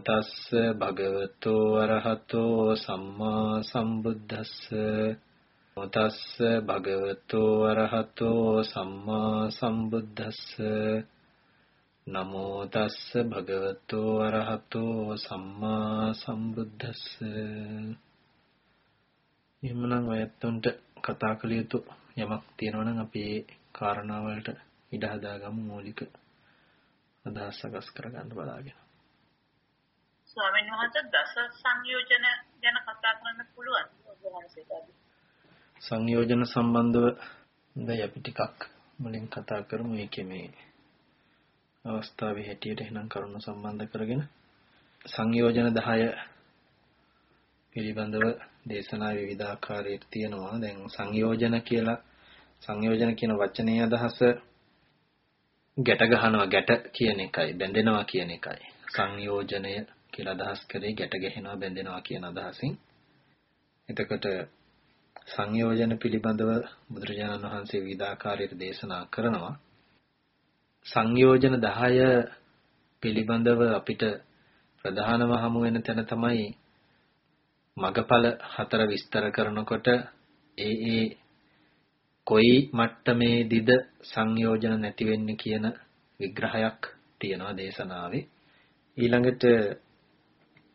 තස්ස භගවතෝ අරහතෝ සම්මා සම්බුද්දස්ස. තස්ස භගවතෝ අරහතෝ සම්මා සම්බුද්දස්ස. නමෝ තස්ස භගවතෝ අරහතෝ සම්මා සම්බුද්දස්ස. එහෙමනම් ඔයත්තුන්ට කතා කළ යුතු යමක් තියෙනවා නම් අපි ඒ කාරණාවලට ඉඩ හදාගමු මූලික අදහස් සකස් කරගන්න බලාගෙන. ස්වාමීන් වහන්සේ දස සංයෝජන ගැන කතා කරන්න පුළුවන් සංයෝජන සම්බන්ධව දැන් අපි ටිකක් මුලින් කතා කරමු ඒකේ මේ අවස්ථාවේ හැටියට එහෙනම් කරුණු සම්බන්ධ කරගෙන සංයෝජන 10 පිළිබඳව දේශනා විවිධාකාරයට තියෙනවා. දැන් සංයෝජන කියලා සංයෝජන කියන වචනේ අදහස ගැට ගහනවා ගැට කියන එකයි බැඳෙනවා කියන එකයි. සංයෝජනය කියලා අදහස් කරේ ගැට ගැහෙනවා බැඳෙනවා කියන අදහසින්. එතකොට සංයෝජන පිළිබඳව බුදුරජාණන් වහන්සේ විවිධාකාරයට දේශනා කරනවා. සංයෝජන 10 පිළිබඳව අපිට ප්‍රධානම හමු වෙන තැන තමයි මගඵල හතර විස්තර කරනකොට ඒ ඒ කොයි මට්ටමේදීද සංයෝජන නැති වෙන්නේ කියන විග්‍රහයක් තියෙනවා දේශනාවේ ඊළඟට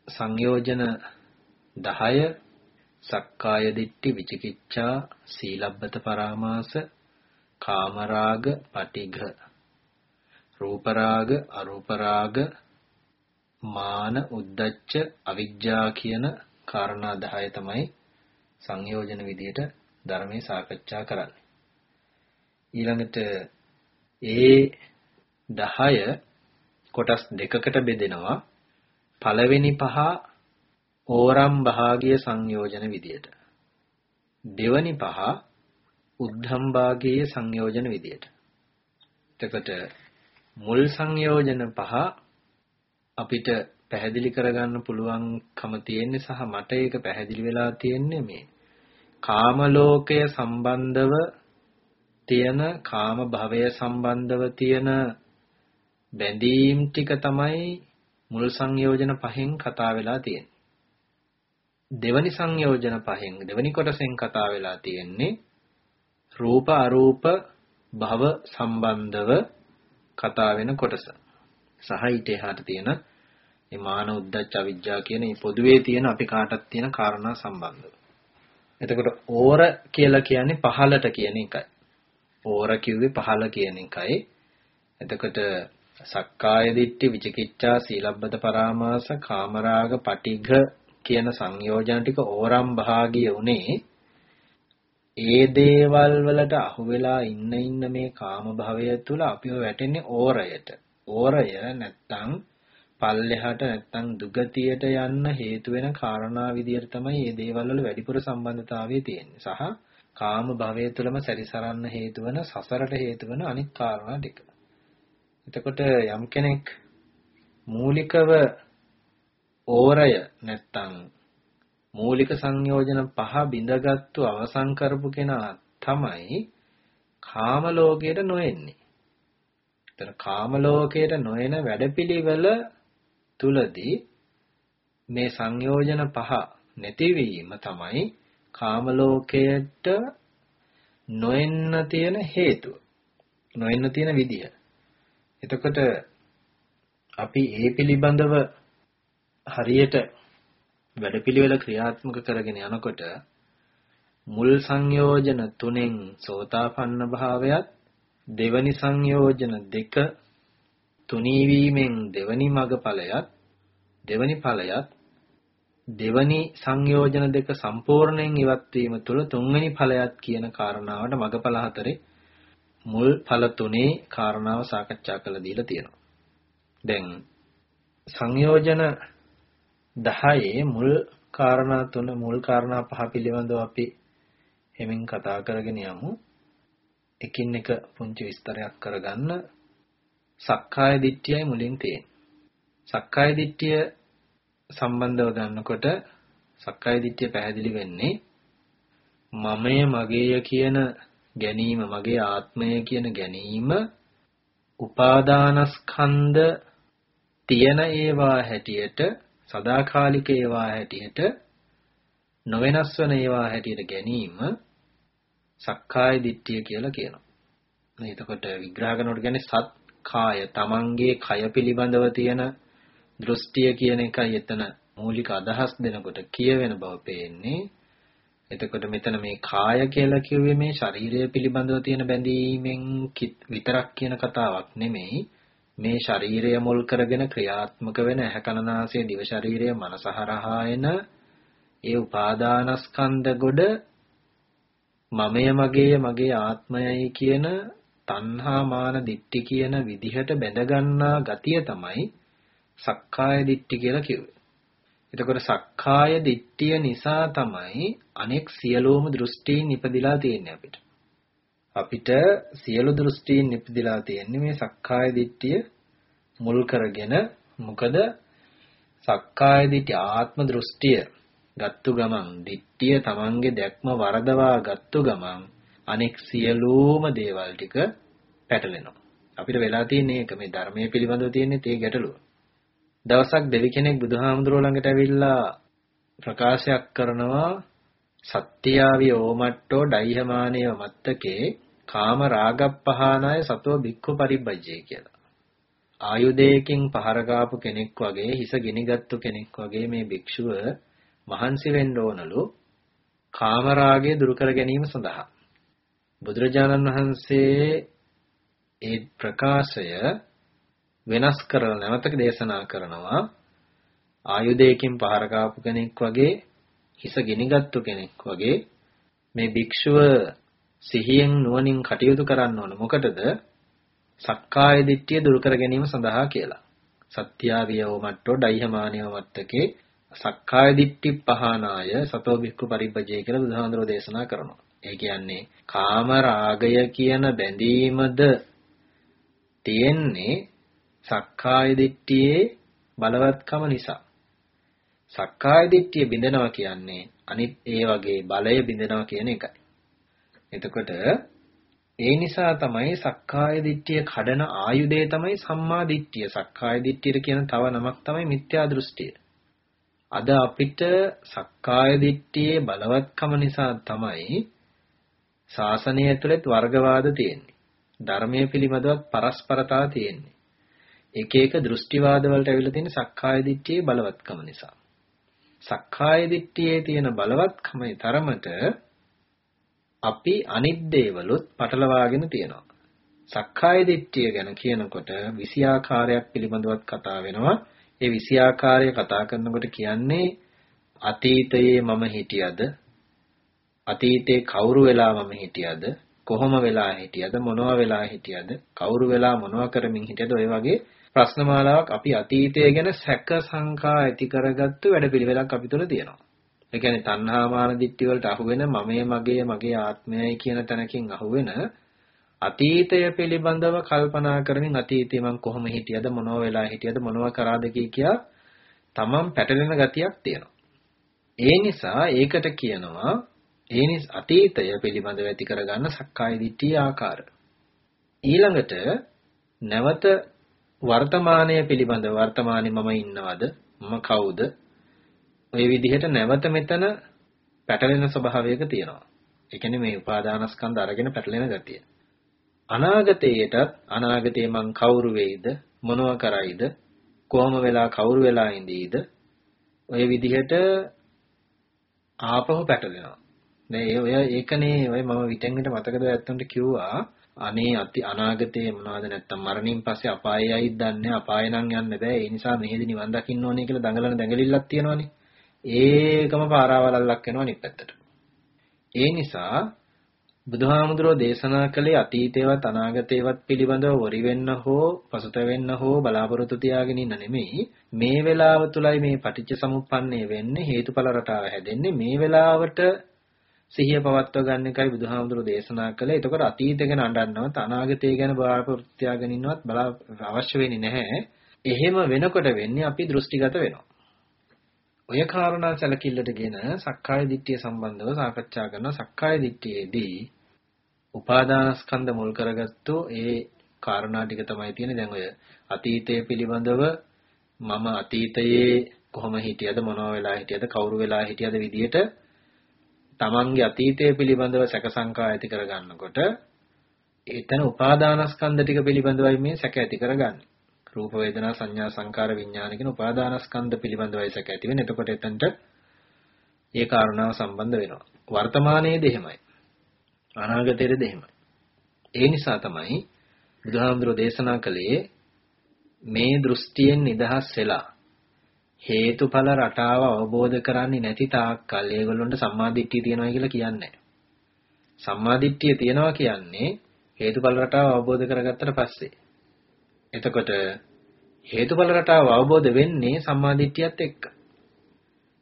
සංයෝජන 10 සක්කාය දිට්ඨි විචිකිච්ඡා සීලබ්බත පරාමාස කාමරාග පටිඝ රූපරාග අරූපරාග මාන උද්දච්ච අවිජ්ජා කියන කාරණා 10 තමයි සංයෝජන විදියට ධර්මයේ සාකච්ඡා කරන්නේ. ඊළඟට ඒ 10 කොටස් දෙකකට බෙදෙනවා. පළවෙනි පහ ඕරම් භාගීය සංයෝජන විදියට. දෙවනි පහ උද්ධම් භාගීය සංයෝජන විදියට. එතකොට මුල් සංයෝජන පහ අපිට පැහැදිලි කරගන්න පුළුවන්කම තියෙන්නේ සහ මට ඒක පැහැදිලි වෙලා තියෙන්නේ මේ කාම ලෝකය සම්බන්ධව තියෙන කාම භවය සම්බන්ධව තියෙන බැඳීම් ටික තමයි මුල් සංයෝජන පහෙන් කතා වෙලා තියෙන්නේ. දෙවනි සංයෝජන පහෙන් දෙවනි කොටසෙන් කතා වෙලා තියෙන්නේ රූප අරූප භව සම්බන්ධව කතා වෙන කොටස. සහ ඊට එහාට තියෙන මේ මාන උද්දච්ච අවිජ්ජා කියන මේ පොදුවේ තියෙන අපි කාටත් තියෙන කාරණා සම්බන්ධව. එතකොට ඕර කියලා කියන්නේ පහලට කියන එකයි. ඕර කිව්වේ පහල කියන එකයි. එතකොට සක්කාය දිට්ඨි විචිකිච්ඡා සීලබ්බත පරාමාස කාමරාග පටිඝ කියන සංයෝජන ටික ඕරම් භාගිය උනේ ඒ දේවල් වලට අහු වෙලා ඉන්න ඉන්න මේ කාම භවය තුල අපිව වැටෙන්නේ ඕරයට. ඕරය නැත්තම් පල්ලෙහාට නැත්තම් දුගතියට යන්න හේතු වෙන කාරණා විදියට තමයි මේ දේවල් වල වැඩිපුර සම්බන්ධතාවය තියෙන්නේ. සහ කාම භවය තුළම සැරිසරන්න හේතු වෙන සසරට හේතු වෙන අනිත් කාරණා ටික. එතකොට යම් කෙනෙක් මූලිකව ඕරය නැත්තම් මූලික සංයෝජන පහ බිඳගත්තු අවසන් කරපු කෙනා තමයි කාම ලෝකයට නොඑන්නේ. එතන කාම ලෝකයට නොයන වැඩපිළිවෙල තුලදී මේ සංයෝජන පහ නැතිවීම තමයි කාම ලෝකයට නොඑන්න තියෙන හේතුව. නොඑන්න තියෙන විදිය. එතකොට අපි ඒ පිළිබඳව හරියට වැඩපිළිවෙල ක්‍රියාත්මක කරගෙන යනකොට මුල් සංයෝජන තුනෙන් සෝතාපන්න භාවයත් දෙවනි සංයෝජන දෙක තුනී වීමෙන් දෙවනි මග ඵලයත් දෙවනි ඵලයත් දෙවනි සංයෝජන දෙක සම්පූර්ණයෙන් ඉවත් වීම තුළ තුන්වෙනි ඵලයත් කියන කාරණාවට මගඵල හතරේ මුල් ඵල තුනේ කාරණාව සාකච්ඡා කරලා දීලා තියෙනවා. දැන් සංයෝජන 10 මුල් කාරණා තුන මුල් කාරණා පහ පිළිබඳව අපි එමින් කතා කරගෙන යමු. එකින් එක පුංචි විස්තරයක් කරගන්න සක්කාය දිට්ඨියයි මුලින් තියෙන්නේ. සක්කාය දිට්ඨිය සම්බන්ධව ගන්නකොට සක්කාය දිට්ඨිය පැහැදිලි වෙන්නේ මමය මගේය කියන ගැනීම මගේ ආත්මය කියන ගැනීම උපාදානස්කන්ධ තියෙන ඒවා හැටියට සදාකාලික ඒවා හැටියට නොවෙනස් වන ඒවා හැටියට ගැනීම සක්කාය දිට්ඨිය කියලා කියනවා. එතකොට විග්‍රහ කරනකොට කියන්නේ සත් කාය තමන්ගේ කය පිළිබඳව තියෙන දෘෂ්ටිය කියන එකයි එතන මූලික අදහස් දෙනකොට කියවෙන බව පේන්නේ. එතකොට මෙතන මේ කාය කියලා කිව්වේ මේ ශරීරය පිළිබඳව තියෙන බැඳීමෙන් විතරක් කියන කතාවක් නෙමෙයි. මේ ශරීරය මුල් කරගෙන ක්‍රියාත්මක වෙන ඇහැ කනනාසය දිව ශරීරය මනස හරහා එන ඒ උපාදානස්කන්ධ ගොඩ මමය මගේය මගේ ආත්මයයි කියන තණ්හා මාන දිට්ටි කියන විදිහට බැඳ ගන්නා ගතිය තමයි සක්කාය දිට්ටි කියලා කිව්වේ. එතකොට සක්කාය දිට්ඨිය නිසා තමයි අනෙක් සියලුම දෘෂ්ටීන් ඉපදිලා තියෙන්නේ අපිට. අපිට සියලු දෘෂ්ටීන් ඉපදිලා තියෙන්නේ මේ සක්කාය දිට්ඨිය මුල් කරගෙන මොකද සක්කාය දිට්ඨිය ආත්ම දෘෂ්ටිය ගත්තු ගමන් දිට්ඨිය තමන්ගේ දැක්ම වරදවා ගත්තු ගමන් අනෙක් සියලුම දේවල් ටික පැටලෙනවා. අපිට වෙලා තියෙන්නේ ඒක මේ ධර්මයේ පිළිබඳව තියෙන්නේ ඒ ගැටලුව. දවසක් දෙවි කෙනෙක් බුදුහාමුදුරුවෝ ළඟට ඇවිල්ලා ප්‍රකාශයක් කරනවා සත්‍යාවි ඕමට්ටෝ ඩයිහමානේව මත්තකේ කාම රාගප්පහානාය සතෝ බික්ඛු පරිබ්බජ්ජේ කියලා. ආයුධයකින් පහර ගාපු කෙනෙක් වගේ හිස ගිනිගත්තු කෙනෙක් වගේ මේ භික්ෂුව මහන්සි වෙන්න ඕනලු කාම රාගය දුරු කර ගැනීම සඳහා. බුදුරජාණන් වහන්සේ ඒ ප්‍රකාශය වෙනස් කරලා නැවතක දේශනා කරනවා. ආයුධයකින් පහර කාපු කෙනෙක් වගේ හිස ගිනිගත්තු කෙනෙක් වගේ මේ භික්ෂුව සිහියෙන් නුවණින් කටයුතු කරන්න ඕන. මොකටද? සක්කාය දිට්ඨිය දුරු කර ගැනීම සඳහා කියලා. සත්‍යාවියව මට්ටෝ ඩයිහමානියව මට්ටකේ සක්කාය දිට්ඨි පහනාය සතෝ භික්ඛු පරිබ්බජේ කියලා බුදුහාඳුරෝ දේශනා කරනවා. ඒ කියන්නේ කාම රාගය කියන බැඳීමද තියෙන්නේ සක්කාය දිට්ඨියේ බලවත්කම නිසා. සක්කාය දිට්ඨිය බිඳනවා කියන්නේ අනිත් ඒ වගේ බලය බිඳනවා කියන එකයි. එතකොට ඒ නිසා තමයි සක්කාය දිට්ඨිය කඩන ආයුධය තමයි සම්මා දිට්ඨිය. සක්කාය දිට්ඨියට කියන තව නමක් තමයි මිත්‍යා දෘෂ්ටිය. අද අපිට සක්කාය දිට්ඨියේ බලවත්කම නිසා තමයි ශාසනය ඇතුළත් වර්ගවාද තියෙන්නේ. ධර්මයේ පිළිබඳව පරස්පරතා තියෙන්නේ. එක එක දෘෂ්ටිවාද වලට ඇවිල්ලා තියෙන සක්කාය දිට්ඨියේ බලවත්කම නිසා. සක්කාය දිට්ඨියේ තියෙන බලවත්කමේ තරමට අපි අනිත් දේවලුත් පටලවාගෙන තියෙනවා. සක්කාය දිට්ඨිය ගැන කියනකොට විෂයාකාරයක් පිළිබඳවත් කතා වෙනවා. ඒ විෂයාකාරය කතා කරනකොට කියන්නේ අතීතයේ මම හිටියද අතීතේ කවුරු වෙලා මම හිටියද කොහොම වෙලා හිටියද මොනවා වෙලා හිටියද කවුරු වෙලා මොනවා කරමින් හිටියද ඔය වගේ ප්‍රශ්න මාලාවක් අපි අතීතය ගැන සැක සංකා ඇති කරගත්තු වැඩපිළිවෙලක් අපි තුළ තියෙනවා. ඒ කියන්නේ තණ්හා මාන දිට්ඨි වලට අහුවෙන මමයේ මගේ මගේ ආත්මයයි කියන තැනකින් අහුවෙන අතීතය පිළිබඳව කල්පනා කරමින් අතීතේ මං කොහොම හිටියද මොනව වෙලා හිටියද මොනව කරාද කියා තමන් පැටලෙන ගතියක් තියෙනවා. ඒ නිසා ඒකට කියනවා ඒ නිස අතීතය පිළිබඳව ඇති කරගන්න සක්කාය දිට්ඨිය ආකාර. ඊළඟට නැවත වර්තමානය පිළිබඳ වර්තමානයේ මම ඉන්නවද? මම කවුද? ඔය විදිහට නැවත මෙතන පැටලෙන ස්වභාවයක තියෙනවා. ඒ කියන්නේ මේ උපාදානස්කන්ධ අරගෙන පැටලෙන ගතිය. අනාගතයේටත් අනාගතේ මං කවුරු වෙයිද? මොනව කරයිද? කොහොම වෙලා කවුරු වෙලා ඉඳීද? ඔය විදිහට ආපහු පැටලෙනවා. දැන් ඔය ඒකනේ ඔය මම විතෙන් විට මතකද ඇත්තන්ට කිව්වා අනේ අති අනාගතේ මොනවද නැත්තම් මරණින් පස්සේ අපායයි දන්නේ අපාය නම් යන්න බෑ. ඒ නිසා මෙහෙදි නිවන් දකින්න ඕනේ කියලා දඟලන දඟලිල්ලක් තියෙනවනේ. ඒකම පාරාවලල්ලක් වෙනවා අනිත් පැත්තට. ඒ නිසා බුදුහාමුදුරෝ දේශනා කළේ අතීතේවත් අනාගතේවත් පිළිබඳව වරි වෙන්න හෝ පසුත වෙන්න හෝ බලාපොරොත්තු තියාගෙන ඉන්න නෙමෙයි. මේ වෙලාව තුලයි මේ පටිච්ච සමුප්පන්නේ වෙන්නේ හේතුඵල රටාව හැදෙන්නේ. මේ වෙලාවට සිහිය පවත්ව ගන්න එකයි බුදුහාමුදුරෝ දේශනා කළේ. එතකොට අතීතය ගැන අඬන්නවත් අනාගතය ගැන බලාපොරොත්තු තියාගෙන ඉන්නවත් බලා අවශ්‍ය වෙන්නේ නැහැ. එහෙම වෙනකොට වෙන්නේ අපි දෘෂ්ටිගත වෙනවා. ඔය කාරණා සැලකිල්ලටගෙන සක්කාය දිට්ඨිය සම්බන්ධව සාකච්ඡා කරන සක්කාය දිට්ඨියේදී උපාදානස්කන්ධ මුල් කරගත්තු ඒ කාරණා ටික තමයි තියෙන්නේ. දැන් ඔය අතීතය පිළිබඳව මම අතීතයේ කොහොම හිටියද මොනවා වෙලා හිටියද කවුරු වෙලා හිටියද විදියට තමන්ගේ අතීතය පිළිබඳව සැක සංකා ඇති කරගන්නකොට එතන උපාදානස්කන්ධ ටික පිළිබඳවයි මේ සැක ඇති කරගන්නේ. රූප වේදනා සංඥා සංකාර විඥාන කියන උපාදානස්කන්ධ පිළිබඳවයි සැක ඇති වෙන්නේ. එතකොට එතනට ඒ කාරණාව සම්බන්ධ වෙනවා. වර්තමානයේදී එහෙමයි. අනාගතයේදී එහෙමයි. ඒ නිසා තමයි බුදුහාමුදුරෝ දේශනා කළේ මේ දෘෂ්ටියෙන් නිදහස් වෙලා හේතුඵල රටාව අවබෝධ කරන්නේ නැති තාක්කල් ඒගොල්ලොන්ට සම්මාදිට්ඨිය තියනවා කියලා කියන්නේ. සම්මාදිට්ඨිය තියනවා කියන්නේ හේතුඵල රටාව අවබෝධ කරගත්තට පස්සේ. එතකොට හේතුඵල රටාව අවබෝධ වෙන්නේ සම්මාදිට්ඨියත් එක්ක.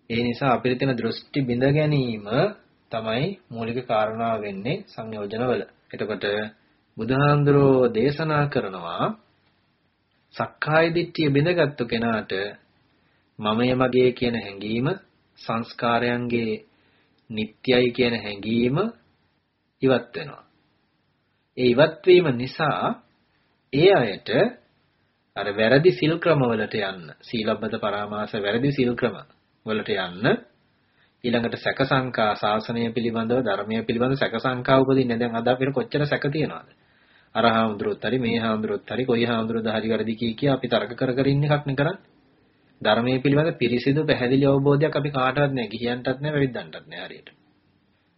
ඒ නිසා අපිට තියෙන දෘෂ්ටි බිඳ ගැනීම තමයි මූලික කාරණාව වෙන්නේ සංයෝජනවල. එතකොට බුදුහාඳුරෝ දේශනා කරනවා සක්කාය දිට්ඨිය බිඳගත්තු කෙනාට මමය මගේ කියන හැඟීම සංස්කාරයන්ගේ නිට්ටයයි කියන හැඟීම ඉවත් වෙනවා. ඒ ඉවත් වීම නිසා ඒ අයට අර වැරදි සිල් ක්‍රම වලට යන්න සීලබ්බත පරාමාස වැරදි සිල් ක්‍රම වලට යන්න ඊළඟට සැක සංකා ශාසනය පිළිබඳව ධර්මය පිළිබඳව සැක සංකා උපදින්නේ. දැන් අද අපිට කොච්චර සැක තියනවද? අර හාමුදුරුවොත් හරි මේ හාමුදුරුවොත් හරි කොයි හාමුදුරුවෝද හරි වැරදි කී කිය අපි තර්ක කර කර ඉන්න එකක් නේ කරන්නේ. ධර්මයේ පිළිබඳ පිරිසිදු පැහැදිලි අවබෝධයක් අපි කාටවත් නැහැ ගිහියන්ටත් නැහැ වෙවිද්දන්ටත් නැහැ හරියට.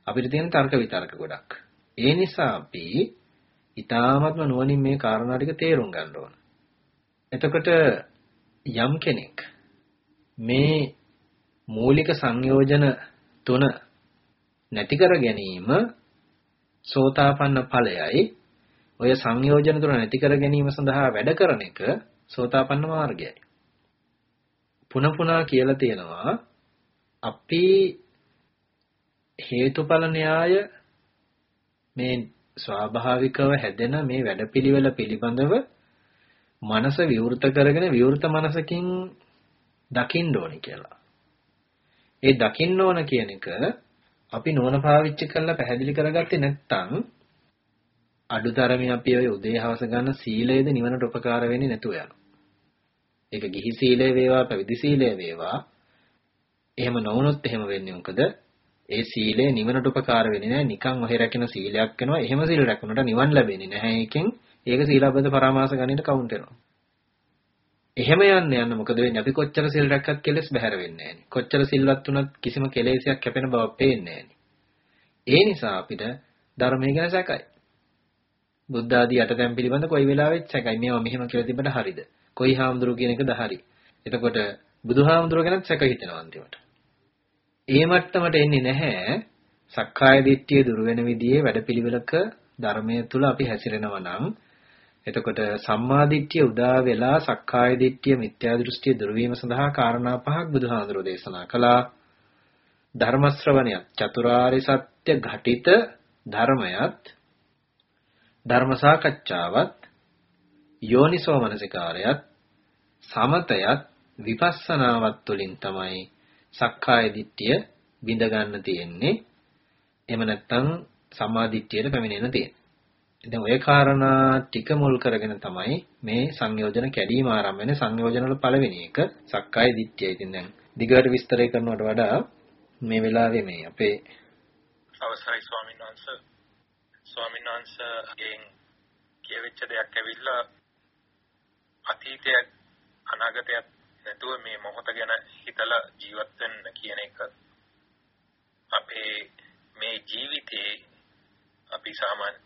අපිට තියෙන තර්ක විතර්ක ගොඩක්. ඒ නිසා අපි ඊ타ත්ම නුවණින් මේ කාරණා ටික තේරුම් ගන්න ඕන. එතකොට යම් කෙනෙක් මේ මූලික සංයෝජන තුන නැති කර ගැනීම සෝතාපන්න ඵලයයි ඔය සංයෝජන තුන නැති කර ගැනීම සඳහා වැඩ කරන එක සෝතාපන්න මාර්ගයයි පුන පුනා කියලා තියෙනවා අපි හේතුඵල න්‍යාය මේ ස්වාභාවිකව හැදෙන මේ වැඩපිළිවෙල පිළිබඳව මනස විවෘත කරගෙන විවෘත මනසකින් දකින්න ඕනි කියලා. ඒ දකින්න ඕන කියන එක අපි නෝන පාවිච්චි කරලා පැහැදිලි කරගත්තේ නැත්නම් අඩුතරමින් අපි ඔය උදේ හවස ගන්න සීලයේද නිවනට උපකාර වෙන්නේ නැතුව යනවා. ඒක ගිහි සීලය වේවා පැවිදි සීලය වේවා. එහෙම නොවුනොත් එහෙම වෙන්නේ මොකද? ඒ සීලය නිවනට උපකාර වෙන්නේ නැහැ. නිකන් ඔහෙ රැකෙන සීලයක් වෙනවා. එහෙම සීල රැකුණට නිවන් ලැබෙන්නේ නැහැ. ඒකෙන් ඒක සීලබ්බත පරාමාස ගණිත කවුන්ට් වෙනවා. එහෙම යන්න යන්න මොකද වෙන්නේ? අපි කොච්චර සිල් රැක්කත් කෙලස් බැහැර වෙන්නේ නැහැ කොච්චර සිල්වත් වුණත් කිසිම කෙලෙසයක් කැපෙන බව පේන්නේ නැහැ ඒ නිසා අපිට ධර්මයේ ගැන සැකයි. බුද්ධ ආදී අටතැන් පිළිබඳ කොයි වෙලාවෙත් සැකයි. මේවා මෙහෙම කියලා තිබ්බට හරියද කොයි හාමුදුරුවෝ කියන එකද හරි. එතකොට බුදුහාමුදුරුවෝ ගැනත් සැක හිතෙනවා අන්තිමට. ඒ මට්ටමට එන්නේ නැහැ. සක්කාය දිට්ඨිය දුර වෙන විදිහේ වැඩපිළිවෙලක ධර්මයේ තුල අපි හැසිරෙනවා නම් එතකොට සම්මා දිට්ඨිය උදා වෙලා සක්කාය දිට්ඨිය මිත්‍යා දෘෂ්ටිය දුර වීම සඳහා කාරණා පහක් බුදුහාඳුරෝ දේශනා කළා. ධර්ම ශ්‍රවණය චතුරාර්ය සත්‍ය ඝටිත ධර්මයත් ධර්ම සාකච්ඡාවත් යෝනිසෝ මනසිකාරයත් සමතයත් විපස්සනාවත් තුළින් තමයි සක්කාය දිට්ඨිය බිඳ ගන්න තියෙන්නේ. එහෙම නැත්නම් සම්මා දිට්ඨියට පැමිණෙන්න තියෙන්නේ. ඉතින් ඔය කාරණා ටික මුල් කරගෙන තමයි මේ සංයෝජන කැඩීම ආරම්භ වෙන්නේ. සංයෝජන වල පළවෙනි එක සක්කාය දිට්ඨිය. ඉතින් දැන් දිගට විස්තරය කරනවට වඩා මේ වෙලාවේ මේ අපේ අවසරයි ස්වාමීන් වහන්සේ ස්වාමීන් වහන්සේගෙන් කියවිච්ච දෙයක් ඇවිල්ලා අතීතයක් අනාගතයක් නැතුව මේ මොහොත ගැන හිතලා ජීවත් වෙන්න කියන එක අපේ මේ ජීවිතේ අපි සාමාන්‍ය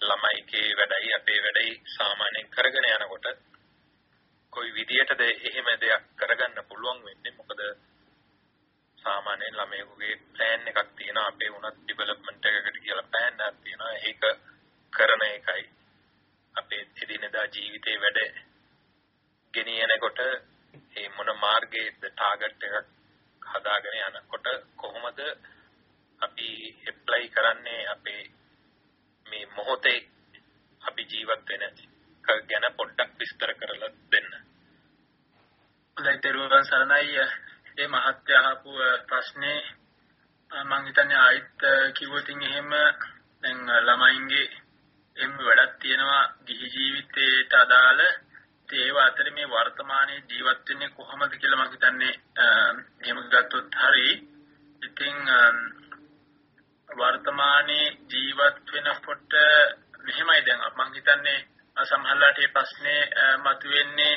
ළමයිගේ වැඩයි අපේ වැඩයි සාමාන්‍යයෙන් කරගෙන යනකොට කොයි විදියටද එහෙම දෙයක් කරගන්න පුළුවන් වෙන්නේ? මොකද සාමාන්‍යයෙන් ළමයෙකුගේ ප්ලෑන් එකක් තියෙනවා අපේ උනත් ඩෙවලොප්මන්ට් එකකට කියලා ප්ලෑන් එකක් තියෙනවා. ඒක කරන එකයි. අපේ එදිනෙදා ජීවිතේ වැඩ ගෙනියනකොට මේ මොන මාර්ගයේද ටාගට් එකක් හදාගෙන යනකොට කොහොමද අපි ඇප්ලයි කරන්නේ අපේ මේ මොහොතේ අපි ජීවත් වෙන ගැන පොඩ්ඩක් විස්තර කරලා දෙන්න. ලයිතරුවන් සරණයි මේ මහත්ය අහපු ප්‍රශ්නේ මම හිතන්නේ ආයිත් කිව්වොත් එහෙම දැන් ළමයින්ගේ එම් වැඩක් තියෙනවා ගිහි ජීවිතයට අදාළ ඉතින් ඒව අතරේ මේ වර්තමානයේ ජීවත් වෙන්නේ කොහොමද කියලා මම හිතන්නේ එහෙම ගත්තොත් හරි. ඉතින් වර්තමානයේ ජීවත් වෙනකොට මෙහෙමයි දැන් මම හිතන්නේ සමහරලාට මේ ප්‍රශ්නේ මතුවෙන්නේ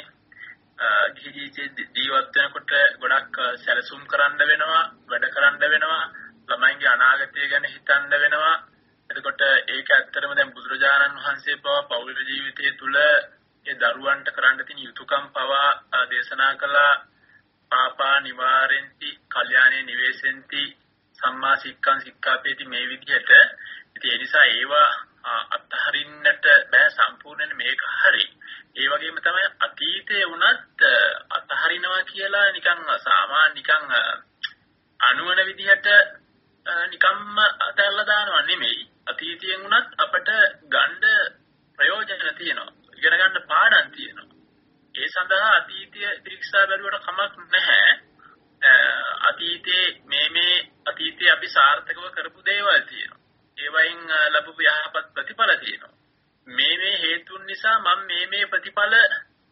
ජීවත් වෙනකොට ගොඩක් සැලසුම් කරන්න වෙනවා වැඩ කරන්න වෙනවා ළමයින්ගේ අනාගතය ගැන හිතන්න වෙනවා එතකොට ඒක ඇත්තටම දැන් බුදුරජාණන් වහන්සේ පවා පෞල් ජීවිතය තුළ ඒ දරුවන්ට කරන්න තියෙන යුතුයකම් පවා දේශනා කළා. පාපා නිවාරෙන්ති කල්යාණේ නිවේසෙන්ති සම්මා සික්ඛං සික්ඛාපේති මේ විදිහට. ඉතින් ඒ නිසා ඒවා අත්හරින්නට බෑ සම්පූර්ණයෙන් මේක හරි. ඒ වගේම තමයි අතීතයේ වුණත් අතහරිනවා කියලා නිකන් සාමාන්‍ය නිකන් අනුවන විදිහට නිකම්ම අතල්ලා දානව නෙමෙයි. අතීතයෙන් වුණත් අපිට ගන්න ප්‍රයෝජන තියෙනවා. ඉගෙන ගන්න පාඩම් තියෙනවා. ඒ සඳහා අතීතය පරීක්ෂා බැලුවට කමක් නැහැ. අතීතේ මේ මේ අතීතයේ අපි සාර්ථකව කරපු දේවල් තියෙනවා. ඒ වයින් ලැබපු යහපත් ප්‍රතිඵල තියෙනවා. මේ මේ හේතුන් නිසා මම මේ මේ ප්‍රතිඵල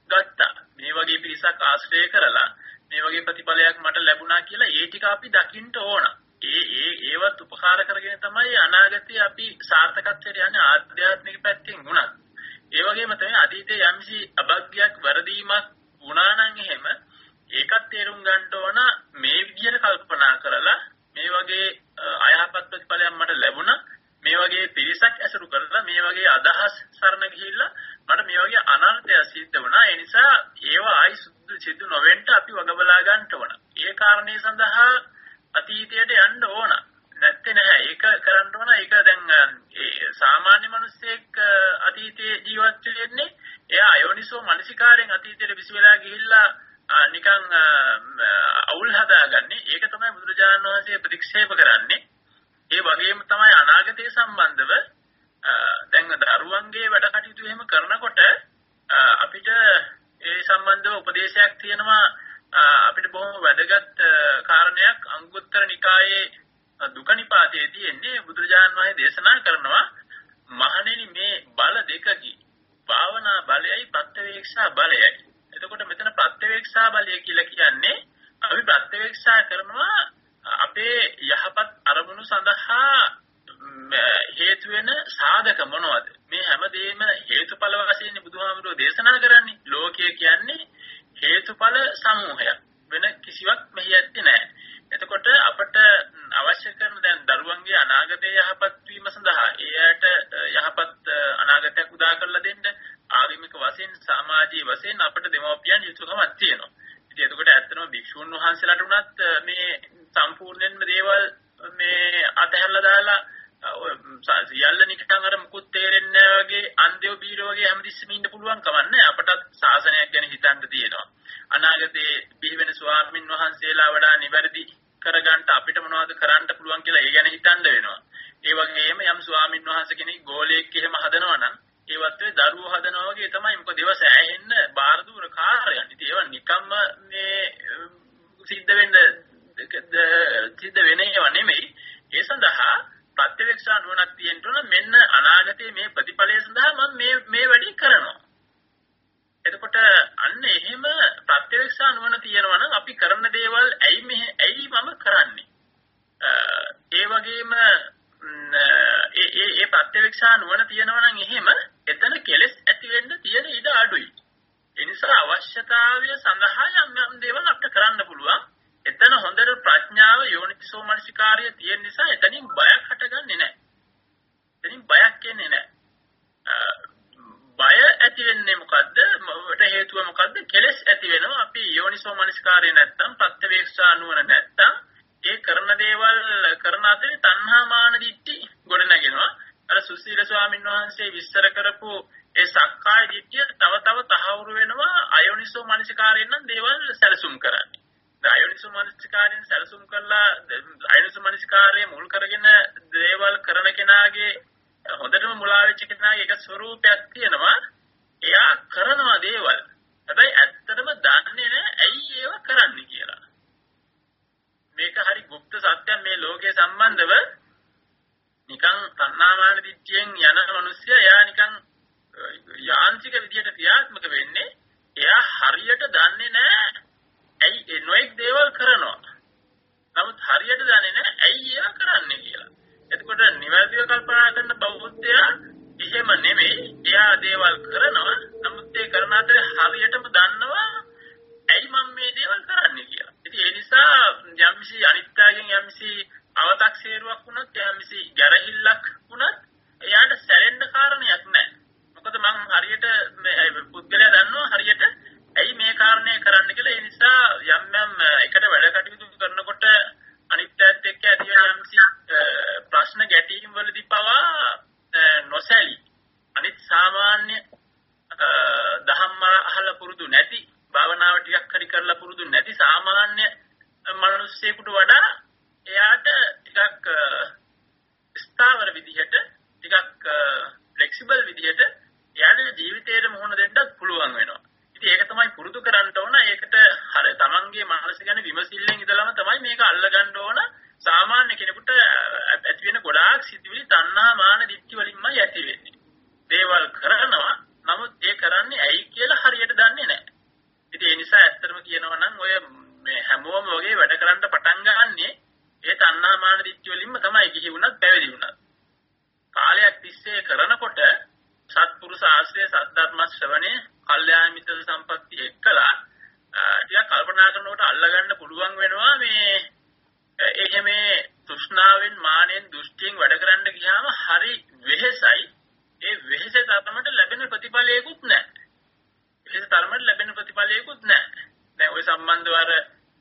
ගත්තා. මේ වගේ පිරිසක් ආශ්‍රය කරලා මේ වගේ ප්‍රතිඵලයක් මට ලැබුණා කියලා ඒ ටික අපි දකින්න ඕන. ඒ ඒ ඒවත් උපකාර කරගෙන තමයි අනාගතයේ අපි සාර්ථකත්වයට යන්නේ ආධ්‍යාත්මික පැත්තෙන් වුණත්. ඒ වගේම තමයි අතීතයේ යම්සි අභාග්‍යයක් වැරදීමක් වුණා නම් එහෙම ඒකත් තේරුම් ගන්න ඕන මේ විදිහට කල්පනා කරලා මේ වගේ අයහපත් ප්‍රතිඵලයක් මට ලැබුණා මේ වගේ පිරිසක් ඇසුරු කරලා මේ වගේ අදහස් සරණ ගිහිල්ලා මට මේ වගේ අනර්ථය සිද්ධ වුණා. ඒ නිසා ඒවා ආයි සුදු සිදු නොවෙන්න අපි වග බලා ගන්න ඕන. ඒ කාරණේ සඳහා අතීතයට යන්න ඕන. නැත්තේ නැහැ. ඒක කරන්න ඕන. ඒක දැන් ඒ සාමාන්‍ය මිනිස්සෙක් අතීතයේ ජීවත් වෙන්නේ එයා අයෝනිසෝ මනසිකාරයෙන් අතීතයට විසි වෙලා ගිහිල්ලා නිකන් අවුල් හදාගන්නේ. ඒක තමයි බුදුරජාණන් වහන්සේ ප්‍රතික්ෂේප කරන්නේ. ඒ වගේම තමයි අනාගතය සම්බන්ධව දැන් දරුවන්ගේ වැඩ කටයුතු එහෙම කරනකොට අපිට ඒ සම්බන්ධව උපදේශයක් තියෙනවා අපිට බොහොම වැදගත් කාරණයක් අංගුත්තර නිකායේ දුක නිපාතයේ තියෙන්නේ බුදුරජාණන් වහන්සේ දේශනා කරනවා මහණෙනි මේ බල දෙකකි. භාවනා බලයයි ප්‍රත්‍යවේක්ෂා බලයයි. එතකොට මෙතන ප්‍රත්‍යවේක්ෂා බලය කියලා කියන්නේ අපි ප්‍රත්‍යවේක්ෂා කරනවා අපේ යහපත් අරමුණු සඳහා හේතු වෙන සාධක මොනවද? මේ හැමදේම හේතුඵල වශයෙන් බුදුහාමුදුරෝ දේශනා කරන්නේ. ලෝකය කියන්නේ හේතුඵල සමූහයක් වෙන කිසිවක් මෙහි ඇත්තේ නැහැ. එතකොට අපට අවශ්‍ය කරන දැන් දරුවන්ගේ අනාගතය යහපත් වීම සඳහා එයාට යහපත් අනාගතයක් උදා කරලා දෙන්න ආගමික වශයෙන් සමාජීය වශයෙන් අපට දෙමව්පියන් යුතුයකමක් තියෙනවා. ඉතින් එතකොට ඇත්තටම භික්ෂුන් වහන්සේලාට උනත් මේ සම්පූර්ණයෙන්ම දේවල් මේ අතහැරලා දාලා සියල්ල නිකන් අර මුකුත් තේරෙන්නේ නැහැ වගේ අන්ධයෝ බීරෝ වගේ හැමතිස්සෙම ඉන්න පුළුවන් කමන්නේ අපටත් ශාසනයක් ගැන හිතන්න තියෙනවා අනාගතේ බිහි වෙන ස්වාමින් වහන්සේලා වඩා නිවැරදි කරගන්න අපිට මොනවද කරන්න පුළුවන් කියලා ඒ ගැන හිතන්න වෙනවා ඒ වගේම යම් ස්වාමින් වහන්සේ කෙනෙක් ගෝලයක් එහෙම හදනවා නම් ඒවත් ඒ දරුවෝ හදනවා වගේ තමයි මොකද ඒවා සෑහෙන්න බාහිර දුර කාර්යයන්. ඉතින් ඒවා නිකම්ම මේ සිද්ධ වෙන්න සිද්ධ වෙන්නේ ඒවා නෙමෙයි. ඒ සඳහා ප්‍රත්‍යක්ෂ නුවණක් තියෙන්න ඕන මෙන්න අනාගතයේ මේ ප්‍රතිඵලය සඳහා මම මේ මේ වැඩේ කරනවා. එතකොට අන්න එහෙම ප්‍රත්‍යක්ෂ නුවණ තියෙනවා නම් අපි කරන දේවල් ඇයි මෙහෙ ඇයි මම කරන්නේ? ඒ වගේම ඒ ඒ ඒ ප්‍රත්‍යක්ෂ නුවණ තියෙනවා නම් එහෙම එතන කෙලෙස් ඇති වෙන්න තියෙන ඉඩ අඩුයි. ඒ නිසා අවශ්‍යතාවය සඳහා යම් යම් දේවල් අපිට කරන්න පුළුවන්. එතන හොඳට ප්‍රඥාව යෝනිසෝ මනසිකාර්යය තියෙන නිසා එතනින් බයක් හටගන්නේ නැහැ. එතනින් බයක් එන්නේ නැහැ. බය ඇති වෙන්නේ මොකද්ද? මට හේතුව මොකද්ද? කෙලෙස් ඇති වෙනවා. අපි යෝනිසෝ මනසිකාර්යය නැත්තම් ප්‍රත්‍යවේක්ෂා නුවණ නැත්තම් ඒ කරන දේවල් කරන අතරේ තණ්හා මාන දිට්ටි ගොඩ නැගෙනවා. අර සුසීල ස්වාමීන් වහන්සේ විස්තර කරපු ඒ සක්කාය දිට්ඨිය තව තව තහවුරු වෙනවා අයෝනිසෝ මනසිකාරයෙන් නම් දේවල් සැලසුම් කරන්නේ. අයෝනිසු මනසිකාරයෙන් සැලසුම් කරලා අයෝනිසු මනසිකාරයේ මුල් කරගෙන දේවල් කරන කෙනාගේ හොඳටම මුලා වෙච්ච කෙනාගේ එක ස්වરૂපයක් තියෙනවා. එයා කරනවා දේවල්. හැබැයි ඇත්තටම දන්නේ නැහැ ඇයි ඒව කරන්නේ කියලා. මේක හරි গুপ্ত සත්‍යයක් මේ ලෝකයේ සම්බන්ධව නිකන් තණ්හාමාන දිට්ඨියෙන් යන මිනිස්සයා එයා නිකන් යාන්ත්‍රික විදියට ක්‍රියාත්මක වෙන්නේ එයා හරියට දන්නේ නැහැ ඇයි ඒ නොඑක් දේවල් කරනවා. නමුත් හරියට දන්නේ නැහැ ඇයි ඒවා කරන්නේ කියලා. එතකොට නිවැරදිව කල්පනා කරන බෞද්ධයා එහෙම නෙමෙයි. එයා දේවල් කරනවා. නමුත් ඒ කරන අතරේ හරියටම දන්නවා ඇයි මම මේ දේවල් කරන්නේ කියලා. ඉතින් ඒ නිසා යම්සි අනිත්‍යයෙන් යම්සි අව탁සේරුවක් වුණත් යම්සි ගැරහිල්ලක් වුණත් එයාට සැරෙන්න කාරණයක් නැහැ. මොකද මම හරියට මේ පුද්ගලයා දන්නවා හරියට ඇයි මේ කාරණේ කරන්න කියලා. ඒ නිසා යම් යම් එකට වැඩ කටයුතු කරනකොට අනිත්‍යයත් එක්ක ඇති වෙන යම්සි ප්‍රශ්න ගැටීම් වලදී පවා නොසැලී අනිත් සාමාන්‍ය දහම් අහලා පුරුදු නැති භාවනාව ටිකක් හරි කරලා පුරුදු නැති සාමාන්‍ය මිනිස්සෙකුට වඩා එයාට ටිකක් ස්ථාවර විදිහට ටිකක් ෆ්ලෙක්සිබල් විදිහට එයාගේ ජීවිතේට මුහුණ දෙන්නත් පුළුවන් වෙනවා. ඉතින් ඒක තමයි පුරුදු කරන්න ඕන. ඒකට හර තමන්ගේ මනස ගැන විමසිල්ලෙන් ඉඳලම තමයි මේක අල්ලගන්න ඕන. සාමාන්‍ය කෙනෙකුට ඇති වෙන ගොඩාක් සිතුවිලි තණ්හා මාන දික්ටි වලින්මයි ඇති වෙන්නේ. දේවල් කරනවා. නමුත් ඒ කරන්නේ ඇයි කියලා හරියට දන්නේ නැහැ. ඉතින් ඒ නිසා ඇත්තටම කියනවා නම් ඔය මේ හැමෝම වගේ වැඩ කරන්න පටන් ගන්නනේ ඒ තණ්හා මාන දික්ටි වලින්ම තමයි ගිහි වුණත් පැවිදි වුණත්. කාලයක් තිස්සේ කරනකොට සත්පුරුෂ ආශ්‍රය සද්ධර්ම ශ්‍රවණේ කල්යාණ මිත්‍ර සම්පත්තිය එක්කලා ටිකක් කල්පනා කරනකොට අල්ලගන්න පුළුවන් වෙනවා මේ එහෙම තෘෂ්ණාවෙන් මානෙන් දෘෂ්ටියෙන් වැඩ කරන්න ගියාම හරි වෙහෙසයි. ඒ වෙහෙස තරමට ලැබෙන ප්‍රතිඵලයකුත් නැහැ. වෙහෙස තරමට ලැබෙන ප්‍රතිඵලයකුත් නැහැ. දැන් ওই සම්බන්ධව අර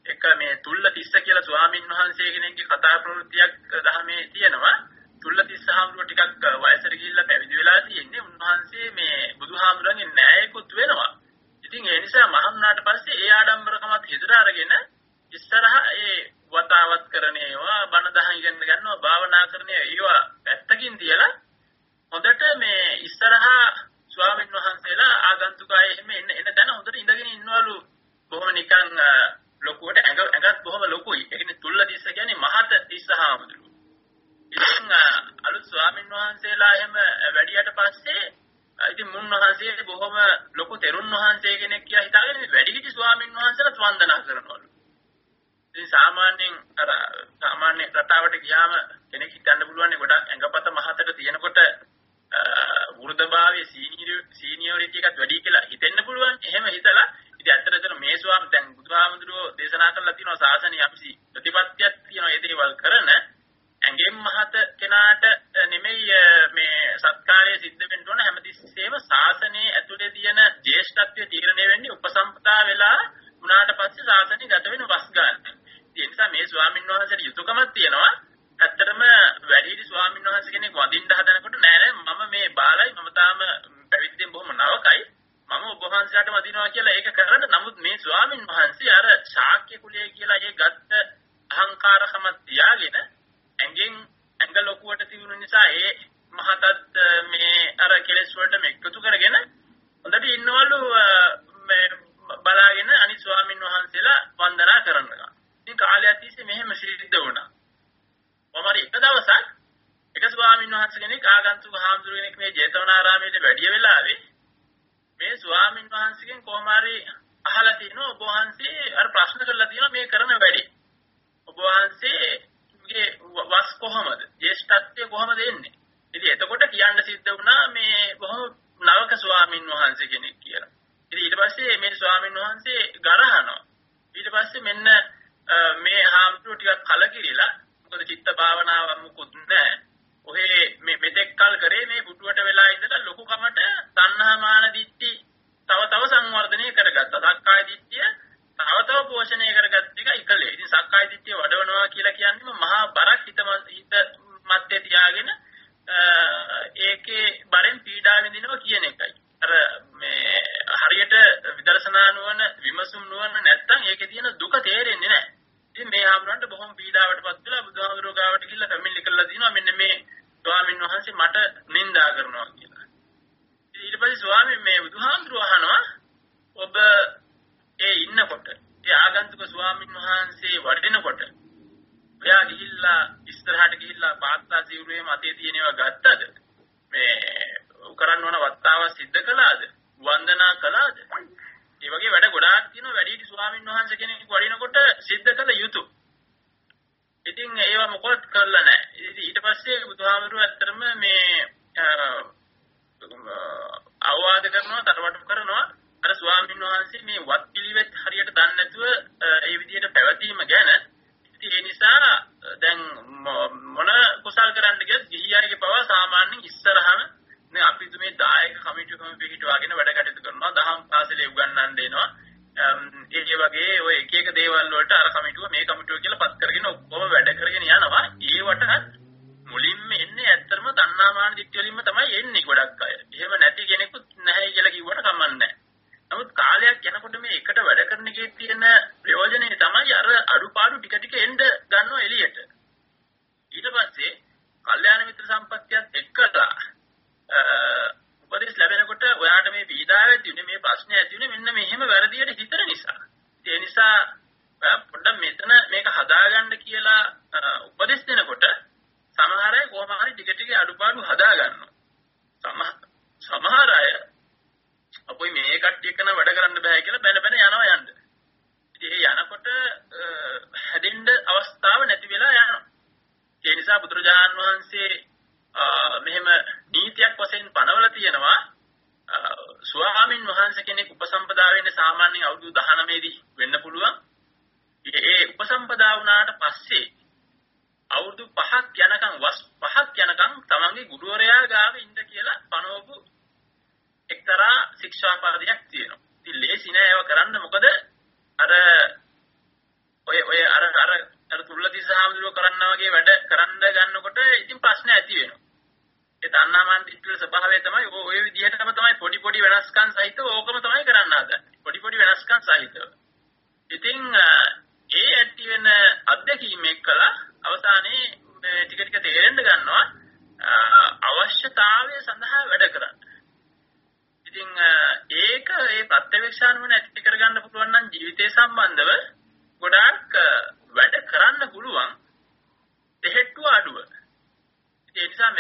එක මේ තුල්ල තිස්ස කියලා ස්වාමින් වහන්සේ කෙනෙක්ගේ කතා ප්‍රවෘත්තියක් දහමේ තියෙනවා. තුල්ල තිස්ස හාමුදුරුවෝ ටිකක් වයසට ගිහිල්ලා පැවිදි වෙලා තියෙන්නේ උන්වහන්සේ මේ බුදුහාමුදුරන්ගේ න්යායකුත් වෙනවා. ඉතින් ඒ නිසා මහම්නාට පස්සේ ඒ ආඩම්බරකමත් හිතට අරගෙන ඉස්සරහ ඒ වතාවත් කරන ඒවා බණ දහම් ඉගෙන ගන්නවා භාවනා කරන ඒවා පැත්තකින් තියලා හොඳට මේ ඉස්සරහ ස්වාමීන් වහන්සේලා ආගන්තුක අය එහෙම එන්න එන තැන හොඳට ඉඳගෙන ඉන්නවලු බොහොම නිකන් ලොකුවට ඇඟ ඇඟත් බොහොම ලොකුයි. ඒ කියන්නේ තුල්ල තිස්ස කියන්නේ මහත තිස්ස හාමුදුරුවෝ. ඉතින් අලුත් ස්වාමීන් වහන්සේලා එහෙම වැඩියට පස්සේ ඉතින් මුන් වහන්සේ බොහොම ලොකු තෙරුන් වහන්සේ කෙනෙක් කියලා හිතාගෙන වැඩිහිටි ස්වාමීන් වහන්සේලාත් වන්දනා කරනවලු. ඉතින් සාමාන්‍යයෙන් අර සාමාන්‍ය රටාවට ගියාම කෙනෙක් හිතන්න පුළුවන් ගොඩක් ඇඟපත මහතට තියෙනකොට වෘද්ධභාවයේ සීනියොරිටි එකත් වැඩි කියලා හිතෙන්න පුළුවන්. එහෙම හිතලා ඉතින් ඇත්තටම මේ ස්වාමීන් දැන් බුදුහාමුදුරුවෝ දේශනා කළා තියෙනවා සාසනය යම්සි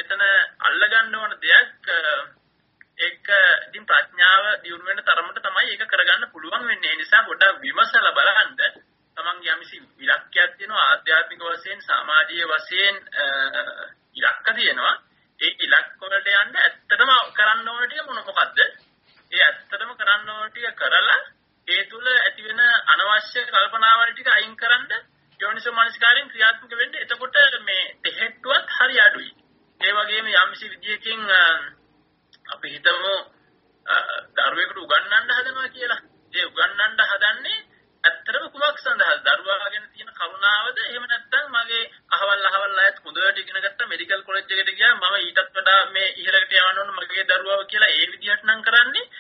මෙතන අල්ලගන්න ඕන දෙයක් ඒක ඉතින් ප්‍රඥාව දියුණු වෙන තරමට තමයි ඒක කරගන්න පුළුවන් වෙන්නේ. ඒ නිසා පොඩ්ඩක් විමසලා බලන්න. තමන් යම්සි ඉලක්කයක් තියෙනවා ආධ්‍යාත්මික වශයෙන්, සමාජීය වශයෙන් ඉලක්ක තියෙනවා. ඒ ඉලක්ක වලට යන්න ඇත්තටම කරන්න ඕන ටික මොන මොකද්ද? ඒ ඇත්තටම කරන්න ඕන ටික කරලා ඒ තුල ඇති වෙන අනවශ්‍ය කල්පනාවල් ටික අයින් කරන්ද යෝනිසෝ මනසිකාරයෙන් ක්‍රියාත්මක වෙන්න. එතකොට කියන්නේ යම්සි විදියකින් අපි හිතමු දරුවෙකුට උගන්වන්න හදනවා කියලා. ඒ උගන්වන්න හදන්නේ ඇත්තටම කුමක් සඳහාද? දරුවා ගැන තියෙන කරුණාවද? එහෙම නැත්නම් මගේ අහවල් අහවල් අයත් හොඳට ඉගෙන ගත්ත මෙඩිකල් කොලෙජ් එකට ගියා මම ඊටත් වඩා මේ ඉහළකට යවන්න ඕන මගේ දරුවාව කියලා ඒ විදිහට නම් කරන්නේ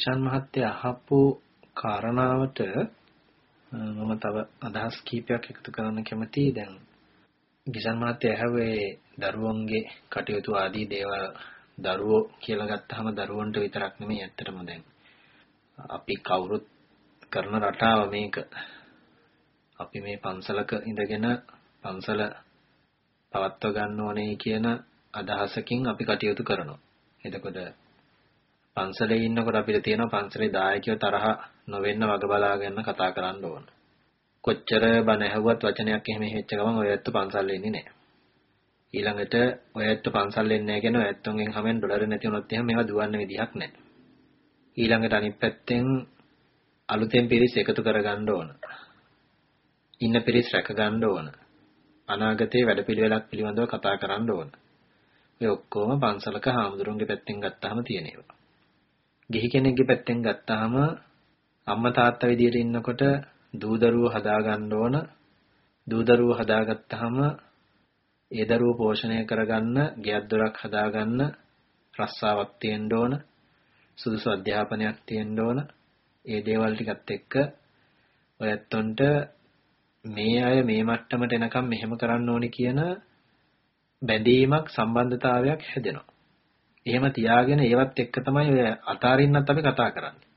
ක්‍රිෂාන් මහත්තයා අහපු කාරණාවට මම තව අදහස් කීපයක් එකතු කරන්න කැමතියි. දැන් ගිසන් මහත්තයා ඇහුවේ දරුවන්ගේ කටයුතු ආදී දේවල් දරුවෝ කියලා ගත්තාම දරුවන්ට විතරක් නෙමෙයි ඇත්තටම දැන් අපි කවුරුත් කරන රටාව මේක. අපි මේ පන්සලක ඉඳගෙන පන්සල පවත්ව ගන්න ඕනේ කියන අදහසකින් අපි කටයුතු කරනවා. එතකොට පන්සලේ ඉන්නකොට අපිට තියෙනවා පන්සලේ දායකයෝ තරහ නොවෙන්න වග බලාගෙන කතා කරන්න ඕන. කොච්චර බණ ඇහුවත් වචනයක් එහෙම හෙච්ච ගමන් ඔය ඇත්ත පන්සල් එන්නේ නැහැ. ඊළඟට ඔය ඇත්ත පන්සල් එන්නේ නැහැ කියන ඔය ඇත්තන්ගෙන් හැමෙන් ඩොලර් නැති වුණොත් එහෙම මේවා දුවන්න විදිහක් නැහැ. ඊළඟට අනිත් පැත්තෙන් අලුතෙන් පිරිස් එකතු කරගන්න ඕන. ඉන්න පිරිස් රැකගන්න ඕන. අනාගතයේ වැඩපිළිවෙලක් පිළිබඳව කතා කරන්න ඕන. ඔය ඔක්කොම පන්සලක හාමුදුරුවන්ගේ පැත්තෙන් ගත්තාම තියෙන ඒවා. ගිහි කෙනෙක්ගේ පැත්තෙන් ගත්තාම අම්මා තාත්තා විදියට ඉන්නකොට දූ දරුවෝ හදා ගන්න ඕන. දූ දරුවෝ හදාගත්තාම ඒ දරුවෝ පෝෂණය කරගන්න, ගෙයක් දොරක් හදාගන්න රස්සාවක් තියෙන්න ඕන. සුදුසු අධ්‍යාපනයක් තියෙන්න ඕන. ඒ දේවල් ටිකත් එක්ක ඔයත්ොන්ට මේ අය මේ මට්ටමට එනකම් මෙහෙම කරන්න ඕනි කියන බැඳීමක් සම්බන්ධතාවයක් හැදෙනවා. එහෙම තියාගෙන ඒවත් එක්ක තමයි ඔය අතාරින්නත් අපි කතා කරන්නේ.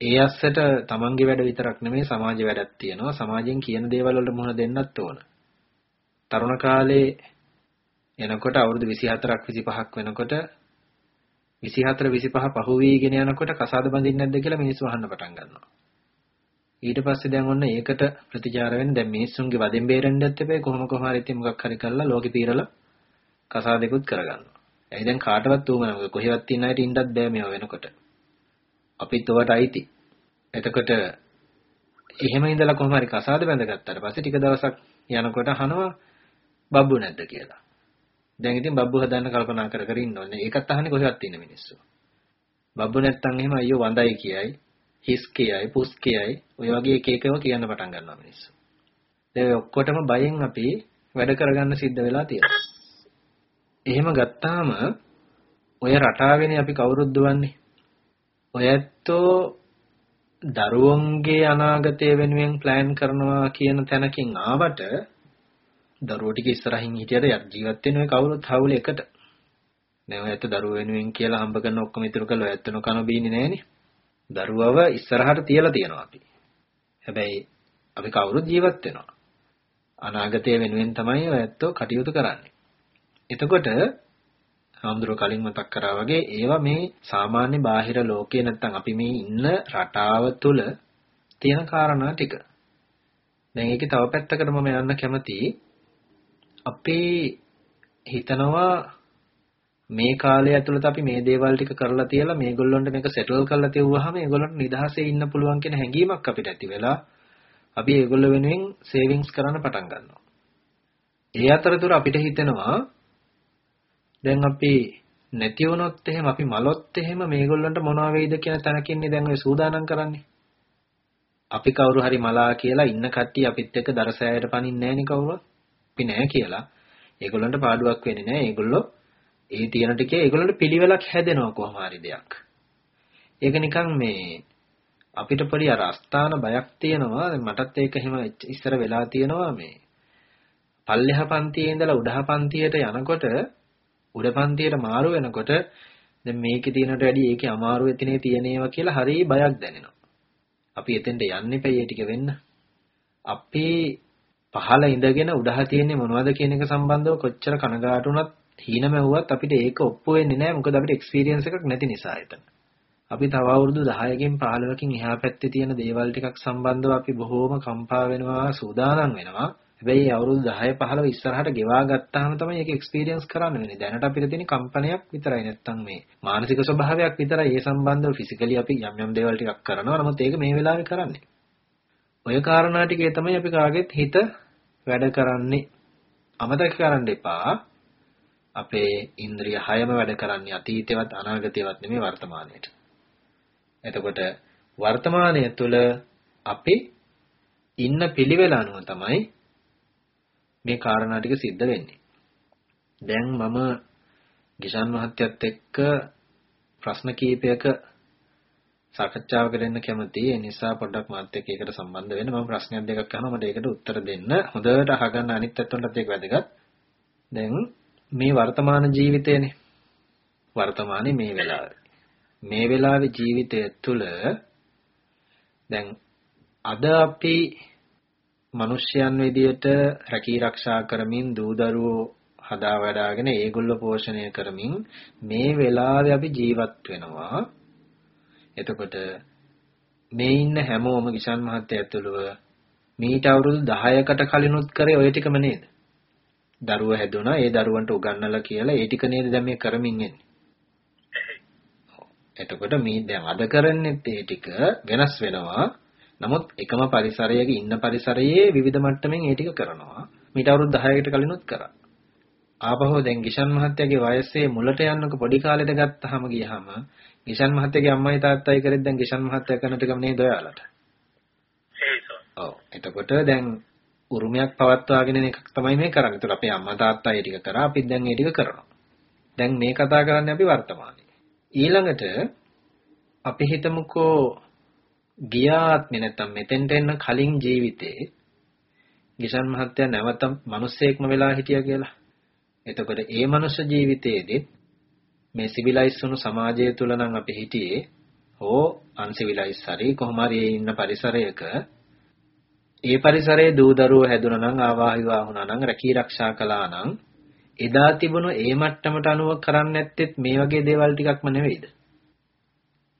ඒ අස්සට තමන්ගේ වැඩ විතරක් නෙමෙයි සමාජ වැඩක් තියෙනවා. සමාජයෙන් කියන දේවල් වලට මුහුණ දෙන්නත් ඕන. තරුණ කාලේ එනකොට අවුරුදු 24ක් 25ක් වෙනකොට 24 25 පහු වීගෙන යනකොට කසාද බඳින්නේ නැද්ද කියලා මිනිස්සු අහන්න පටන් ගන්නවා. ඊට පස්සේ දැන් ඔන්න ඒකට ප්‍රතිචාර වෙන්න දැන් මිනිස්සුන්ගේ වදෙන් බේරෙන්නත් එපේ කොහොම කොහම හරි ඉතින් මොකක් හරි කරලා ලෝකෙ පීරලා කසාදෙකුත් කරගන්නවා. එයි දැන් කාටවත් උවමන කොහෙවත් ඉන්න අයට ඉන්නත් බෑ මේව වෙනකොට. අපිත් ඔවට අයිති. එතකොට එහෙම ඉඳලා කොහොම හරි කසාද බැඳගත්තාට පස්සේ ටික දවසක් යනකොට අහනවා බබ්බු නැද්ද කියලා. දැන් ඉතින් බබ්බු හදන්න කල්පනා කර කර ඉන්න ඕනේ. ඒකත් අහන්නේ කොහෙවත් ඉන්න මිනිස්සු. බබ්බු නැත්තම් එහෙම අයියෝ වඳයි කියයි, හිස් කියයි, පුස් කියයි, ඔය වගේ එක එකව කියන්න පටන් ගන්නවා මිනිස්සු. දැන් ඔක්කොටම බයෙන් අපි වැඩ කරගන්න සිද්ධ වෙලා තියෙනවා. එහෙම ගත්තාම ඔය රටාවෙනේ අපි කවුරුත් දුවන්නේ. ඔය ඇත්තෝ දරුවන්ගේ අනාගතය වෙනුවෙන් ප්ලෑන් කරනවා කියන තැනකින් ආවට දරුවෝ ටික ඉස්සරහින් හිටියට ජීවත් වෙන ඔය කවුරුත් හවුල එකට. දැන් ඔය ඇත්ත දරුවෝ වෙනුවෙන් කියලා හම්බ කරන ඔක්කොම ඉතුරු කළා ඔය ඇත්තන කන බීන්නේ නැහනේ. දරුවව ඉස්සරහට තියලා තියෙනවා අපි. හැබැයි අපි කවුරුත් ජීවත් වෙනවා. අනාගතය වෙනුවෙන් තමයි ඔය ඇත්තෝ කටයුතු කරන්නේ. එතකොට හාමුදුරුවෝ කලින් මතක් කරා වගේ ඒවා මේ සාමාන්‍ය බාහිර ලෝකයේ නැත්තම් අපි මේ ඉන්න රටාව තුළ තියෙන කාරණා ටික. දැන් ඒකේ තව පැත්තකට මම යන්න කැමතියි. අපි හිතනවා මේ කාලය ඇතුළත අපි මේ දේවල් ටික කරලා තියලා මේගොල්ලොන්ට මේක සෙටල් කරලා තියුවාම ඒගොල්ලන්ට නිදහසේ ඉන්න පුළුවන් කියන හැඟීමක් අපිට ඇති වෙලා අපි ඒගොල්ලෝ වෙනුවෙන් සේවිංස් කරන්න පටන් ගන්නවා. ඒ අතරතුර අපිට හිතෙනවා දැන් අපි නැති වුණොත් එහෙම අපි මලොත් එහෙම මේගොල්ලන්ට මොනවා වෙයිද කියන තැනකින්නේ දැන් ඔය සූදානම් කරන්නේ. අපි කවුරු හරි මලා කියලා ඉන්න කට්ටිය අපිත් එක්ක දරසෑයට පනින්නේ නැහෙනි කවුරුත්. අපි නැහැ කියලා ඒගොල්ලන්ට පාඩුවක් වෙන්නේ නැහැ. ඒගොල්ලෝ ඒ තියෙන ටිකේ ඒගොල්ලන්ට පිළිවෙලක් හැදෙනවා කොහොම හරි දෙයක්. ඒක නිකන් මේ අපිට පොඩි අර අස්ථාන බයක් තියෙනවා. මටත් ඒක එහෙම ඉස්සර වෙලා තියෙනවා මේ පල්ලෙහා පන්තියේ ඉඳලා උඩහා පන්තියට යනකොට උඩ පන්තියට මාරු වෙනකොට දැන් මේකේ තියෙනට වැඩි ඒකේ අමාරු එතනේ තියෙනේවා කියලා හරිය බයක් දැනෙනවා. අපි එතෙන්ට යන්න එපා ඒ ටික වෙන්න. අපි පහළ ඉඳගෙන උඩහ තියෙන්නේ මොනවද කියන එක සම්බන්ධව කොච්චර කනගාටු වුණත් හීනමැව්වත් අපිට ඒක ඔප්පු වෙන්නේ නැහැ මොකද අපිට එක්ස්පීරියන්ස් එකක් නැති නිසා එතන. අපි තව අවුරුදු 10කින් 15කින් එහා පැත්තේ තියෙන දේවල් ටිකක් සම්බන්ධව අපි බොහෝම කම්පා වෙනවා සූදානම් වෙනවා. හැබැයි අවුරුදු 10 15 ඉස්සරහට ගෙවා ගත්තාම තමයි ඒක එක්ස්පීරියන්ස් කරන්න වෙන්නේ. දැනට අපිට තියෙන කම්පනයක් විතරයි නැත්තම් මේ මානසික ස්වභාවයක් විතරයි ඒ සම්බන්ධව ෆිසිකලි අපි යම් යම් දේවල් ටිකක් කරනවා. නමුත් ඒක මේ වෙලාවේ කරන්නේ. ඔය කාරණා ටිකේ තමයි අපි කාගෙත් හිත වැඩ කරන්නේ අමතක කරන්න එපා අපේ ඉන්ද්‍රිය හයම වැඩ කරන්නේ අතීතේවත් අනාගතේවත් නෙමෙයි වර්තමානයේට. එතකොට වර්තමානය තුළ අපි ඉන්න පිළිවෙල අනුව තමයි මේ කාරණා ටික සිද්ධ වෙන්නේ. දැන් මම ගිෂාන් මහත්තයත් එක්ක ප්‍රශ්න කීපයක සාකච්ඡාවකට එන්න කැමතියි. ඒ නිසා පොඩ්ඩක් මාත් එක්ක ඒකට සම්බන්ධ වෙන්න මම ප්‍රශ්නයක් දෙකක් අහනවා මට ඒකට උත්තර දෙන්න. හොඳට අහගන්න අනිත් පැත්තටත් ඒක වැදගත්. දැන් මේ වර්තමාන ජීවිතයනේ. වර්තමානයේ මේ වෙලාවේ. මේ වෙලාවේ ජීවිතය තුළ දැන් අද අපි මිනිස්යන් විදියට රැකී ආරක්ෂා කරමින් දූ දරුවෝ හදා වඩාගෙන ඒගොල්ලෝ පෝෂණය කරමින් මේ වෙලාවේ අපි ජීවත් වෙනවා එතකොට මේ ඉන්න හැමෝම කිෂාන් මහත්තයා ඇතුළුව මීට අවුරුදු 10කට කලිනුත් කරේ ඔය ටිකම නේද? දරුව හැදුනා ඒ දරුවන්ට උගන්වලා කියලා ඒ ටික නේද දැන් මේ කරමින් එන්නේ. එතකොට මේ දැන් අද කරන්නේ ඒ ටික වෙනස් වෙනවා. නමුත් එකම පරිසරයක ඉන්න පරිසරයේ විවිධ මට්ටමින් ඒ ටික කරනවා. මීට අවුරුදු 10කට කලිනුත් කරා. ආපහු දැන් ගිෂන් මහත්තයාගේ වයසේ මුලට යන්නක පොඩි කාලෙට ගත්තාම ගියාම ගිෂන් මහත්තයාගේ අම්මයි තාත්තයි කරෙත් දැන් ගිෂන් මහත්තයා කරන ටිකම නේද ඔයාලට. ඔව්. එතකොට දැන් උරුමයක් පවත්වාගෙන යන එකක් තමයි මේ කරන්නේ. ඒතර අපේ අම්මා තාත්තා ඒ ටික කරා අපිත් දැන් ඒ ටික කරනවා. දැන් මේ කතා කරන්නේ අපි වර්තමානයේ. ඊළඟට අපි හිතමුකෝ ගියාත්මේ නැත්තම් මෙතෙන්ට එන්න කලින් ජීවිතේ ගිෂන් මහත්තයා නැවත මිනිස්සෙක්ම වෙලා හිටියා කියලා. එතකොට ඒ මනුෂ්‍ය ජීවිතයේදී මේ සිවිලයිස් වුණු සමාජය තුල නම් අපි හිටියේ හෝ අන්සිවිලයිස් හරි කොහොම හරි ඉන්න පරිසරයක ඒ පරිසරයේ දූ දරුවෝ හැදුනා නම් ආවා විවාහ වුණා නම් රැකී ආරක්ෂා කළා නම් එදා තිබුණු ඒ මට්ටමට අනුව කරන්නේ නැත්තේත් මේ වගේ දේවල් ටිකක්ම නෙවෙයිද?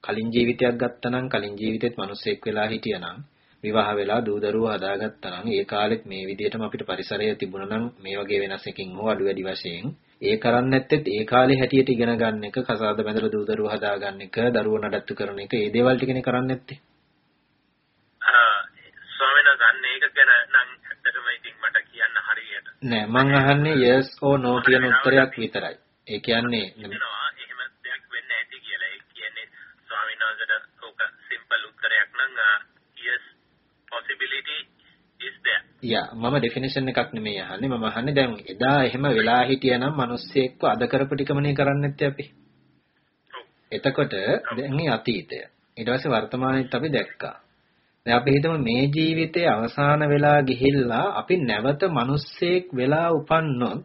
කලින් ජීවිතයක් ගත්තා නම් කලින් ජීවිතෙත් මිනිස්සෙක් වෙලා හිටියා නම් විවාහ වෙලා දූ දරුවෝ හදාගත්තා නම් ඒ කාලෙත් මේ විදිහටම අපිට පරිසරය තිබුණා නම් මේ වගේ වෙනසකින් හෝ අඩු වැඩි වශයෙන් ඒ කරන්නේ නැත්තෙත් ඒ කාලේ හැටියට ඉගෙන ගන්න එක කසාද බැඳලා දූ දරුවෝ හදාගන්න එක දරුවෝ නඩත්තු කරන එක ඒ දේවල් ටිකනේ කරන්නේ නැත්තේ. ස්වාමීන් වහන්සේ ඒක ගැන නම් ඇත්තටම ඉතින් මට කියන්න හරියට. නෑ මං අහන්නේ yes or no කියන උත්තරයක් විතරයි. ඒ කියන්නේ හිතනවා එහෙම දෙයක් වෙන්න ඇති කියලා ඒ කියන්නේ ස්වාමීන් වහන්සේට ඕක සිම්පල් උත්තරයක් නම් yes possibility is there යා මම ඩෙෆිනිෂන් එකක් නෙමෙයි අහන්නේ. මම අහන්නේ දැන් එදා එහෙම වෙලා හිටියනම් මිනිස්සෙක්ව අද කරපු ටිකමනේ කරන්නේ නැත්තේ අපි. එතකොට දැන් මේ අතීතය. ඊට පස්සේ වර්තමානයේත් අපි දැක්කා. දැන් අපි හිතමු මේ ජීවිතේ අවසාන වෙලා ගිහිල්ලා අපි නැවත මිනිස්සෙක් වෙලා උපන්නොත්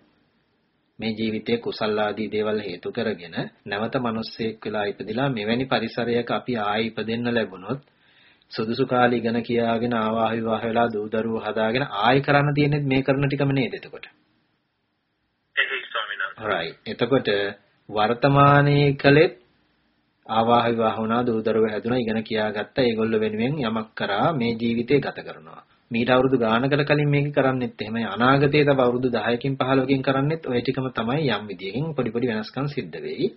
මේ ජීවිතයේ කුසල ආදී දේවල් හේතු කරගෙන නැවත මිනිස්සෙක් වෙලා ඉපදිලා මෙවැනි පරිසරයක අපි ආයි ඉපදෙන්න ලැබුණොත් සුදුසු කාලේ ඉගෙන කියාගෙන ආවාහ විවාහ වෙලා දූ දරුවෝ හදාගෙන ආයි කරන්න තියෙන්නේ මේ කරන ටිකම නේද එතකොට? එහේ ස්වාමීන්. වහන්සේ right එතකොට වර්තමානයේ කලෙත් ආවාහ විවාහ වුණා දූ දරුවෝ හැදුනා ඉගෙන කියාගත්තා. ඒගොල්ලෝ වෙනුවෙන් යමක් කරා මේ ජීවිතේ ගත කරනවා. මීට අවුරුදු ගානකට කලින් මේක කරන්නෙත් එහෙමයි. අනාගතයේ තව අවුරුදු 10කින් 15කින් කරන්නෙත් ওই ටිකම තමයි යම් විදියකින් පොඩි පොඩි වෙනස්කම් සිද්ධ වෙයි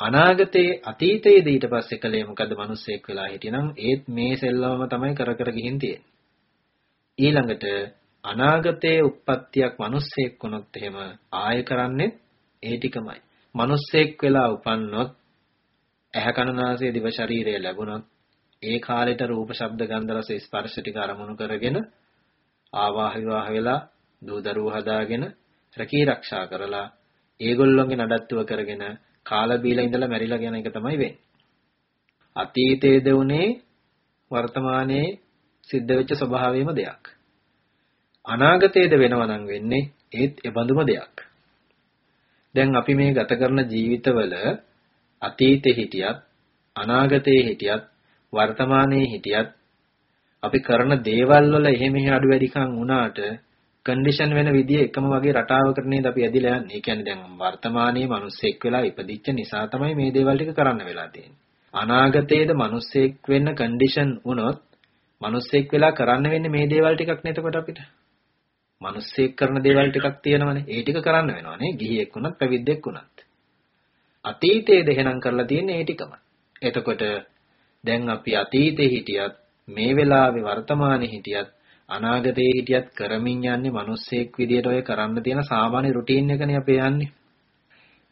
අනාගතයේ අතීතයේදී ඊට පස්සේ කලේ මොකද මිනිස්සෙක් වෙලා හිටියනම් ඒත් මේ සෙල්ලමම තමයි කර කර ගිහින් තියෙන්නේ. ඊළඟට අනාගතයේ උප්පත්තියක් මිනිස්සෙක් වුණොත් එහෙම ආය කරන්නේ ඒ ටිකමයි. මිනිස්සෙක් වෙලා උපන්නොත් ඇහැ කන නාසය දිව ශරීරය ලැබුණොත් ඒ කාලෙට රූප ශබ්ද ගන්ධ රස ස්පර්ශ ටික අරමුණු කරගෙන ආවාහ විවාහ වෙලා දූ දරුවෝ හදාගෙන රැකී ආරක්ෂා කරලා ඒගොල්ලොන්ගේ නඩත්තුව කරගෙන කාලා බීලා ඉඳලා මැරිලා යන එක තමයි වෙන්නේ. අතීතයේද උනේ වර්තමානයේ සිද්ධ වෙච්ච ස්වභාවයම දෙයක්. අනාගතයේද වෙනවා නම් වෙන්නේ ඒත් එබඳුම දෙයක්. දැන් අපි මේ ගත කරන ජීවිතවල අතීතේ හිටියත් අනාගතේ හිටියත් වර්තමානයේ හිටියත් අපි කරන දේවල් වල එහෙම එහෙ අඩු වැඩිකම් වුණාට කන්ඩිෂන් වෙන විදිය එකම වගේ රටාවකට නේද අපි ඇදිලා යන්නේ. ඒ කියන්නේ දැන් වර්තමානයේ මිනිස්සෙක් වෙලා ඉපදිච්ච නිසා තමයි මේ දේවල් ටික කරන්න වෙලා තියෙන්නේ. අනාගතයේද මිනිස්සෙක් වෙන්න කන්ඩිෂන් වුණොත් මිනිස්සෙක් වෙලා කරන්න වෙන්නේ මේ දේවල් ටිකක් නේ එතකොට අපිට. මිනිස්සෙක් කරන දේවල් ටිකක් තියෙනවනේ. ඒ ටික කරන්න වෙනවනේ. ගිහියෙක් වුණත් පැවිද්දෙක් වුණත්. අතීතයේද එහෙනම් කරලා තියෙන්නේ ඒ ටිකම. එතකොට දැන් අපි අතීතේ හිටියත් මේ වෙලාවේ වර්තමානයේ හිටියත් අනාගතයේ හිටියත් කරමින් යන්නේ මිනිස්සෙක් විදියට ඔය කරන්න තියෙන සාමාන්‍ය රුටීන් එකනේ අපි යන්නේ.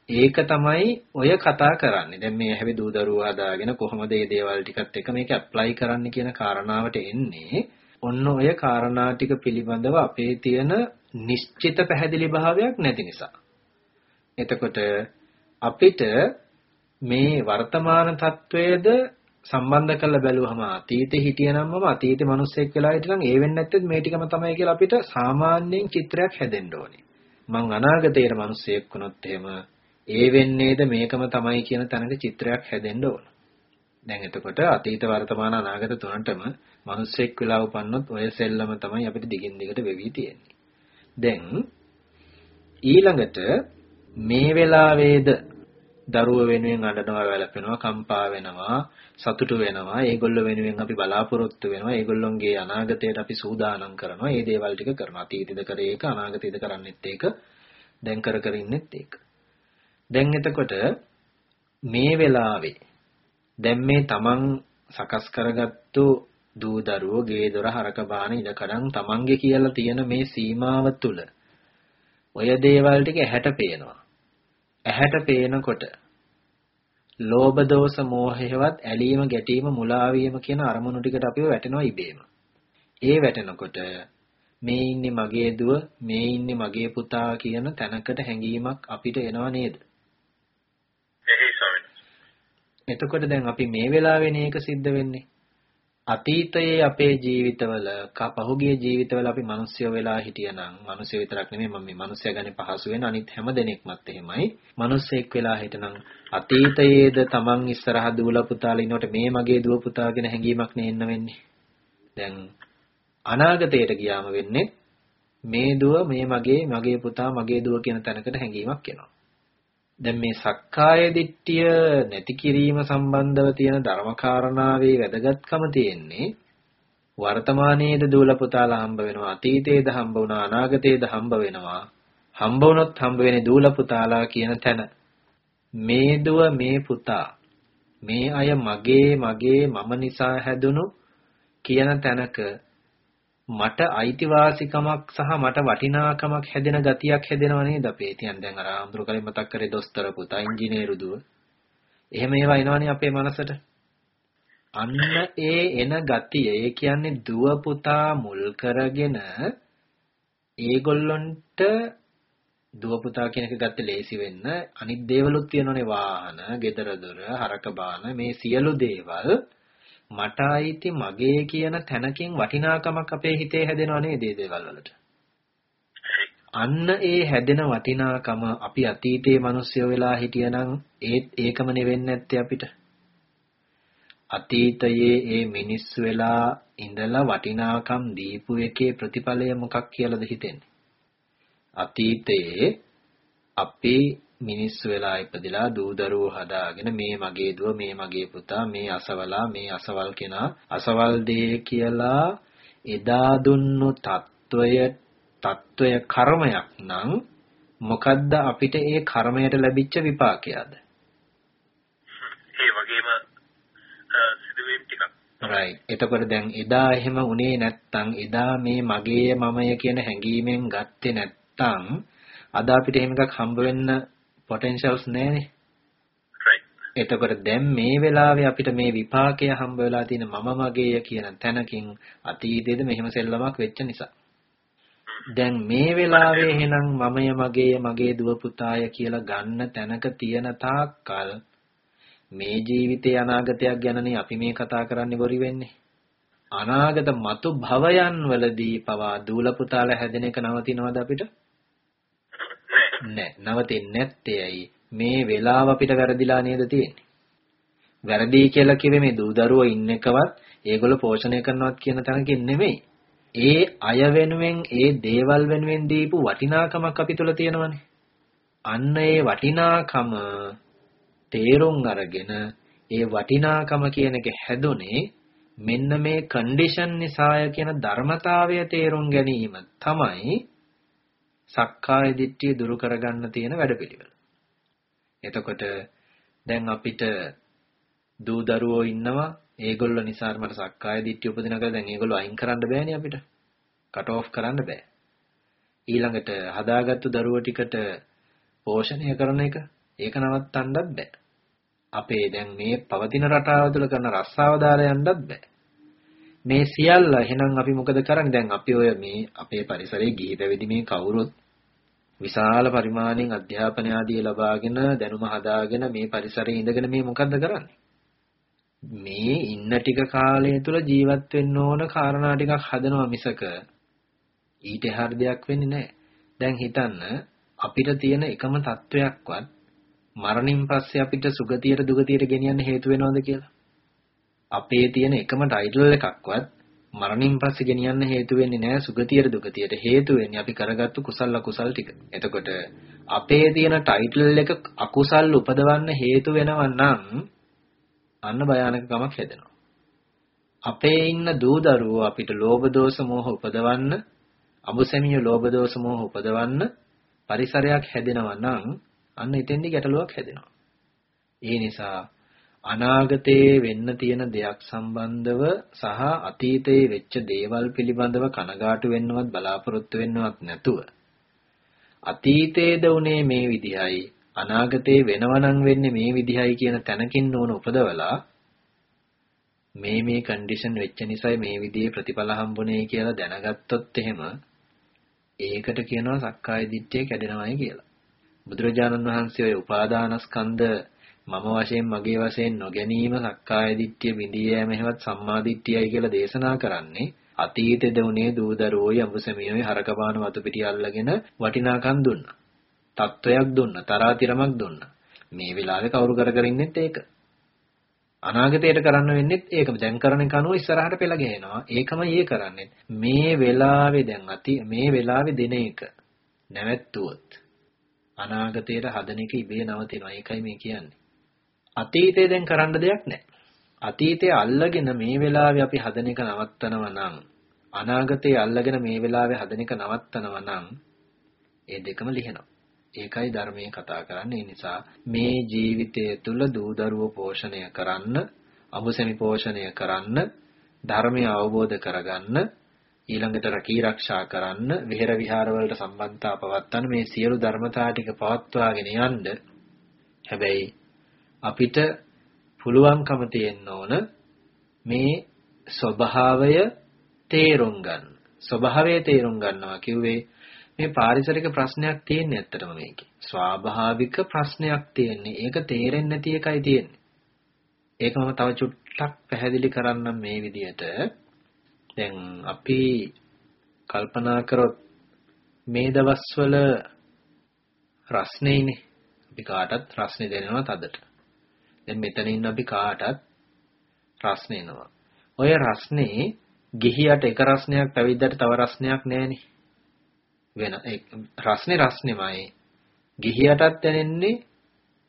ඒක තමයි ඔය කතා කරන්නේ. දැන් මේ හැවි දූ දරුවෝ හදාගෙන කොහොමද මේ දේවල් ටිකත් එක මේක ඇප්ලයි කරන්න කියන කාරණාවට එන්නේ. ඔන්න ඔය කාරණා ටික පිළිබඳව අපේ තියෙන නිශ්චිත පැහැදිලි භාවයක් නැති නිසා. එතකොට අපිට මේ වර්තමාන තත්වයේද සම්බන්ධ කරලා බැලුවම අතීතේ හිටියනම් මම අතීතේ මිනිස්සෙක් වෙලා හිටනම් ඒ වෙන්නේ නැත්තේ මේ ටිකම තමයි කියලා අපිට සාමාන්‍යයෙන් චිත්‍රයක් හැදෙන්න ඕනේ. මං අනාගතයේ මිනිස්සෙක් වුණොත් එහෙම ඒ වෙන්නේද මේකම තමයි කියන තැනක චිත්‍රයක් හැදෙන්න ඕන. දැන් එතකොට අතීත වර්තමාන අනාගත තුනටම මිනිස්සෙක් වෙලා උපන්නොත් ඔය සෙල්ලම තමයි අපිට දිගින් දිගට වෙවි තියෙන්නේ. දැන් ඊළඟට මේ වෙලාවේද දරුව වෙනුවෙන් අඬනවා වැළපෙනවා කම්පා වෙනවා සතුටු වෙනවා. ඒගොල්ලෝ වෙනුවෙන් අපි බලාපොරොත්තු වෙනවා. ඒගොල්ලොන්ගේ අනාගතයට අපි සූදානම් කරනවා. මේ දේවල් ටික කරනවා. අතීතෙද කරේ ඒක අනාගතෙද කරන්නෙත් ඒක දැන් කර කර ඉන්නෙත් ඒක. දැන් එතකොට මේ වෙලාවේ දැන් මේ තමන් සකස් කරගත්තු දූ දරුවෝ ගේ දොර හරක බාන ඉඩකඩම් තමන්ගේ කියලා තියෙන මේ සීමාව තුල ඔය දේවල් ටික ඇහැට පේනවා. ඇහැට පේනකොට ලෝභ දෝෂ මෝහයවත් ඇලීම ගැටීම මුලා වීම කියන අරමුණු ටිකට අපිව වැටෙනවා ඉබේම. ඒ වැටෙනකොට මේ ඉන්නේ මගේ දුව, මේ ඉන්නේ මගේ පුතා කියන තැනකට හැඟීමක් අපිට එනවා නේද? එතකොට දැන් අපි මේ වෙලාවේ මේක සිද්ධ වෙන්නේ. අතීතයේ අපේ ජීවිතවල පහුගිය ජීවිතවල අපි මිනිස්සුયો වෙලා හිටියනම් මිනිස්සු විතරක් නෙමෙයි මම මේ මිනිස්සයා ගැන පහසු වෙන අනිත් හැම දෙනෙක්මත් එහෙමයි. මිනිස්සෙක් වෙලා හිටනම් අතීතයේද Taman ඉස්සරහ දුවල පුතාලා ඉන්නකොට මේ මගේ දුව පුතා ගැන හැඟීමක් නෙන්න වෙන්නේ. දැන් අනාගතයට ගියාම වෙන්නේ මේ දුව මේ මගේ මගේ පුතා මගේ දුව කියන තැනකට හැඟීමක් එනවා. දැන් මේ සක්කාය දිට්ඨිය නැති කිරීම සම්බන්ධව තියෙන ධර්මකාරණාවේ වැදගත්කම තියෙන්නේ වර්තමානයේද දූල පුතාලා හම්බ වෙනවා අතීතයේද හම්බ වුණා අනාගතයේද හම්බ වෙනවා හම්බ වුණොත් හම්බ වෙන්නේ දූල පුතාලා කියන තැන. මේ දුව මේ පුතා මේ අය මගේ මගේ මම නිසා හැදුණු කියන තැනක මට අයිතිවාසිකමක් සහ මට වටිනාකමක් හැදෙන ගතියක් හැදෙනව නේද අපේ තියන් දැන් අර ආම්දුර කලින් මතක් කරේ දොස්තර පුතා ඉංජිනේරු දුව. එහෙම ඒවා එනවනේ අපේ මනසට. අන්න ඒ එන ගතිය. ඒ කියන්නේ දුව පුතා මුල් කරගෙන ඒගොල්ලොන්ට දුව පුතා කියන එක ගත්තේ ලේසි වෙන්න. අනිත් දේවලුත් තියෙනවනේ වාහන, ගෙදර දොර, හරක බාන මේ සියලු දේවල් මට අයිති මගේ කියන තැනකින් වටිනාකමක් අපේ හිතේ හැදෙනව නේද මේ දේවල් වලට. අන්න ඒ හැදෙන වටිනාකම අපි අතීතයේ මිනිස්සු වෙලා හිටියනම් ඒත් ඒකම නෙවෙන්නේ නැත්තේ අපිට. අතීතයේ ඒ මිනිස්සු වෙලා ඉඳලා වටිනාකම් දීපු එකේ ප්‍රතිඵලය මොකක් කියලාද හිතෙන්නේ? අතීතයේ අපි මිනිස්සු වෙලා ඉපදිලා දූ දරුවෝ හදාගෙන මේ මගේ දුව මේ මගේ පුතා මේ අසවලා මේ අසවල් කෙනා අසවල් දේ කියලා එදා දුන්නු తত্ত্বය తত্ত্বය කර්මයක් නම් මොකද්ද අපිට ඒ කර්මයට ලැබිච්ච විපාකයද? ඒ වගේම සිදුවීම් ටිකක්. Right. එතකොට දැන් එදා එහෙම උනේ නැත්තම් එදා මේ මගේ මමය කියන හැඟීමෙන් ගත්තේ නැත්තම් අද අපිට එහෙම එකක් හම්බ වෙන්න පොටෙන්ෂල්ස් නැහැනේ. එතකොට දැන් මේ වෙලාවේ අපිට මේ විපාකය හම්බ වෙලා තියෙන මම මගේය කියන තැනකින් අතීතයේද මෙහෙම සෙල්ලමක් වෙච්ච නිසා. දැන් මේ වෙලාවේ එහෙනම් මමය මගේය මගේ දුව පුතාය කියලා ගන්න තැනක තියෙන තාක්කල් මේ ජීවිතේ අනාගතයක් ගැනනේ අපි මේ කතා කරන්නේ බොරි වෙන්නේ. අනාගත මතු භවයන් වලදී පවා දූල පුතාලා හැදෙන එක නවතිනවද අපිට? නැහැ. නවතින්නේ නැත්තේ ඇයි? මේ වෙලාව අපිට වැරදිලා නේද තියෙන්නේ? වැරදි කියලා කිව්වේ මේ දූ දරුවෝ ඉන්න එකවත් ඒගොල්ලෝ පෝෂණය කරනවත් කියන තරකින් නෙමෙයි. ඒ අය වෙනුවෙන් ඒ දේවල් වෙනුවෙන් දීපු වටිනාකමක් අපි තුල තියෙනවනේ. අන්න ඒ වටිනාකම තේරුම් අරගෙන ඒ වටිනාකම කියන එක හැදුනේ මෙන්න මේ කන්ඩිෂන් නිසාය කියන ධර්මතාවය තේරුම් ගැනීම තමයි සක්කාය දිට්ඨිය දුරු කරගන්න තියෙන වැඩපිළිවෙල. එතකොට දැන් අපිට දූ දරුවෝ ඉන්නවා ඒගොල්ලෝ නිසා මට සක්කාය දිට්ඨිය උපදිනකල දැන් ඒගොල්ලෝ අයින් කරන්න බෑනේ අපිට. කට් ඔෆ් කරන්න බෑ. ඊළඟට හදාගත්තු දරුවෝ ටිකට පෝෂණය කරන එක ඒක නවත්තන්නත් බෑ. අපේ දැන් මේ පවතින රටාව තුළ කරන රස්සාව දාලා යන්නත් බෑ. මේ සියල්ල. එහෙනම් අපි මොකද කරන්නේ? දැන් අපි ඔය මේ අපේ පරිසරයේ ගිහි පැවිදි මේ කවුරුත් විශාල පරිමාණයෙන් අධ්‍යාපනය ආදී ලබාගෙන දැනුම හදාගෙන මේ පරිසරයේ ඉඳගෙන මේ මොකද්ද කරන්නේ? මේ ඉන්න ටික කාලය තුල ජීවත් වෙන්න ඕන කාරණා ටිකක් හදනවා මිසක ඊට එහාට දෙයක් වෙන්නේ නැහැ. දැන් හිතන්න අපිට තියෙන එකම තත්වයක්වත් මරණින් පස්සේ අපිට සුගතියට දුගතියට ගෙනියන්න හේතු වෙනවද කියලා? අපේ තියෙන එකම ටයිටල් එකක්වත් මරණින් පස්සේ ගෙනියන්න හේතු වෙන්නේ නැහැ සුගතියට දුගතියට හේතු වෙන්නේ අපි කරගත්තු කුසල අකුසල් ටික. එතකොට අපේ තියෙන ටයිටල් එක අකුසල් උපදවන්න හේතු වෙනවා නම් අන්න භයානකකමක් හැදෙනවා. අපේ ඉන්න දූ දරුවෝ අපිට ලෝභ දෝෂ මෝහ උපදවන්න, අමුසැමිය ලෝභ දෝෂ මෝහ උපදවන්න පරිසරයක් හැදෙනවා නම් අන්න එතෙන්දි ගැටලුවක් හැදෙනවා. ඒ නිසා අනාගතයේ වෙන්න තියෙන දෙයක් සම්බන්ධව සහ අතීතයේ වෙච්ච දේවල් පිළිබඳව කනගාටු වෙන්නවත් බලාපොරොත්තු වෙන්නවත් නැතුව අතීතයේද උනේ මේ විදිහයි අනාගතේ වෙනවනම් වෙන්නේ මේ විදිහයි කියන තැනකින් නෝන උපදවලා මේ මේ කන්ඩිෂන් වෙච්ච නිසා මේ විදිහේ ප්‍රතිඵල හම්බුනේ කියලා දැනගත්තොත් එහෙම ඒකට කියනවා සක්කාය දිට්ඨිය කැඩෙනවයි කියලා. බුදුරජාණන් වහන්සේ ඔය උපාදානස්කන්ධ මම වශයෙන් මගේ වශයෙන් නොගැනීම සක්කාය දිට්ඨිය බිඳී යෑම එහෙවත් සම්මා දිට්ඨියයි කියලා දේශනා කරන්නේ අතීතෙද උනේ දූදරුවෝයි අඹසමියෝයි හරකබාන වතු පිටි අල්ලගෙන වටිනාකම් දුන්නා. තත්වයක් දුන්නා, තරාතිරමක් දුන්නා. මේ වෙලාවේ කවුරු කර කර ඉන්නෙත් ඒක. අනාගතයට කරන්න වෙන්නේත් ඒකම. දැන් කරන එක අනුව ඉස්සරහට පෙළ ගහනවා. ඒකමයි ඒ කරන්නේ. මේ වෙලාවේ දැන් අති මේ වෙලාවේ දෙන එක නැවැත්තුවොත් අනාගතයට හදන එක ඉබේ නවතිනවා. ඒකයි මේ කියන්නේ. අතීතේ දැන් කරන්න දෙයක් නැහැ. අතීතයේ අල්ලගෙන මේ වෙලාවේ අපි හදන එක නවත්තනවා නම් අනාගතයේ අල්ලගෙන මේ වෙලාවේ හදන එක නවත්තනවා නම් ඒ දෙකම ලිහෙනවා. ඒකයි ධර්මයේ කතා කරන්නේ. ඒ නිසා මේ ජීවිතය තුළ දූ දරුවෝ පෝෂණය කරන්න, අමුසෙමි පෝෂණය කරන්න, ධර්මය අවබෝධ කරගන්න, ඊළඟට රකී ආරක්ෂා කරන්න, විහෙර විහාර වලට සම්බන්ධතා පවත්වන්න මේ සියලු ධර්මතා ටික පවත්වාගෙන යන්න. හැබැයි අපිට පුළුවන්කම තියෙන්න ඕන මේ ස්වභාවය තේරුම් ගන්න. ස්වභාවය තේරුම් ගන්නවා කිව්වේ මේ පාරිසරික ප්‍රශ්නයක් තියෙන්නේ ඇත්තටම මේකේ. ස්වාභාවික ප්‍රශ්නයක් තියෙන්නේ. ඒක තේරෙන්නේ නැති එකයි තියෙන්නේ. ඒක මම තව චුට්ටක් පැහැදිලි කරන්නම් මේ විදිහට. දැන් අපි කල්පනා කරොත් මේ දවස්වල රස්නේනේ. අපි කාටත් රස්නේ දෙනවා තදට. දැන් මෙතන ඉන්න අපි කාටත් රස්නේ එනවා. ඔය රස්නේ ගිහියට එක රස්නයක් පැවිද්දට තව රස්නයක් නැහෙනේ. වෙන රස්නේ රස්නේමයි. ගිහියටත් දැනෙන්නේ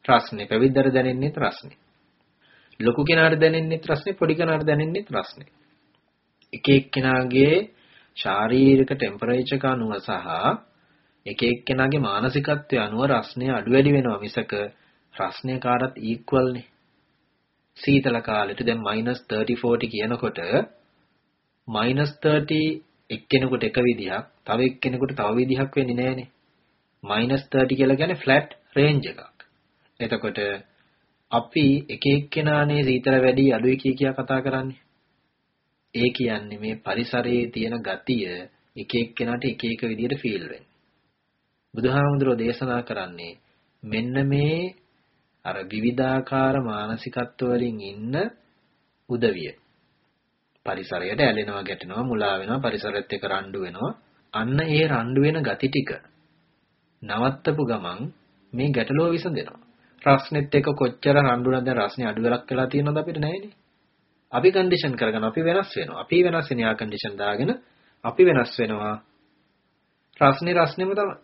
රස්නේ. පැවිද්දට දැනෙන්නේ රස්නේ. ලොකු කෙනාට දැනෙන්නේ රස්නේ, පොඩි කෙනාට දැනෙන්නේ රස්නේ. එක එක්කෙනාගේ ශාරීරික ටෙම්පරේචර් එක අනුව සහ එක එක්කෙනාගේ මානසිකත්වය අනුව රස්නේ අඩු වැඩි වෙනවා මිසක රස්නේ කාටත් ඉක්වල් නේ. සීතල කාලෙට දැන් -30 40 කියනකොට -30 එක්කෙනෙකුට එක විදිහක්, තව එක්කෙනෙකුට තව විදිහක් වෙන්නේ නැහනේ. -30 කියලා කියන්නේ ෆ්ලැට් රේන්ජ් එකක්. එතකොට අපි එක එක්කෙනානේ සීතල වැඩි අඩුයි කිය කියා කතා කරන්නේ. ඒ කියන්නේ මේ පරිසරයේ තියෙන ගතිය එක එක්කෙනාට එක එක විදිහට ෆීල් වෙන්නේ. බුදුහාමුදුරෝ දේශනා කරන්නේ මෙන්න මේ අර විවිධාකාර මානසිකත්ව වලින් ඉන්න උදවිය. පරිසරයට ඇලෙනවා ගැටෙනවා මුලා වෙනවා පරිසරයත් එක්ක රණ්ඩු වෙනවා. අන්න ඒ රණ්ඩු වෙන ගති ටික නවත්තපු ගමන් මේ ගැටලුව විසඳෙනවා. රස්නෙත් එක්ක කොච්චර රණ්ඩු නැද්ද රස්නේ අඩු වෙලක් වෙලා තියෙනවද අපිට නැහැනේ. අපි කන්ඩිෂන් කරගෙන අපි වෙනස් වෙනවා. අපි වෙනස් වෙන යා කන්ඩිෂන් දාගෙන අපි වෙනස් වෙනවා. රස්නේ රස්නෙම තමයි.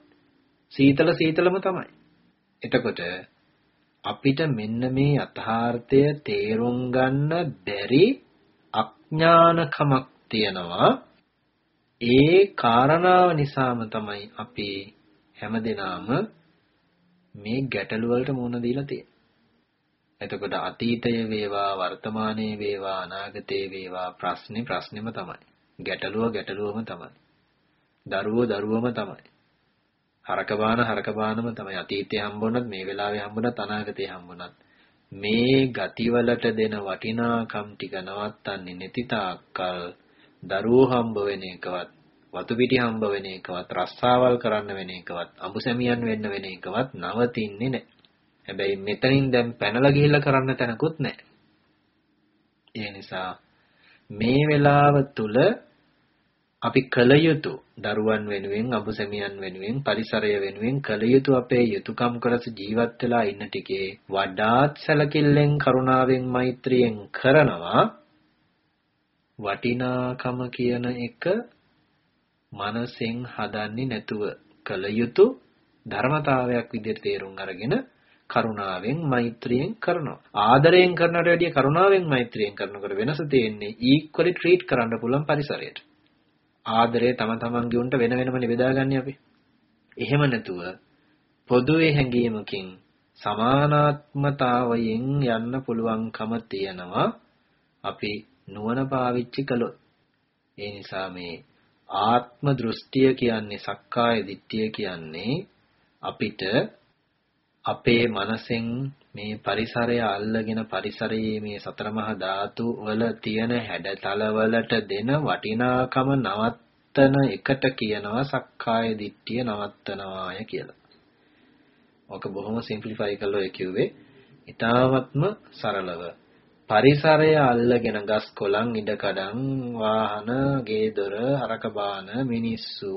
සීතල සීතලම තමයි. එතකොට අපිට මෙන්න මේ යථාර්ථය තේරුම් ගන්න බැරි අඥානකමක් තියෙනවා ඒ කාරණාව නිසාම තමයි අපි හැමදෙනාම මේ ගැටලු වලට මුහුණ දීලා තියෙන්නේ. එතකොට අතීතය වේවා වර්තමානයේ වේවා අනාගතයේ වේවා ප්‍රශ්නේ ප්‍රශ්නෙම තමයි. ගැටලුව ගැටලුවම තමයි. දරුවෝ දරුවම තමයි. හරක බාන හරක බානම තමයි අතීතයේ හම්බුණත් මේ වෙලාවේ හම්බුණත් අනාගතයේ හම්බුණත් මේ ගතිවලට දෙන වටිනාකම් ටික නවත්තන්නේ නැති තාක්කල් දරුවෝ හම්බ වෙන එකවත් වතු පිටි හම්බ වෙන එකවත් රස්සාවල් කරන්න වෙන එකවත් අඹසැමියන් වෙන්න වෙන එකවත් නවතින්නේ නැහැ. හැබැයි මෙතනින් දැන් පැනලා ගිහිල්ලා කරන්න තැනකුත් නැහැ. ඒ නිසා මේ වෙලාව තුල අපි කල යුතු දරුවන් වෙනුවෙන් අබුසැමියන් වෙනුවෙන් පරිසරය වෙනුවෙන් කල යුතු අපේ යුතුයකම් කරස ජීවත් වෙලා ඉන්න ටිකේ වඩාත් සැලකිල්ලෙන් කරුණාවෙන් මෛත්‍රියෙන් කරනවා වටිනාකම කියන එක මනසෙන් හදන්නේ නැතුව කල යුතු ධර්මතාවයක් විදිහට තේරුම් අරගෙන කරුණාවෙන් මෛත්‍රියෙන් කරනවා. ආදරයෙන් කරනට වැඩිය කරුණාවෙන් මෛත්‍රියෙන් කරනකොට වෙනස තියෙන්නේ ඊක්වලි ට්‍රීට් කරන්න පුළුවන් පරිසරයට. ආදරය තම තමන්ගේ උන්ට වෙන වෙනම නිබෙදාගන්නේ අපි. එහෙම නැතුව පොදුවේ හැඟීමකින් සමානාත්මතාවයෙන් යන්න පුළුවන්කම තියෙනවා අපි නුවණ පාවිච්චි කළොත්. ඒ නිසා මේ ආත්ම දෘෂ්ටිය කියන්නේ සක්කාය දිට්ඨිය කියන්නේ අපිට අපේ මනසෙන් මේ පරිසරය අල්ලගෙන පරිසරයේ මේ සතර මහා ධාතු වල තියෙන හැඩතල වලට දෙන වටිනාකම නවත්තන එකට කියනවා සක්කාය දිට්ඨිය නවත්තනවාය කියලා. ඔක බොහොම සිම්ප්ලිෆයි කළා ඒ කිව්වේ. ඊ타වත්ම සරලව පරිසරය අල්ලගෙන ගස් කොළන් ඉඩකඩම් වාහන ගේ දොර අරක බාන මිනිස්සු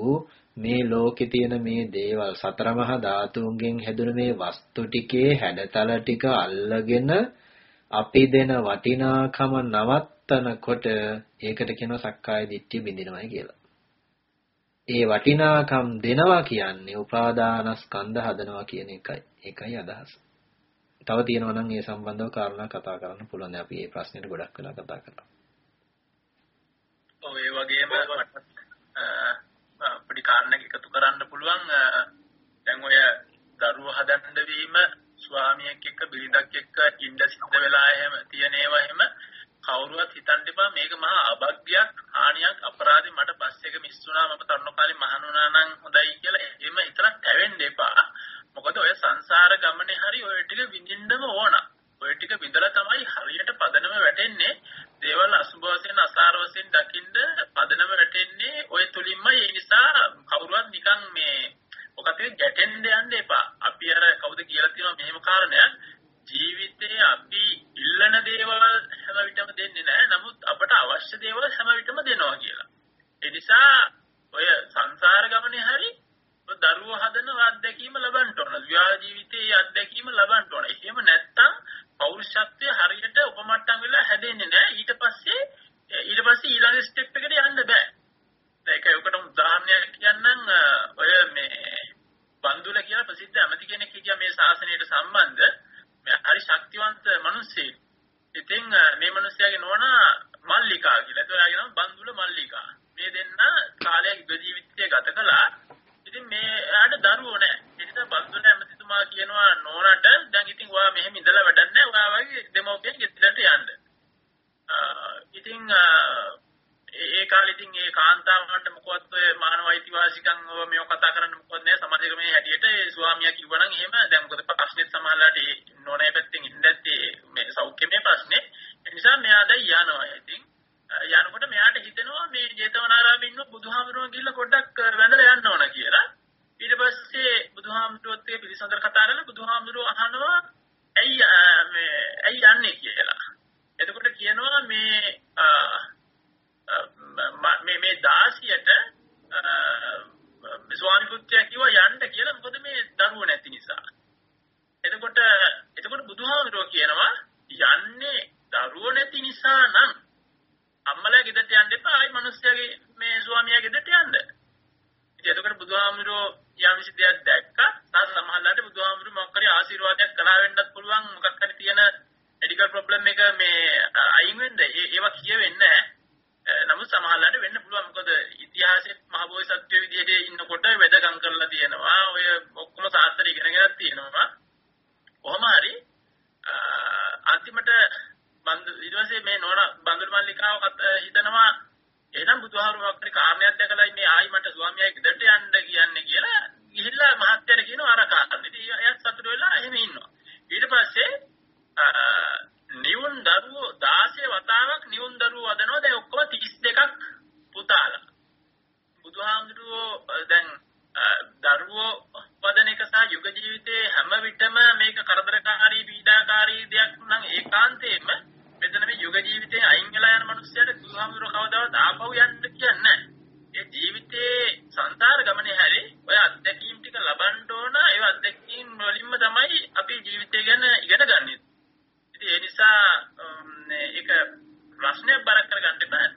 මේ ලෝකේ තියෙන මේ දේවල් සතර මහා ධාතුන්ගෙන් හැදුණු මේ වස්තු ටිකේ හැඩතල ටික අල්ලගෙන අපි දෙන වටිනාකම නවත්තනකොට ඒකට කියනවා සක්කාය දිට්ඨිය බිඳිනවයි කියලා. ඒ වටිනාකම් දෙනවා කියන්නේ උපාදානස්කන්ධ හදනවා කියන එකයි. ඒකයි අදහස. තව තියෙනවා නම් ඒ සම්බන්ධව කාරණා කතා කරන්න පුළුවන්. අපි මේ ප්‍රශ්නෙට ගොඩක් වෙලා කතා කරා. ඔව් ඒ වගේම පොඩි කාරණයක් එකතු කරන්න පුළුවන්. දැන් ඔය දරුවෝ හදන්න වීම ස්වාමියෙක් එක්ක බිරිඳක් එක්ක ඉන්න සිද්ධ වෙලා එහෙම තියෙන ඒවා එහෙම කවුරුවත් හිතන්න එපා. මේක මහා අභග්යක් හානියක් අපරාධي මට බස් එක මිස් වුණා. මම තරුණ කාලේ මහණුණා නම් හොඳයි කියලා එහෙම හිතලා තැවෙන්න එපා. මොකද ඔය සංසාර ගමනේ හරි ඔය ටික විඳින්නම ඕන. ඔය ටික විඳලා තමයි හරියට පදනම වැටෙන්නේ. දේවල් අසුබ වශයෙන් අසාර වශයෙන් දකින්න පදනම වැටෙන්නේ ඔය තුලින්මයි ඒ නිසා කවුරුවත් නිකන් මේ ඔකට ගැටෙන්න යන්න එපා අපි අර කවුද කියලා තියෙනවා මෙහෙම කාරණයක් ජීවිතේ අපි ඉල්ලන දේවල් හැම විටම දෙන්නේ නැහැ. නමුත් අපට අවශ්‍ය දේවල් හැම විටම දෙනවා කියලා. ඒ නිසා ඔය සංසාර ගමනේ හරි දරුවෝ හදන අත්දැකීම ලබන්න ඕන. විවාහ ජීවිතයේ අත්දැකීම ලබන්න ඕන. එහෙම නැත්තම් පෞරුෂත්වයේ හරියට උපමට්ටම් වෙලා හැදෙන්නේ නැහැ. ඊට පස්සේ ඊට පස්සේ ඊළඟ ස්ටෙප් එකට යන්න බෑ. ඒක උකට උදාහරණයක් කියන්නම් ඔය මේ බන්දුල කියලා ප්‍රසිද්ධ ඇමති කෙනෙක් හිටියා මේ ශාසනයට සම්බන්ධ හරි ශක්තිවන්ත මිනිස්සෙක්. ඉතින් මේ මිනිස්යාගේ නෝනා මල්ලිකා කියලා. ඒත් එයාගේ නම බන්දුල මල්ලිකා. මේ දෙන්න කාලයක් යුග ජීවිතය ගත කළා. ඉතින් මේ එයාට දරුවෝ නැහැ. ඒ නිසා බන්දුල ඇමතිතුමා කියනවා නෝනාට දැන් ඉතින් ඔයා මෙහෙම ඉඳලා වැඩක් නැහැ. ඔයා වගේ දෙමෝපියන් ගෙදරට යන්න. ඉතින් ඒ කාලේ ඉතින් ඒ කාන්තාවන්ට මොකවත් ඔය මානව අයිතිවාසිකම් ඔය මේව කතා කරන්න මොකවත් නැහැ. සමාජ ක්‍රමයේ හැටියට ඒ ස්වාමියා කිව්වනම් එහෙම. දැන් මොකද ප්‍රශ්නෙත් සමහරලාට ඒ නෝනේ පැත්තෙන් ඉඳද්දී මේ සෞඛ්‍යමය ප්‍රශ්නේ. ඒ නිසා මෙයා දැන් යනවා. ඉතින් යනකොට මෙයාට හිතෙනවා මේ ජේතවනාරාමේ ඉන්න බුදුහාමුදුරුවෝ ගිහිල්ලා පොඩ්ඩක් වැඳලා යන්න ඕන කියලා. ඊට පස්සේ බුදුහාමුදුරුවෝත් එක්ක පිළිසඳර කතා කරලා බුදුහාමුදුරුවෝ අහනවා ඇයි මේ ඇයි යන්නේ කියලා එතකොට කියනවා මේ මේ මේ 16ට ස්වාමි පුත්‍රයා කිව්වා යන්න කියලා මොකද මේ දරුවෝ නැති නිසා. එතකොට එතකොට බුදුහාමුදුරුවෝ කියනවා යන්නේ දරුවෝ නැති නිසා නම් අම්මලා ගෙදරට යන්න එපා ආයි මිනිස්සයාගේ මේ ස්වාමියා ගෙදරට යන්න. ඉතින් එතකොට බුදුහාමුදුරුවෝ යම්සි දෙයක් දැක්කා. තාම සමහරවිට බුදුහාමුදුරුවෝ මොකක් හරි ආශිර්වාදයක් කළා වෙන්නත් පුළුවන්. මොකක් හරි තියෙන මෙඩිකල් ප්‍රොබ්ලම් එක මේ අයින් වෙන්න. ඒවා කියවෙන්නේ නැහැ. නමුත් සමහරවිට වෙන්න පුළුවන්. මොකද ඉතිහාසයේ මහබෝසත්ත්වයේ විදිහට ඉන්නකොට වෙදකම් කරලා තියෙනවා. ඔය ඔක්කොම සාස්ත්‍ර ඉගෙනගෙන තියෙනවා. කොහොම හරි අන්තිමට බන්දු ඊට පස්සේ මේ නෝන බන්දුල් මල්ලිකාව හිතනවා එහෙනම් බුදුහාමුදුරුවෝ අපේ කාරණයක් දැකලා මේ ආයි මට ස්වාමියා ගෙදරට යන්න කියන්නේ කියලා ගිහිල්ලා මහත්තයාට කියනවා අර කාරණා. ඉතින් එයාත් සතුට වෙලා එහෙම ඉන්නවා. ඊට පස්සේ නියුන් දරුවෝ 16 වතාවක් නියුන් දරුවෝ වදනවා දැන් ඔක්කොම 32ක් පුතාලා බුදුහාමුදුරුවෝ දැන් දරුවෝ වදන එක සහ යුග ජීවිතයේ හැම විටම මේක කරදරකාරී පීඩාකාරී දෙයක් නම් ඒකාන්තයෙන්ම මෙතන මේ යුග ජීවිතේ අයින් වෙලා යන මිනිස්සුන්ට බුදුහාමුදුරුවෝ කවදාවත් ආපහු යන්න කියන්නේ ඒ ජීවිතේ සංසාර ගමනේ හැරි ඔය අත්දැකීම් ටික ලබන්න ඕන. ඒ අත්දැකීම් වලින්ම තමයි අපි ජීවිතය ගැන ඉගෙන ගන්නේ ඉතින් ඒ නිසා ඒක ප්‍රශ්නයක් බර කරගන්න බෑ.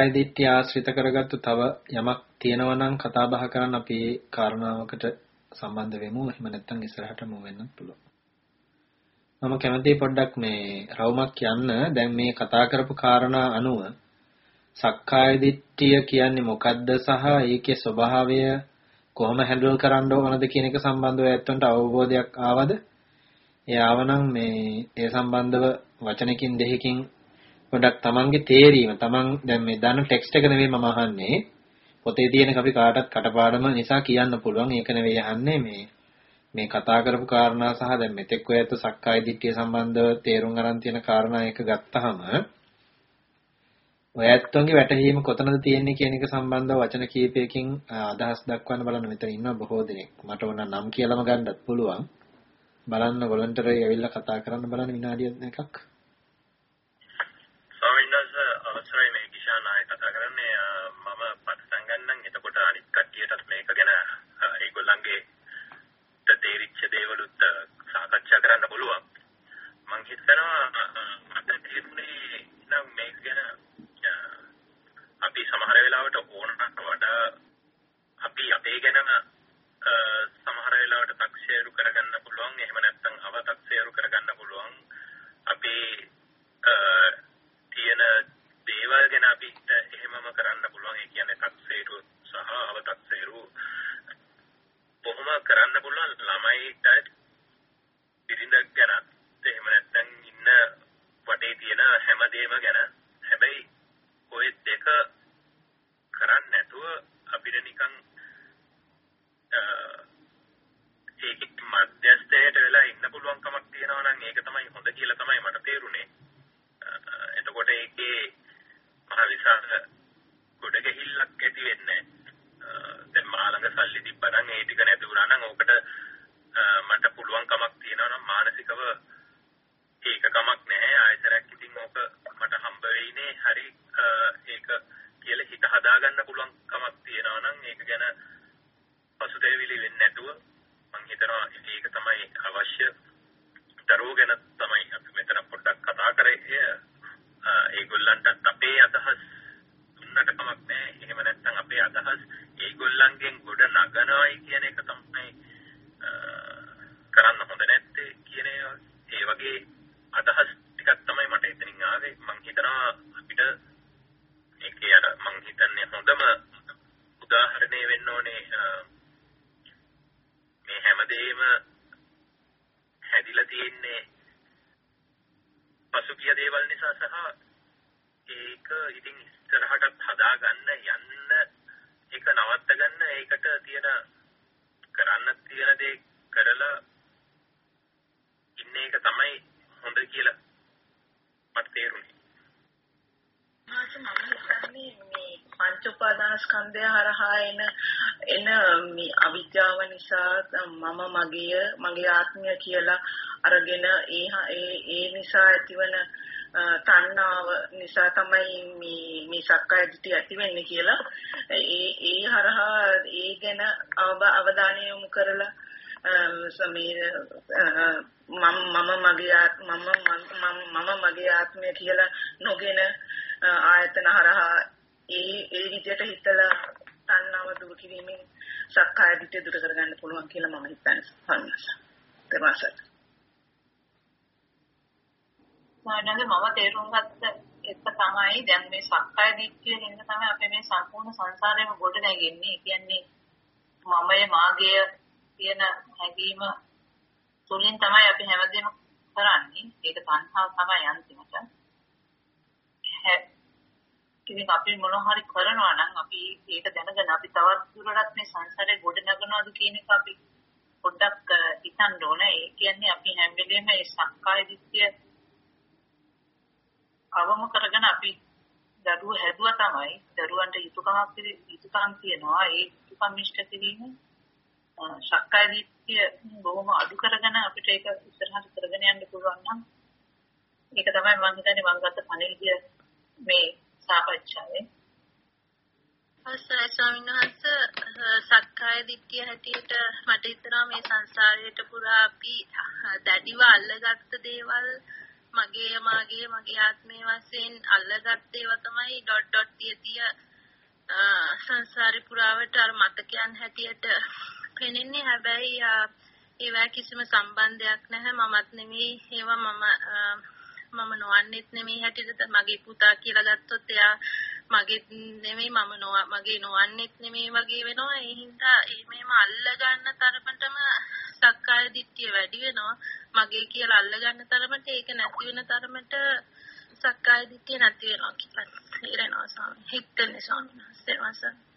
කාය දිට්ඨිය ආශ්‍රිත කරගත්තු තව යමක් තියෙනවා නම් කතා බහ කරන්න අපි ඒ කාරණාවකට සම්බන්ධ වෙමු. එහෙම නැත්නම් ඉස්සරහට මු වෙන්නත් පුළුවන්. මම කැමතියි පොඩ්ඩක් මේ රවුමක් යන්න. දැන් මේ කතා කරපු කාරණා අනුව සක්කාය දිට්ඨිය කියන්නේ මොකද්ද සහ ඒකේ ස්වභාවය කොහොම හැන්ඩල් කරන්න ඕනද කියන එක සම්බන්ධව ඇත්තන්ට අවබෝධයක් ආවද? ඒ ආවනම් මේ ඒ සම්බන්ධව වචනකින් දෙහිකින් ගොඩක් තමන්ගේ තේරීම තමන් දැන් මේ දන්න ටෙක්ස්ට් එක නෙවෙයි මම අහන්නේ. පොතේ තියෙන අපි කාටත් කටපාඩම නිසා කියන්න පුළුවන්. ඒක නෙවෙයි අහන්නේ මේ මේ කතා කරපු කාරණා සහ දැන් මෙතෙක් ඔය ඇත්ත සක්කාය දිට්ඨිය සම්බන්ධව තේරුම් ගන්න තියෙන කාරණා එක ගත්තාම ඔය ඇත්තන්ගේ වැටහීම කොතනද තියෙන්නේ කියන එක සම්බන්ධව වචන කීපයකින් අදහස් දක්වන්න බලන්න මෙතන ඉන්න බොහෝ දෙනෙක්. මට ඕන නම් කියලාම ගන්නත් පුළුවන්. බලන්න වොලන්ටරි ඇවිල්ලා කතා කරන්න බලන්න විනාඩියක් එකක්. හිතනවා අද තිබුණේ නම් මේක ගැන අපි සමහර වෙලාවට ඕනකට වඩා අපි අපේ ගැනම සමහර වෙලාවට තක්සේරු කරගන්න පුළුවන්. එහෙම නැත්නම් අවතක්සේරු කරගන්න පුළුවන්. අපේ තියෙන දේවල් ගැන අපි එහෙමම කරන්න පුළුවන්. ඒ කියන්නේ තක්සේරු සහ අවතක්සේරු කොහොම කරන්න පුළුවන්. ළමයිට පිරිඳක් ගැන වෙන හැමදේම ගැන. හැබැයි ওই දෙක කරන්නේ නැතුව අපිට නිකන් ඒක මැදස්තයට වෙලා ඉන්න පුළුවන් කමක් තියෙනවා නම් ඒක තමයි හොඳ කියලා තමයි මට තේරුනේ. එතකොට ඒකේ මහ විශාල ගොඩ ගැහිල්ලක් ඇති වෙන්නේ. දැන් මාළඟ සල්ලි තිබ්බනම් ඒ ටික නැති වුණා නම් ඕකට මට පුළුවන් කමක් තියෙනවා නම් මානසිකව ඒක කමක් නැහැ. ආයතරක් වෙයිනේ හරි ඒක කියලා හිත හදාගන්න පුළුවන් කමක් තියනවා නම් ඒක ගැන පසුතැවිලි වෙන්නේ නැතුව මම හිතනවා ඒක තමයි අවශ්‍ය. දරුවෝ ගැන තමයි අපි මෙතන පොඩ්ඩක් කතා කරේ. ඒගොල්ලන්ට අපේ අදහස් දුන්නට කමක් නැහැ එහෙම නැත්නම් අපේ අදහස් ඒගොල්ලන්ගෙන් ගොඩ නගනවයි කියන එක තමයි කරන්න හොඳ නැත්තේ කියන ඒ වගේ අදහස් ටිකක් තමයි මට ආවේ. මං හිතනවා අපිට ඒකේ අර මං හිතන්නේ හොඳම උදාහරණය වෙන්න ඕනේ මේ හැමදේම හැදිලා තියෙන්නේ පසුගිය දේවල් නිසා සහ ඒක ඉතින් ඉස්සරහටත් හදාගන්න යන්න ඒක නවත්ත ගන්න ඒකට තියෙන කරන්න තියෙන දේ කරලා ඉන්න එක තමයි හොඳ කියලා මට තේරුණේ. මාස මම හිතන්නේ මේ පංච උපාදාන ස්කන්ධය හරහා එන එන මේ අවිද්‍යාව නිසා මම මගේ මගේ ආත්මය කියලා අරගෙන ඒ ඒ ඒ නිසා ඇතිවන තණ්හාව නිසා තමයි මේ මේ සක්කාය දිට්ඨිය ඇති වෙන්නේ කියලා ඒ ඒ හරහා ඒ ගැන අවධානය යොමු කරලා සමීර මම මම මගේ ආත්ම මම මම මගේ ආත්මය කියලා නොගෙන ආයතන හරහා ඒ ඒ විදිහට හිතලා තණ්හාව දුරු කිරීමෙන් සක්කාය දිට්ඨිය දුරු කරගන්න පුළුවන් කියලා මම හිතන්නේ සම්මස. තේරුණාද? සාමාන්‍යයෙන් මම තේරුම් ගත්ත එක තමයි දැන් මේ සක්කාය දිට්ඨිය හින්දා තමයි අපි මේ සම්පූර්ණ සංසාරේම ගොඩ නැගෙන්නේ. කියන්නේ මමයේ මාගේ කියන හැඟීම තුලින් තමයි අපි හැමදේම කරන්නේ. ඒක තණ්හාව තමයි අන්තිමට. ඉතින් අපි මොන හරි කරනවා නම් අපි ඒක දැනගෙන අපි තවත් දුරටත් මේ සංසාරේ ගොඩ නගනවාද කියන එක අපි පොඩ්ඩක් හිතන්න ඕනේ. ඒ කියන්නේ අපි හැම වෙලේම මේ සක්කාය දිට්ඨිය අවම කරගෙන අපි දරුවෝ හැදුවා තමයි දරුවන්ට යුතුයකමක් යුතුයකම් තියෙනවා ඒ යුතුයකම් ඉෂ්ට කිරීම සක්කාය දිට්ඨිය බොහොම අඩු කරගෙන අපිට ඒක ඉස්සරහට කරගෙන යන්න පුළුවන් නම් ඒක තමයි මම හිතන්නේ මම ගත්ත පණිවිඩය මේ සාකච්ඡාවේ. අවසරයි ස්වාමීන් වහන්සේ සක්කාය දිට්ඨිය හැටියට මට හිතෙනවා මේ සංසාරයට පුරා අපි දැඩිව අල්ලගත්ත දේවල් මගේ මාගේ මගේ ආත්මයේ වශයෙන් අල්ලගත්ත ඒවා තමයි ඩොට් ඩොට් තිය තිය සංසාරේ පුරාවට අර මතකයන් හැටියට පෙනෙන්නේ. හැබැයි ඒවා කිසිම සම්බන්ධයක් නැහැ. මමත් නෙමෙයි. ඒවා මම මම නොවන්නෙත් නෙමෙයි. හැටියට මගේ පුතා කියලා ගත්තොත් එයා මගේ නෙමෙයි. මම නොව මගේ නොවන්නෙත් නෙමෙයි වගේ වෙනවා. ඒ හින්දා මේම අල්ල ගන්න තරමටම සක්කාය දිට්ඨිය වැඩි වෙනවා. මගේ කියලා අල්ල ගන්න තරමට ඒක නැති වෙන තරමට සක්කාය දිට්ඨිය නැති වෙනවා කියලා තේරෙනවා ස්වාමී. හිතන්නේ ස්වාමීන් වහන්සේ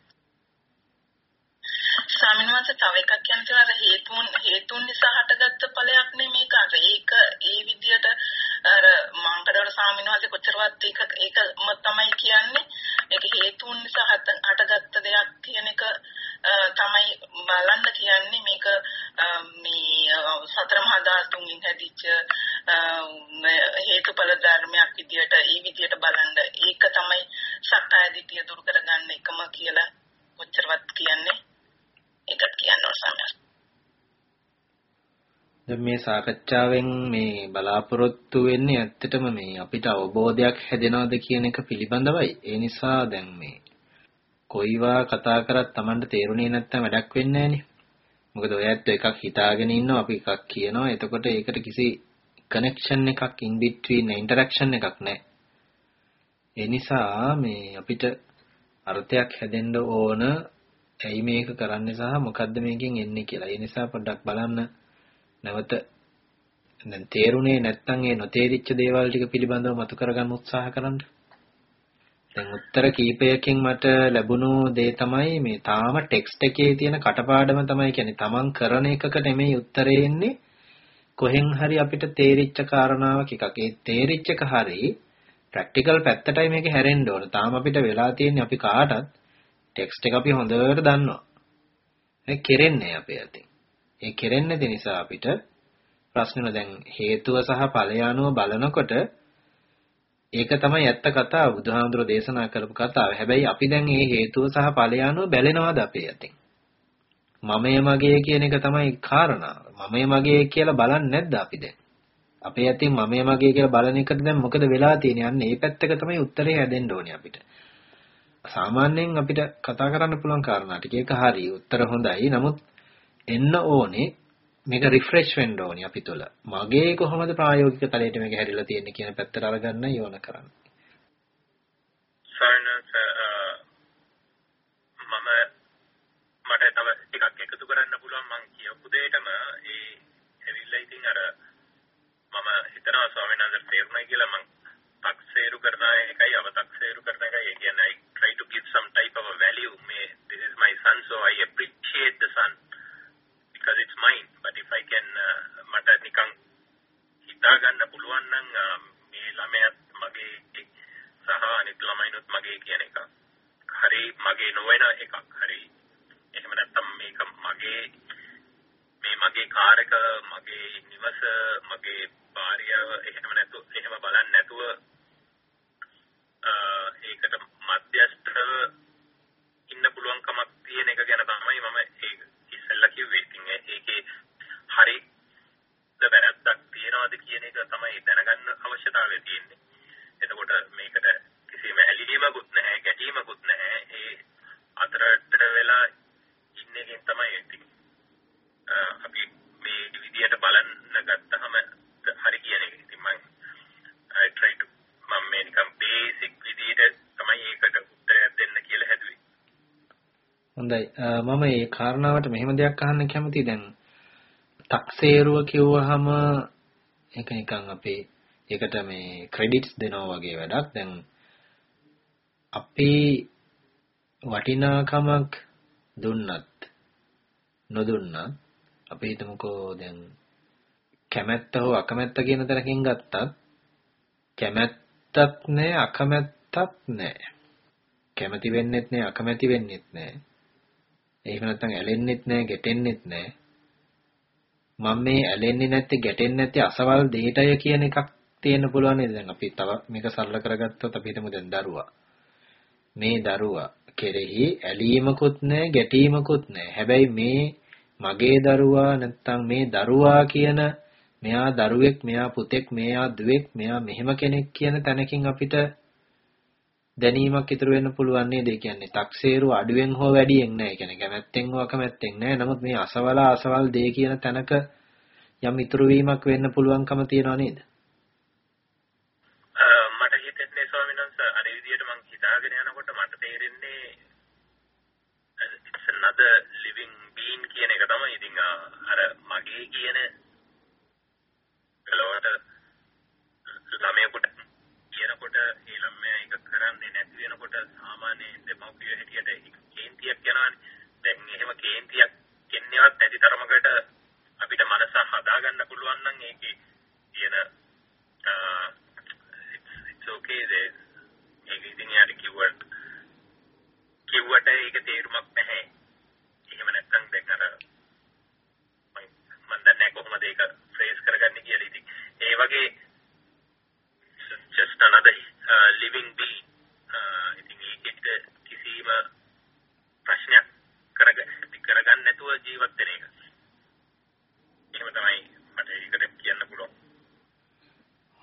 ස්වාමීන් වහන්සේ තව එකක් කියන්නේ අර හේතුන් හේතුන් නිසා හටගත්ත ඵලයක් නෙමේක අර ඒක ඒ විදිහට අර මංකඩවල ස්වාමීන් වහන්සේ කොච්චරවත් ඒක ඒකම තමයි කියන්නේ. ඒක හේතුන් නිසා හටගත්ත දෙයක් කියන එක තමයි බලන්න කියන්නේ. මේක මේ සතර මහා ධාතුන්ගෙන් හැදිච්ච හේතුඵල ධර්මයක් විදියට ඒ විදියට බලන්න. ඒක තමයි සක්කාය දිටිය දුරු කරගන්න එකම කියලා කොච්චරවත් කියන්නේ. ඒකත් කියන්න ඕන දැන් මේ සාකච්ඡාවෙන් මේ බලාපොරොත්තු වෙන්නේ ඇත්තටම මේ අපිට අවබෝධයක් හැදෙනවද කියන එක පිළිබඳවයි. ඒ නිසා දැන් මේ කොයිවා කතා කරත් Tamanට තේරුණේ නැත්නම් වැඩක් වෙන්නේ නැහනේ. මොකද ඔයත් එකක් හිතාගෙන ඉන්නවා අපි එකක් කියනවා. එතකොට ඒකට කිසි කනෙක්ෂන් එකක් ඉන් බිට්වීන් ඉන්ටරැක්ෂන් එකක් නැහැ. ඒ නිසා මේ අපිට අර්ථයක් හැදෙන්න ඕන ඇයි මේක කරන්නේ සහ මොකද්ද මේකෙන් එන්නේ කියලා. ඒ නිසා පොඩ්ඩක් බලන්න නැවත දැන් තේරුනේ නැත්නම් ඒ නොතේරිච්ච දේවල් ටික පිළිබඳව මතු කරගන්න උත්සාහ කරන්න. දැන් උත්තර කීපයකින් මට ලැබුණු දේ තමයි මේ තාම ටෙක්ස්ට් එකේ තියෙන කටපාඩම තමයි කියන්නේ තමන් කරන එකක නෙමෙයි උත්තරේ එන්නේ කොහෙන් හරි අපිට තේරිච්ච කාරණාවක් එකක්. ඒ තේරිච්ච එක හරි ප්‍රැක්ටිකල් පැත්තටයි මේක හැරෙන්න ඕන. තාම අපිට වෙලා තියෙන්නේ අපි කාටත් ටෙක්ස්ට් එක අපි හොඳට දන්නවා. ඒ කෙරෙන්නේ අපේ අතින්. ඒ කෙරෙන්නේ නැති නිසා අපිට ප්‍රශ්නෙන දැන් හේතුව සහ ඵලය අනුව බලනකොට ඒක තමයි ඇත්ත කතාව බුදුහාමුදුරෝ දේශනා කරපු කතාව. හැබැයි අපි දැන් මේ හේතුව සහ ඵලය අනුව බැලෙනවද අපේ අතින්? මමය මගේ කියන එක තමයි කාරණාව. මමය මගේ කියලා බලන්නේ නැද්ද අපි දැන්? අපේ අතින් මමයේ මගේ කියලා බලන එකට දැන් මොකද වෙලා තියෙන්නේ? අන්න ඒ පැත්තක තමයි උත්තරේ හැදෙන්න ඕනේ අපිට. සාමාන්‍යයෙන් අපිට කතා කරන්න පුළුවන් කාරණා ටික ඒක හරි උත්තර හොඳයි. නමුත් එන්න ඕනේ මේක රිෆ්‍රෙෂ් වෙන්න ඕනේ අපි තුල. මගේ කොහොමද ප්‍රායෝගික තලයට මේක හැරිලා තියෙන්නේ කියන පැත්තට අරගන්න යෝන කරන්නේ. සයනස් uh, මම මට තව ටිකක් එකතු කරන්න පුළුවන් මං කියපු දෙයටම ඒ ඇවිල්ලා ඉතින් අර මම හිතනවා ස්වාමීන් වහන්සේ තේරුණා කියලා මං තක්සේරු කරන එකයි අවතක්සේරු කරන එකයි ඒ කියන්නේ I try to give some type of a value මේ this is my son so I appreciate the son because it's mine. But if I can uh, මට නිකන් හිතා ගන්න පුළුවන් නම් uh, මේ ළමයාත් මගේ සහ අනිත් ළමයිනුත් මගේ කියන එක හරි මගේ නොවන එකක් හරි එහෙම නැත්නම් මේක මගේ මේ මගේ කාර් එක මගේ නිවස මගේ භාර්යාව එහෙම නැතු එහෙම බලන්නේ නැතුව ඒකට මධ්‍යස්ථව ඉන්න පුළුවන්කමක් තියෙන එක ගැන තමයි මම ඒක ඉස්සෙල්ලා කිව්වේ. ඉතින් ඒකේ හරි වැරද්දක් තියනවාද කියන එක තමයි දැනගන්න අවශ්‍යතාවය තියෙන්නේ. එතකොට මේකට කිසිම ඇලීමකුත් නැහැ, ගැටීමකුත් නැහැ. ඒ අතරට වෙලා ඉන්න එකෙන් තමයි ඉතින් අපි මේ විදියට බලන්න ගත්තහම හරි කියන එක. ඉතින් මම I try to මම මේ නිකන් බේසික් විදියට තමයි ඒකට උත්තරයක් දෙන්න කියලා හැදුවේ. හොඳයි. මම මේ කාරණාවට මෙහෙම දෙයක් අහන්න කැමතියි දැන්. 탁සේරුව කිව්වහම ඒක නිකන් අපේ ඒකට මේ ක්‍රෙඩිට්ස් දෙනවා වගේ වැඩක්. දැන් අපි වටිනාකමක් දුන්නත් නොදුන්නත් අපි හිතමුකෝ දැන් කැමැත්ත හෝ අකමැත්ත කියන තැනකින් ගත්තත් කැමැත්තක් නැහැ අකමැත්තක් නැහැ. කැමැති වෙන්නෙත් නැහැ අකමැති වෙන්නෙත් නැහැ. එහෙම නැත්නම් ඇලෙන්නෙත් නැහැ ගැටෙන්නෙත් නැහැ. මම මේ ඇලෙන්නේ නැත්තේ ගැටෙන්නේ නැත්තේ අසවල් දෙයටය කියන එකක් තියෙන්න පුළුවන් නේද? දැන් අපි තව මේක සරල කරගත්තොත් අපි හිතමු දැන් දරුවා. මේ දරුවා කෙරෙහි ඇලීමකුත් නැහැ ගැටීමකුත් නැහැ. හැබැයි මේ මගේ දරුවා නැත්තම් මේ දරුවා කියන මෙයා දරුවෙක් මෙයා පුතෙක් මෙයා දුවෙක් මෙයා මෙහෙම කෙනෙක් කියන තැනකින් අපිට දැනීමක් ඉතුරු වෙන්න පුළුවන් නේද? ඒ කියන්නේ taksේරු අඩුවෙන් හෝ වැඩියෙන් නෑ. ඒ කියන්නේ කැමැත්තෙන් හෝ අකමැත්තෙන් නෑ. නමුත් මේ අසවල අසවල් දේ කියන තැනක යම් ඉතුරු වීමක් වෙන්න පුළුවන්කම තියනවා නේද? මට හිතෙන්නේ ස්වාමීන් වහන්සේ අර විදියට මම හිතාගෙන යනකොට මට තේරෙන්නේ it's another living being කියන එක තමයි ඉතින් අර මගේ කියන කලවට ළමයෙකුට කියනකොට ඒ ළමයා ඒක කරන්නේ නැති වෙනකොට සාමාන්‍යයෙන් දෙමව්පිය හැටියට කේන්තියක් යනවානේ. දැන් එහෙම කේන්තියක් එන්නේවත් නැති තරමකට අපිට මනස හදාගන්න පුළුවන් නම් ඒකේ තියෙන it's okay there. ඒක ඉතින් යාට කිව්වට කිව්වට ඒක තේරුමක් නැහැ. එහෙම නැත්නම් දැන් අර මම දන්නේ කොහොමද ඒක ෆ්‍රේස් කරගන්නේ කියලා ඉතින් ඒ වගේ just another uh, living being uh, ඉතින් ඒකෙත් කිසිම ප්‍රශ්නයක් කරගන්න කරගන්න නැතුව ජීවත් වෙන එක. එහෙම තමයි මට ඒකට කියන්න පුළුවන්.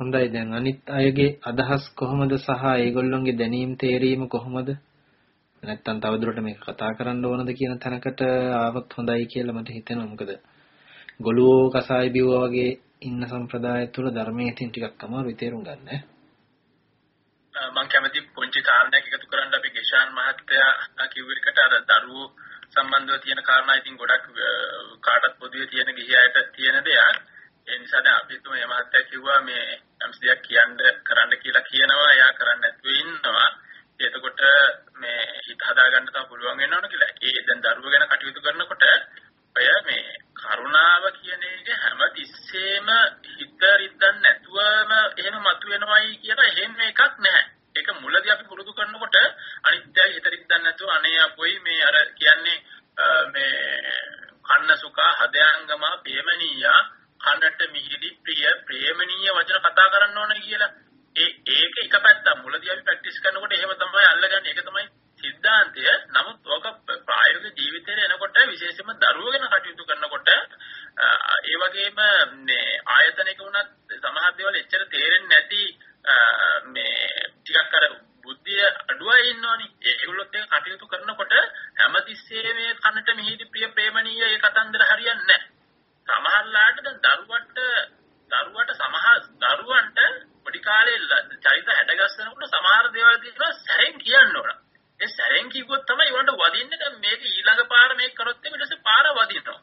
හොඳයි දැන් අනිත් අයගේ අදහස් කොහොමද සහ ඒගොල්ලොන්ගේ දැනීම් තේරීම කොහොමද? නැත්තම් තවදුරට මේක කතා කරන්න ඕනද කියන තැනකට ආවත් හොඳයි කියලා මට හිතෙනවා. මොකද ගොළුෝ කසාය බිව්වා වගේ ඉන්න සම්ප්‍රදාය තුළ ධර්මයේ තින් ටිකක් අමාරුයි තේරුම් ගන්න ඈ. මම කැමති පුංචි කාරණයක් එකතු කරන්න අපි ගිෂාන් මහත්තයා කිව්ව එකට අර දරුවෝ සම්බන්ධව තියෙන කාරණා ඉතින් ගොඩක් කාටත් පොදුවේ තියෙන ගිහියට තියෙන දෙයක්. ඒ නිසා දැන් අපි තුමේ මහත්තයා කිව්වා මේ යම්ස් දෙයක් කියන්න කරන්න කියලා කියනවා එයා කරන්න නැතුව ඉන්නවා. එතකොට මේ හිත හදාගන්න තව පුළුවන් වෙනවනේ කියලා. ඒ දැන් දරුවෝ ගැන කටයුතු කරනකොට ඔය මේ කරුණාව කියන එක හැම තිස්සෙම හිත රිද්දන්න නැතුවම එහෙම මතුවෙනවයි කියලා එහෙම එකක් නැහැ. ඒක මුලදී අපි පුරුදු කරනකොට අනිත්‍යයි හිත රිද්දන්න නැතුව අනේ අපොයි මේ අර කියන්නේ මේ කන්න සුඛා හදයංගම ප්‍රේමණීය කනට මිහිරි ප්‍රිය ප්‍රේමණීය වචන කතා කරන්න ඕන කියලා. ඒ ඒක එක පැත්තක් මුලදී අපි ප්‍රැක්ටිස් කරනකොට එහෙම තමයි අල්ලගන්නේ. ඒක තමයි සිද්ධාන්තය. නමුත් ඕක ප්‍රායෝගික ජීවිතේට එනකොට විශේෂයෙන්ම දරුවෝ ගැන කටයුතු කරනකොට ඒ වගේම මේ ආයතනයක වුණත් සමහර සමහර දේවල් එච්චර තේරෙන්නේ නැති මේ ටිකක් අර බුද්ධිය අඩුවයි ඉන්නවනේ. ඒගොල්ලොත් එක කටයුතු කරනකොට හැමතිස්සෙම මේ කනට මිහිරි ප්‍රිය ප්‍රේමණීය ඒ කතන්දර හරියන්නේ නැහැ. සමහරලාට දැන් දරුවට දරුවට සමහර දරුවන්ට පොඩි කාලේ චරිත හැඩගස්සනකොට සමහර දේවල් තියෙනවා සැරෙන් කියන්න ඕන. ඒ සැරෙන් කිව්වොත් තමයි ඒවන්ට වදින්නේ දැන් මේක ඊළඟ පාර මේක කරොත් එමේ ඊට පස්සේ පාර වදිනවා.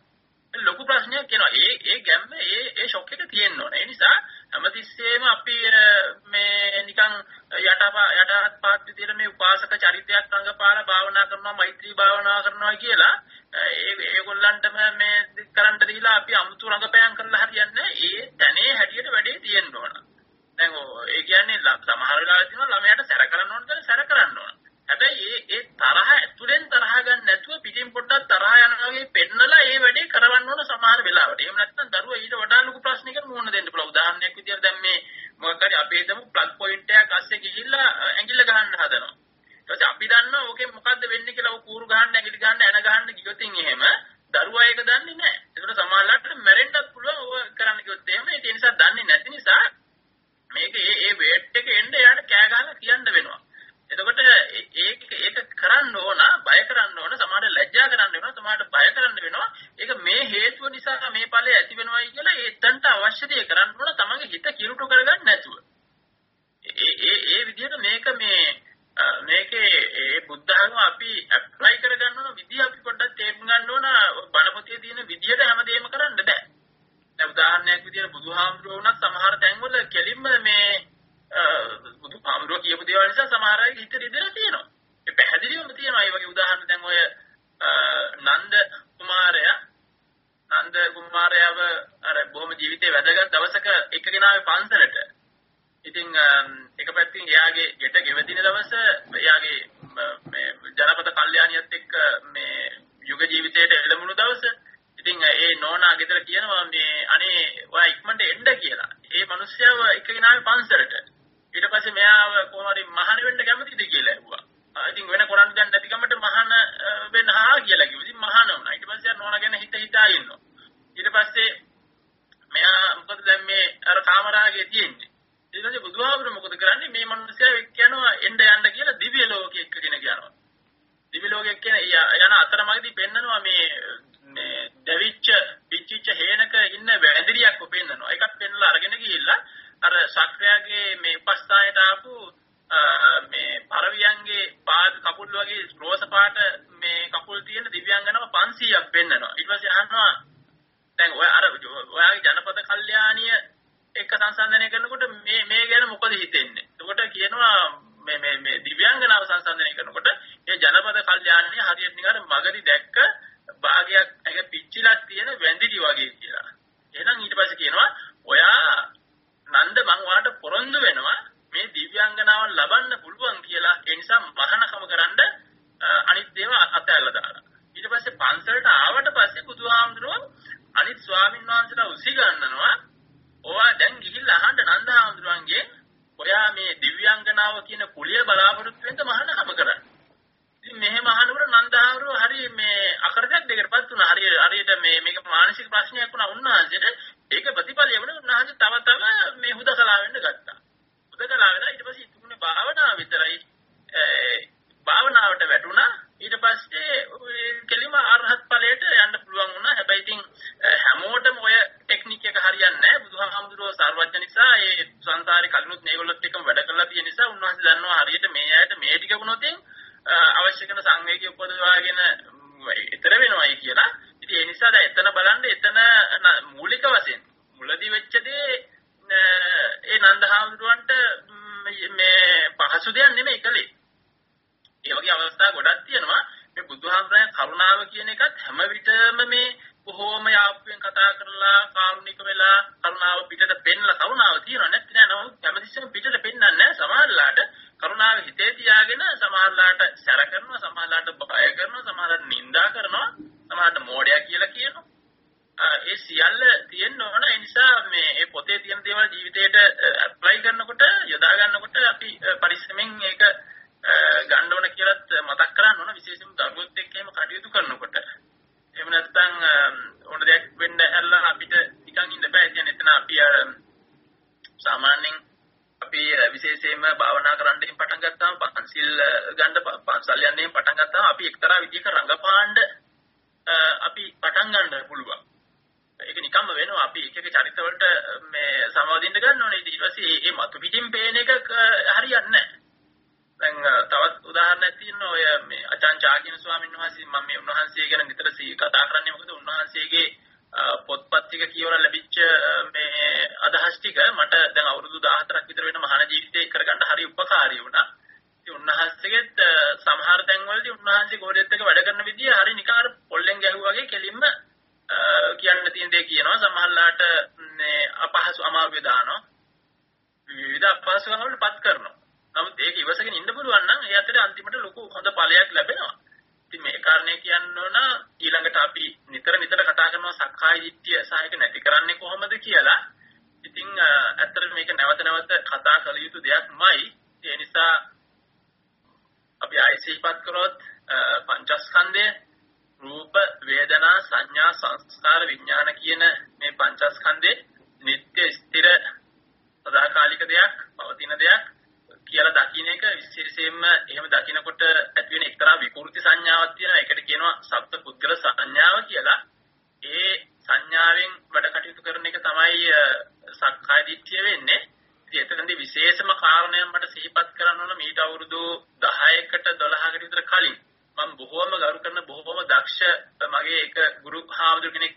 ලොකු ප්‍රශ්නයක් කියනවා. ඒ ඒ ගැම්ම ඒ ඒ ෂොක් එක තියෙන්න ඕන. ඒ නිසා හැමතිස්සෙම අපි මේ නිකන් යටපා යටහත් පාත් විදියට මේ උපාසක චරිතයක් රංගපාලා භාවනා කරනවා මෛත්‍රී භාවනා කරනවා කියලා ඒ ඒගොල්ලන්ටම මේ කරන්ට දීලා අපි අමුතු රංගපෑම් කරලා හරියන්නේ ඒ තැනේ හැටියට වැඩේ තියෙන්න ඕන. දැන් ඒ කියන්නේ සමහර වෙලාවට තියෙනවා ළමයාට සැර කරන්න ඕන කියලා සැර කරන්න ඕන. හැබැයි ඒ ඒ තරහ ඇතුලෙන් තරහ ගන්න නැතුව පිටින් පොඩ්ඩක් තරහ යනවා වගේ පෙන්නලා ඒ වැඩේ කරවන්න ඕන සමහර වෙලාවට. එහෙම නැත්නම් දරුවා ඊට වඩා ලොකු ප්‍රශ්නයකට මුහුණ දෙන්න පුළුවන්. උදාහරණයක් විදියට දැන් මේ මොකක් හරි අපි හිතමු ප්ලග් පොයින්ට් එකක් අස්සේ ගිහිල්ලා ඇඟිල්ල ගහන්න හදනවා. ඊට පස්සේ අපි දන්නවා ඕකේ මොකද්ද වෙන්නේ කියලා ਉਹ කූරු ගහන්න ඇඟිලි ගහන්න එන ගහන්න ගියොතින් එහෙම දරුවා ඒක දන්නේ නැහැ. ඒකට සමහරවිට මැරෙන්නත් පුළුවන් ඕක කරන්න කිව්වොත් එහෙම. ඒ නිසා දන්නේ නැති නිසා මේක ඒ ඒ වේට් එක එන්න එයාට කෑ ගහලා කියන්න වෙනවා. එතකොට ඒක ඒක කරන්න ඕන බය කරන්න ඕන සමහරට ලැජ්ජා කරන්න වෙනවා සමහරට බය කරන්න වෙනවා. ඒක මේ හේතුව නිසා මේ ඵලය ඇති වෙනවයි කියලා ඒතන්ට අවශ්‍ය දේ කරන්න ඕන තමන්ගේ හිත කිරුටු කරගන්න නැතුව. ඒ ඒ ඒ විදිහට මේක මේ මේකේ ඒ බුද්ධ ධර්ම අපි ඇප්ලයි කරගන්න ඕන විදිහ අපි පොඩ්ඩක් තේරුම් ගන්න ඕන. බණපොතේ තියෙන විදිහට හැමදේම කරන්න බෑ. දැන් උදාහරණයක් විදිහට බුදුහාමුදුරුවෝ උනත් සමහර තැන්වල කෙලින්ම මේ බුදුහාමුදුරුවෝ කියපු දේවල් නිසා සමහර අය හිත රිදෙලා තියෙනවා ඒ පැහැදිලිවම තියෙනවා ඒ වගේ උදාහරණ දැන් ඔය නන්ද කුමාරයා නන්ද කුමාරයාව අර බොහොම ජීවිතේ වැදගත් දවසක එකගෙන ආවේ පන්සලට. ඉතින් එක පැත්තකින් එයාගේ ගෙට ගෙවදින දවස එයාගේ මේ ජනපද කල්යාණියත් එක්ක මේ යුග ජීවිතයට එළඹුණු දවස. ඉතින් ඒ නෝනා ගෙදර කියනවා මේ අනේ ඔයා ඉක්මනට එන්න කියලා. ඒ මිනිස්සයව එකගෙන ආවේ පන්සලට. ඊට පස්සේ මෙයාව කොහොම හරි මහාන වෙන්න කැමතිද කියලා ඇහුවා. ඉතින් වෙන කරන්න දෙයක් නැති කමට මහාන වෙන්න හා කියලා කිව්වා. ඉතින් මහාන වුණා. ඊට පස්සේ නෝනා ගැන හිත හිතා ඉන්නවා. ඊට පස්සේ මෙයා මොකද දැන් මේ අර කාමරාගේ තියෙන්නේ. ඊට පස්සේ බුදුහාමුදුරු මොකද කරන්නේ? මේ මිනිස්සයා කියනවා එන්න යන්න කියලා දිව්‍ය ලෝකෙ එක්කගෙන යනවා. දිව්‍ය ලෝකෙ කියන යන අතරමඟදී පෙන්නනවා මේ මේ මීට අවුරුදු 10කට 12කට විතර කලින් මම බොහොම ගරු කරන බොහොම දක්ෂ මගේ එක ගුරු හාමුදුර කෙනෙක්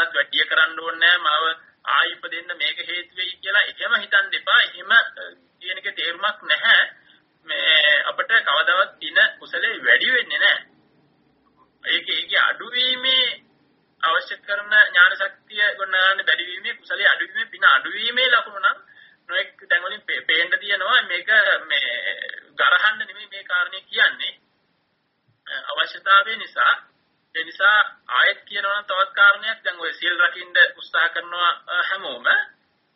මේ පින් උනත් වැඩි කරන්න ඕනේ මාව ආයිප දෙන්න මේක හේතු වෙයි කියලා එහෙම හිතන්න එපා. එහෙම කියන එක තේරුමක් නැහැ. මේ අපිට කවදාවත් දින කුසලේ වැඩි වෙන්නේ නැහැ. ඒක ඒකේ අඩුවීමේ අවශ්‍ය කරන ඥාන ශක්තිය ගොඩනගන්න බැරි වීමේ කුසලයේ අඩුවීමේ පින අඩුවීමේ ලකුණු නම් නොඑක් තැන් වලින් පේන්න තියෙනවා මේක මේ ගරහන්න නෙමෙයි මේ කාරණේ කියන්නේ අවශ්‍යතාවය නිසා ඒ නිසා ආයෙත් කියනවා නම් තවත් කාරණයක්. දැන් ඔය සීල් රකින්න උත්සාහ කරනවා හැමෝම.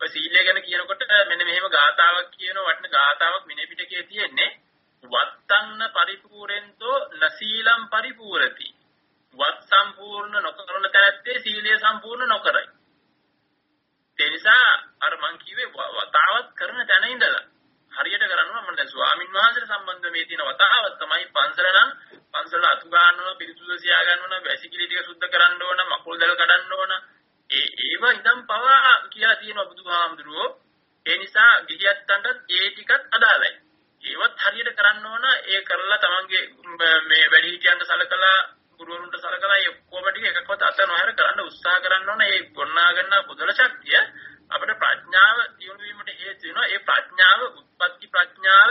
ඔය සීලය ගැන කියනකොට මෙන්න මෙහෙම ගාතාවක් කියන වටින ගාතාවක් මිනේ පිටකේ තියෙන්නේ. වත්තන්න පරිපූර්ෙන්තෝ නසීලම් පරිපූර්ති වත් සම්පූර්ණ නොකරන තැනැත්තේ සීලය සම්පූර්ණ නොකරයි. ඒ නිසා අර මං කිව්වේ වතාවත් කරන තැන ඉඳලා හරියට කරනවා. මම දැන් ස්වාමින් වහන්සේට සම්බන්ධ මේ තියෙන වතාවත් තමයි පන්සල නම් පන්සල අතු ගන්නවා පිරිසුදු සියා ගන්නවා වැසිකිලි ටික සුද්ධ කරන්න ඕන මකුල් දැල් කඩන්න ඕන. ඒ ඒව ඉඳන් පවා කියලා තියෙනවා බුදුහාමුදුරුවෝ. ඒ නිසා ගිහියත්තන්ටත් ඒ ටිකත් අදාළයි. ඒවත් හරියට කරන්න ඕන. ඒ කරලා තමන්ගේ මේ වැඩිහිටියන්ට සලකලා ගුරුවරුන්ට සලකලා ඒ ඔක්කොම ටික එකක්වත් අත නොහැර කරන්න උත්සාහ කරන්න ඕන. ඒ ගොන්නා ගන්න කුසල ශක්තිය අපිට ප්‍රඥාව දියුණු වීමට හේතු වෙනවා. ඒ ප්‍රඥාව උත්පත්ති ප්‍රඥාව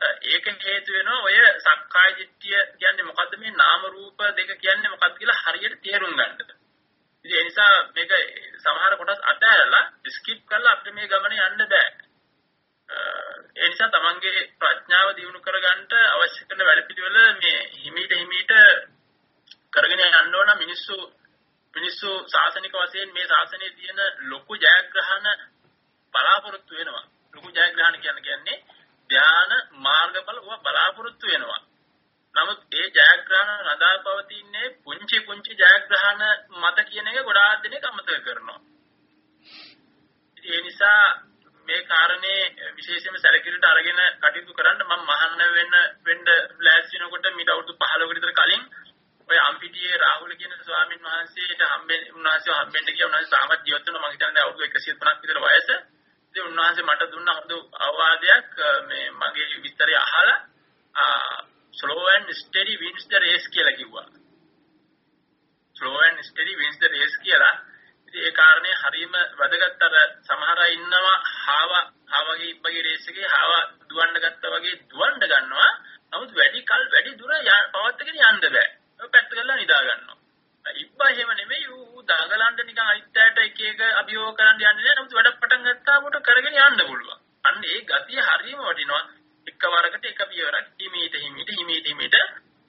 ඒක හේතු වෙනවා ඔය සක්කාය දිට්ඨිය කියන්නේ මොකද්ද? මේ නාම රූප දෙක කියන්නේ මොකක්ද කියලා හරියට තේරුම් ගන්නද ඉතින් ඒ නිසා මේක සමහර කොටස් අතහැරලා ස්කිප් කරලා අපිට මේ ගමනේ යන්න බෑ. ඒ නිසා තමන්ගේ ප්‍රඥාව දියුණු කරගන්න අවශ්‍ය කරන වැඩපිළිවෙල මේ හිමීට හිමීට කරගෙන යන්න ඕන. මිනිස්සු මිනිස්සු සාසනික වශයෙන් මේ ශාසනයේ තියෙන ලොකු ජයග්‍රහණ බලාපොරොත්තු වෙනවා. ලොකු ජයග්‍රහණ කියන්නේ කියන්නේ ධාන මාර්ගඵල බලාපොරොත්තු වෙනවා. නමුත් ඒ ජයග්‍රහණ රඳා පවතින්නේ පුංචි පුංචි ජයග්‍රහණ මත කියන එක ගොඩාක් දෙනෙක් අමතක කරනවා. ඒ නිසා මේ කාරණේ විශේෂයෙන්ම සැලකිලිට අරගෙන කටයුතු කරන්න මම මහන්න වෙන්න වෙන්න ලෑස්ති වෙනකොට මීට අවුරුදු 15කට විතර කලින් ඔය අම්පිටියේ රාහුල කියන ස්වාමීන් වහන්සේට හම්බෙන්න උන්වහන්සේ හම්බෙන්න ගියා උන්වහන්සේ තාමත් ජීවත් වෙනවා මම හිතන්නේ අවුරුදු 150ක් විතර වයස. ඉතින් උන්වහන්සේ මට දුන්න හොඳ අවවාදයක් මේ මගේ විස්තරය අහලා slow and steady wins the race කියලා කිව්වා. slow and steady wins the race කියලා. ඉතින් ඒ කාරණේ හරීම වැදගත් අර සමහර අය ඉන්නවා හාව හාවගේ ඉබ්බගේ රේස් එකේ හාව දුවන්න ගත්තා වගේ දුවන්න ගන්නවා. නමුත් වැඩි කල් වැඩි දුර පවත්වාගෙන යන්න බෑ. පැත්ත කරලා නිදා ගන්නවා. ඉබ්බා එහෙම නෙමෙයි ඌ දඟලන්න නිකන් අයිත්තයට එක එක අභියෝග කරන්න යන්නේ නෑ. නමුත් වැඩ පටන් ගත්තාම උට කරගෙන යන්න පුළුවන්. අන්න ඒ ගතිය හරියම වටිනවා. එකවරකට එක පියවරක් හිමීට හිමීට හිමීට හිමීට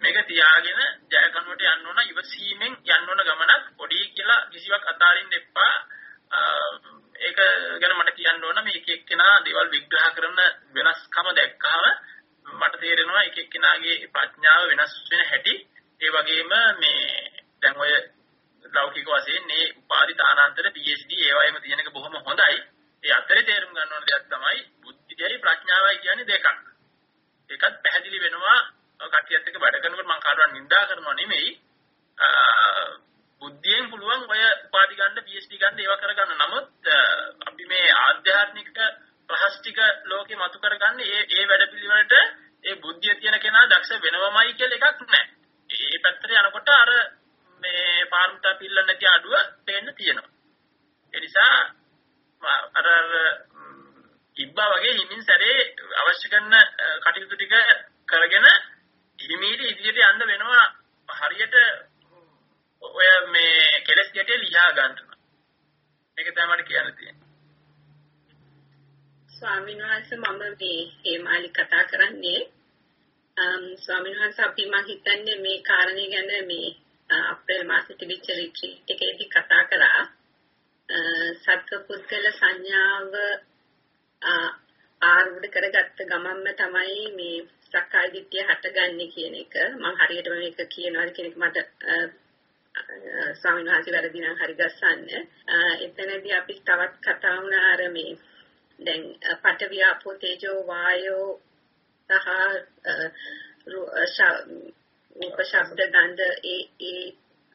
මේක තියාගෙන ජය ගන්නවට යන්න ඕන ඉවසීමෙන් යන්න ඕන ගමනක් පොඩි කියලා කිසිවක් අතාරින්න එපා. ඒක ගැන මට කියන්න ඕන මේ එක එක්කෙනා දේවල් විග්‍රහ කරන වෙනස්කම දැක්කහම මට තේරෙනවා එක එක්කෙනාගේ ප්‍රඥාව වෙනස් වෙන හැටි ඒ වගේම මේ දැන් ඔය ලෞකික වශයෙන් මේ උපාධි තානාන්තර PhD ඒවා එහෙම තියෙන එක බොහොම හොඳයි. ඒ අතරේ තේරුම් ගන්න ඕන දෙයක් තමයි බුද්ධියයි ප්‍රඥාවයි කියන්නේ දෙකක්. ඒකත් පැහැදිලි වෙනවා කටියත් එක්ක වැඩ කරනකොට මම කාටවත් නිඳා කරනවා නෙමෙයි. බුද්ධියෙන් පුළුවන් ඔය උපාධි ගන්න PhD ගන්න ඒවා කරගන්න. නමුත් අපි මේ ආධ්‍යාත්මික ප්‍රහස්තික ලෝකේ මතු කරගන්නේ ඒ ඒ වැඩපිළිවෙලට ඒ බුද්ධිය තියෙන කෙනා දක්ෂ වෙනවමයි කියලා එකක් නැහැ. ඒ පැත්තට යනකොට අර මේ පාරමිතා පිල්ල නැති අඩුව පේන්න තියෙනවා. ඒ නිසා අර ඉබ්බා වගේ හිමින් සැරේ අවශ්‍ය කරන කටයුතු ටික කරගෙන හිමීට ඉදිරියට යන්න වෙනවා හරියට ඔය මේ කෙලස් ගැටේ ලියා ගන්නවා. ඒක තමයි මට කියන්න තියෙන්නේ. ස්වාමීන් වහන්සේ මම මේ හේමාලි කතා කරන්නේ ස්වාමීන් වහන්සේ අපි මම හිතන්නේ මේ කාරණේ ගැන මේ අප්‍රේල් මාසෙ තිබිච්ච රිට්‍රීට් එකේදී කතා කරා සත්පුද්ගල සංඥාව ආරූඪ කරගත්ත ගමන්ම තමයි මේ සක්කාය දිට්ඨිය හටගන්නේ කියන එක මම හරියටම මේක කියනවාද කියන එක මට ස්වාමීන් වහන්සේ වැරදි නම් හරි ගස්සන්න. එතනදී අපි තවත් කතා වුණා අර මේ දැන් පඨවි ආපෝ තේජෝ වායෝ සහ රූප ශබ්ද ගන්ධ ඒ ඒ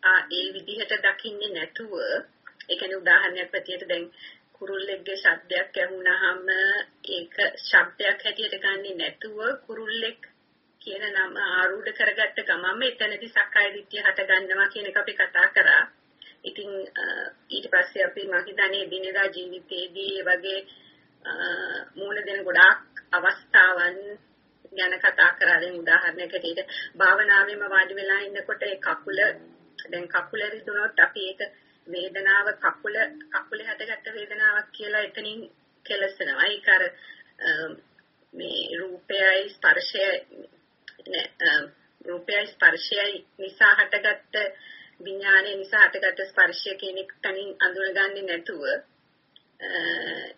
ආ ඒ විදිහට දකින්නේ නැතුව ඒ කියන්නේ උදාහරණයක් පැටියට දැන් කුරුල්ලෙක්ගේ ශබ්දයක් ඇහුණාම ඒක ශබ්දයක් හැටියට ගන්නෙ නැතුව කුරුල්ලෙක් කියන නම ආරූඪ කරගත්ත ගමන්ම එතනදී සක්කාය දිට්ඨිය හට ගන්නවා කියන එක අපි කතා කරා. ඉතින් ඊට පස්සේ අපි මම හිතන්නේ දිනදා ජීවිතයේදී ඒ වගේ මූණ දෙන ගොඩාක් අවස්ථාවන් ගැන කතා කරා. දැන් උදාහරණයක් හැටියට භාවනාවෙම වාඩි වෙලා ඉන්නකොට ඒ කකුල දැන් කකුල රිදුනොත් අපි ඒක වේදනාව කකුල කකුලේ හටගත්ත වේදනාවක් කියලා එතනින් කෙලසනවා. ඒක අර මේ රූපයයි ස්පර්ශයයි රූපයයි ස්පර්ශයයි නිසා හටගත්ත විඥානය නිසා හටගත්ත ස්පර්ශය කියන එක තනින් අඳුනගන්නේ නැතුව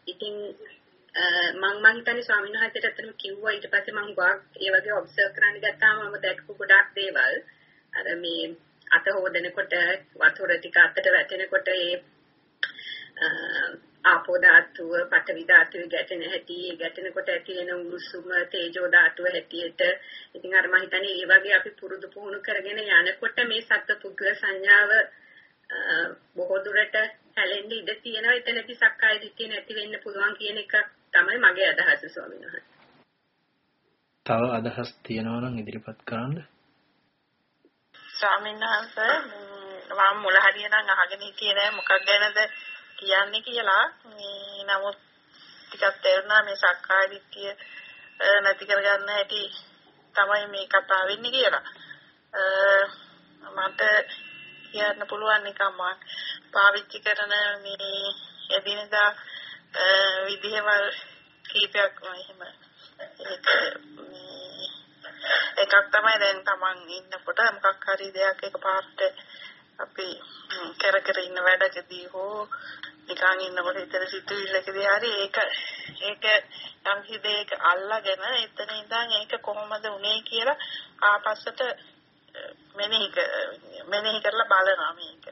ඉතින් මම මං හිතන්නේ ස්වාමීන් වහන්සේට අතනම කිව්වා. ඊට පස්සේ මම ගොඩක් ඒ වගේ ඔබ්සර්ව් කරන්න ගත්තාම මම දැක්කු ගොඩක් දේවල්. අර මේ අත හොදනකොට වතුර ටික අතට වැටෙනකොට ඒ ආපෝ ධාතුව පඨවි ධාතුවේ ගැටෙන හැටි ගැටෙනකොට ඇති වෙන උණුසුම තේජෝ ධාතුව හැටියට. ඉතින් අර මම හිතන්නේ ඒ වගේ අපි පුරුදු පුහුණු කරගෙන යනකොට මේ සත්පුද්ගල සංඥාව බොහෝ දුරට හැලෙන්න ඉඩ තියෙනවා. එතනදී සක්කාය දිට්ඨිය නැති වෙන්න පුළුවන් කියන එක තමයි මගේ අදහස ස්වාමීන් වහන්සේ. තව අදහස් තියෙනවා නම් ඉදිරිපත් කරන්න. ස්වාමීන් වහන්සේ මම මුල හරියනම් අහගෙන හිටියේ නෑ මොකක් ගැනද කියන්නේ කියලා මේ නමුත් ටිකක් තේරුණා මේ සක්කාය දිට්ඨිය නැති කරගන්න හැටි තමයි මේ කතාව වෙන්නේ කියලා. මට කියන්න පුළුවන් නිකම් මම පාවිච්චි කරන මේ එදිනදා විදිහවල් කීපයක් එහෙම ඒක එකක් තමයි දැන් Taman ඉන්නකොට මොකක් හරි දෙයක් එකපාරට අපි කර කර ඉන්න වැඩකදී හෝ නිකන් ඉන්නකොට හිතන සිතුවිල්ලකදී හරි ඒක ඒක යම් හිදේක අල්ලාගෙන එතන ඉඳන් ඒක කොහොමද උනේ කියලා ආපස්සට මෙනෙහි මෙනෙහි කරලා බලනවා මේක.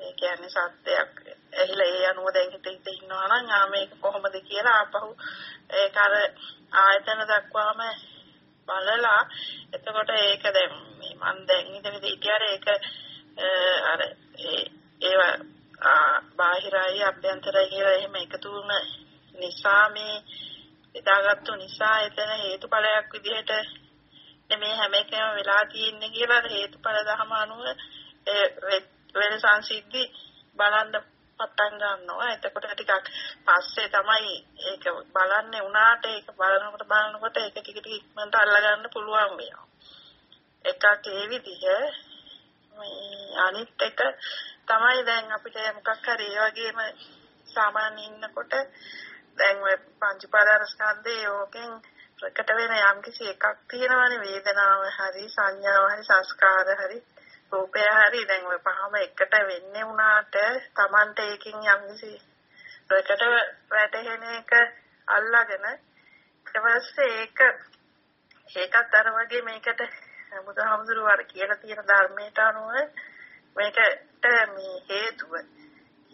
ඒ කියන්නේ සත්‍යයක්. ඇහිලා ඒ අනුව දැන් හිත හිත ඉන්නවා නම් ආ මේක කොහොමද කියලා ආපහු ඒක අර ආයතන දක්වාම බලලා එතකොට ඒක දැන් මම දැන් ඉඳන් ඉතියාර ඒක අර ඒවා බාහිරයි අභ්‍යන්තරයි කියලා එහෙම එකතු වුණ නිසා මේ ඉදාගත්තු නිසා එතන හේතුඵලයක් විදිහට මේ හැම එකම වෙලා තියෙන්නේ කියලා හේතුඵල ධර්ම අනුව වෙන සංසිද්ධි බලන්න පටන් ගන්නවා. එතකොට ටිකක් පස්සේ තමයි ඒක බලන්නේ උනාට ඒක බලනකොට බලනකොට ඒක ටික ටික ඉක්මනට අල්ලගන්න පුළුවන් වෙනවා. එකක් ඒ විදිහ මේ අනිත් එක තමයි දැන් අපිට මොකක් හරි ඒ වගේම සාමාන්‍ය ඉන්නකොට දැන් ඔය පංච පාදාරස්කන්ධේ ඕකෙන් ප්‍රකට වෙන යම්කිසි එකක් තියෙනවනේ වේදනාව හරි සංඥාව හරි සංස්කාර හරි රූපය හරි දැන් ඔය පහම එකට වෙන්නේ වුණාට Tamante එකකින් යම්කිසි ප්‍රකට වැටහෙන එක අල්ලාගෙන ඊට පස්සේ ඒක ඒකත් අර වගේ මේකට බුදුහාමුදුරුවෝ අර කියලා තියෙන ධර්මයට අනුව මේකට මේ හේතුව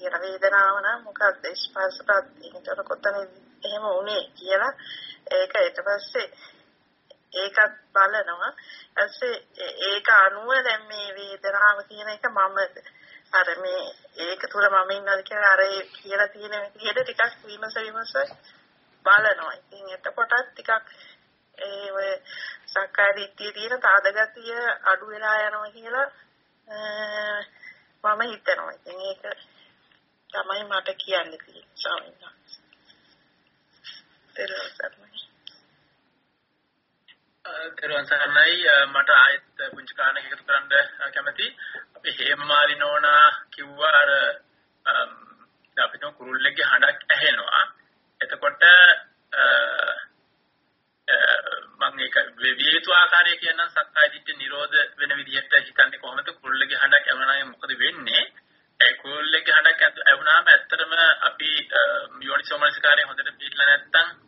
කියන වේදනාව නම් මොකක්ද? ස්පර්ශපත් ඒකට කොතන එහෙම උනේ කියලා ඒක ඊට පස්සේ ඒකත් බලනවා ඊපස්සේ ඒක අනුව දැන් මේ වේදනාව කියන එක මම අර මේ ඒක තුල මම ඉන්නද කියලා අර කියලා තියෙන විදිහට ටිකක් විමස විමස බලනවා. ඉතින් එතකොටත් ටිකක් ඒ ඔය සක්කාය දිට්ඨිය තියෙන තාද ගතිය අඩු වෙලා යනවා කියලා මම හිතනවා. ඉතින් ඒක තමයි මට කියන්න තියෙන්නේ ස්වාමීන් වහන්සේ. තෙරුවන් සරණයි මට ආයෙත් පුංචි කාණයක් එකතු කරන්න කැමතියි. අපි හේමාලි නෝනා කිව්වා අර අපිට කුරුල්ලෙක්ගේ හඬක් ඇහෙනවා. එතකොට මම ඒක විවිධ ආකාරය කියන සක්කාය දිට්ඨි නිරෝධ වෙන විදිහට හිතන්නේ කොහොමද කුරුල්ලෙක්ගේ හඬක් ඇවනාම මොකද වෙන්නේ? ඒ කුරුල්ලෙක්ගේ හඬක් ඇවනාම ඇත්තටම අපි යෝනිසෝමනසිකාරය හොඳට පිළිලා නැත්තම්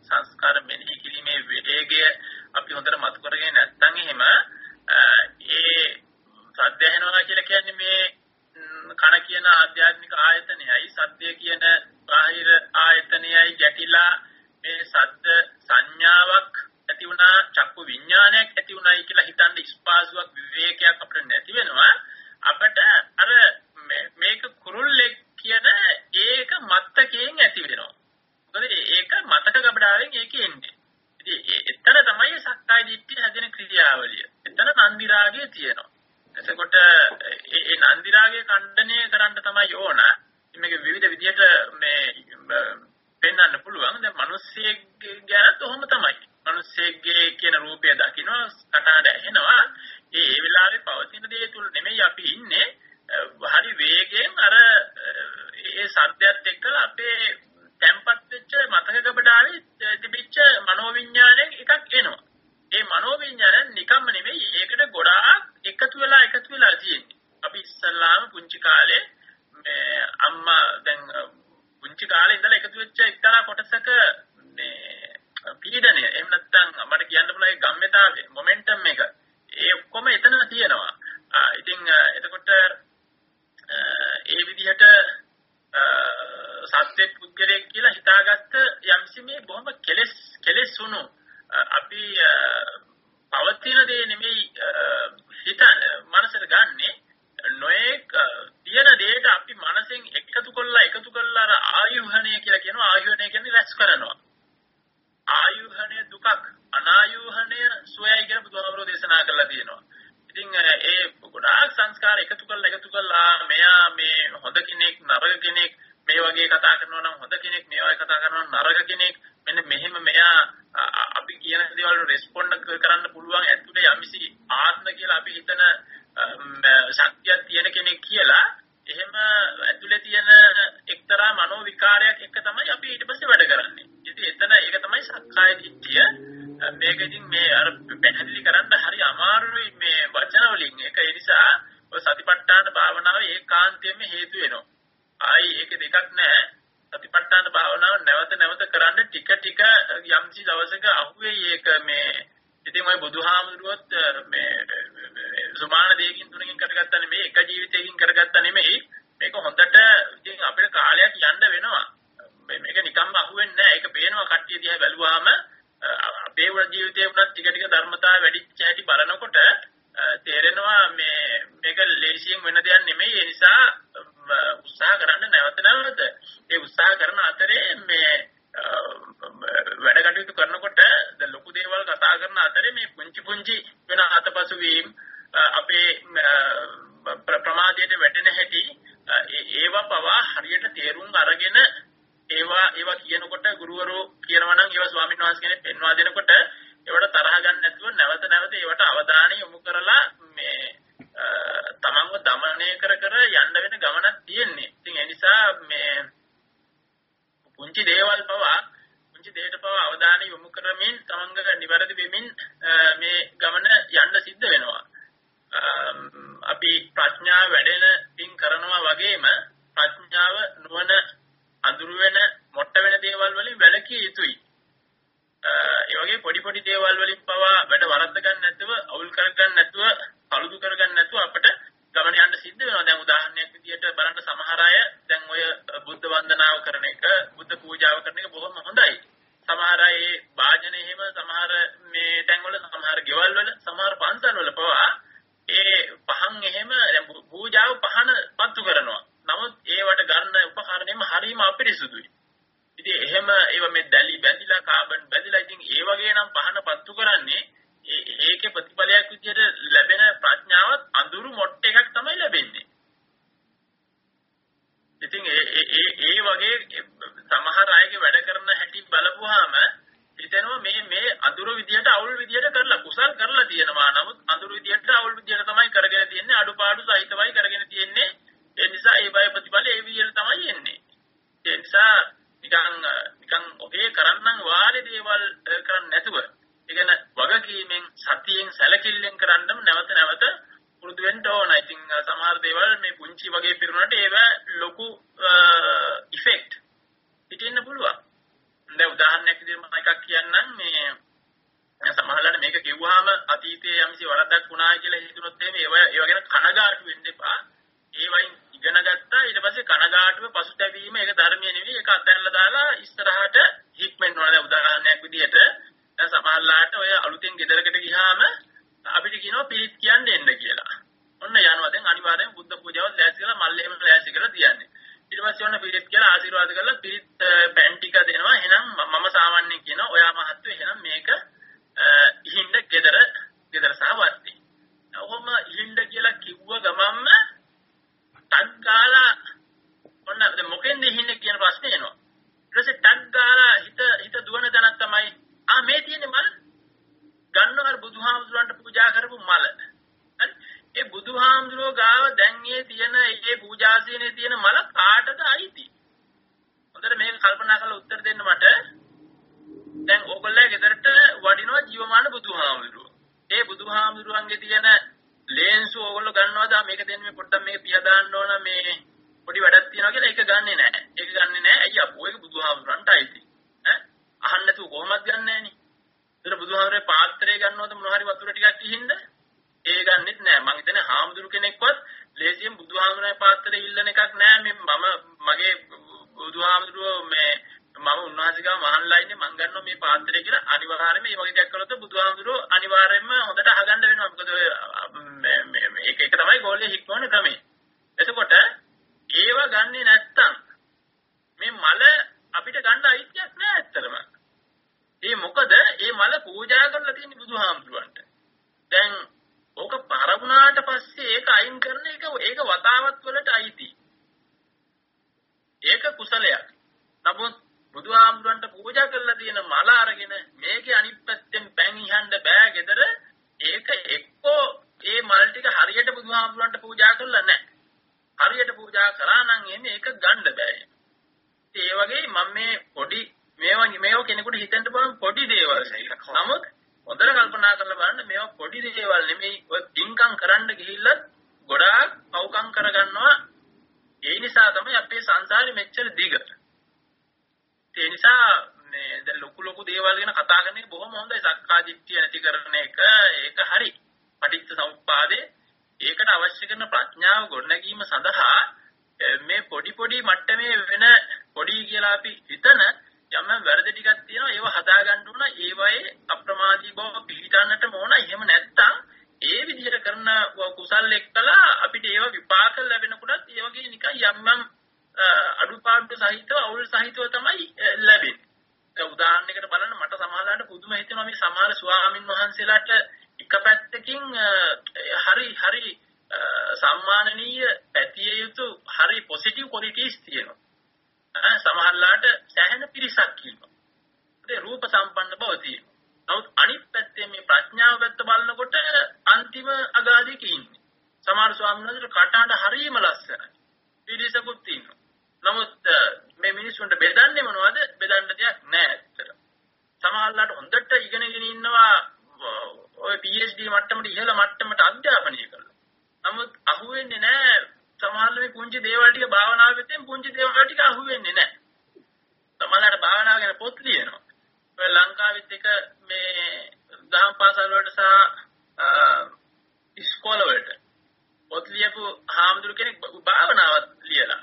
හිටපු හාමුදුරු කෙනෙක් භාවනාවක් ලියලා.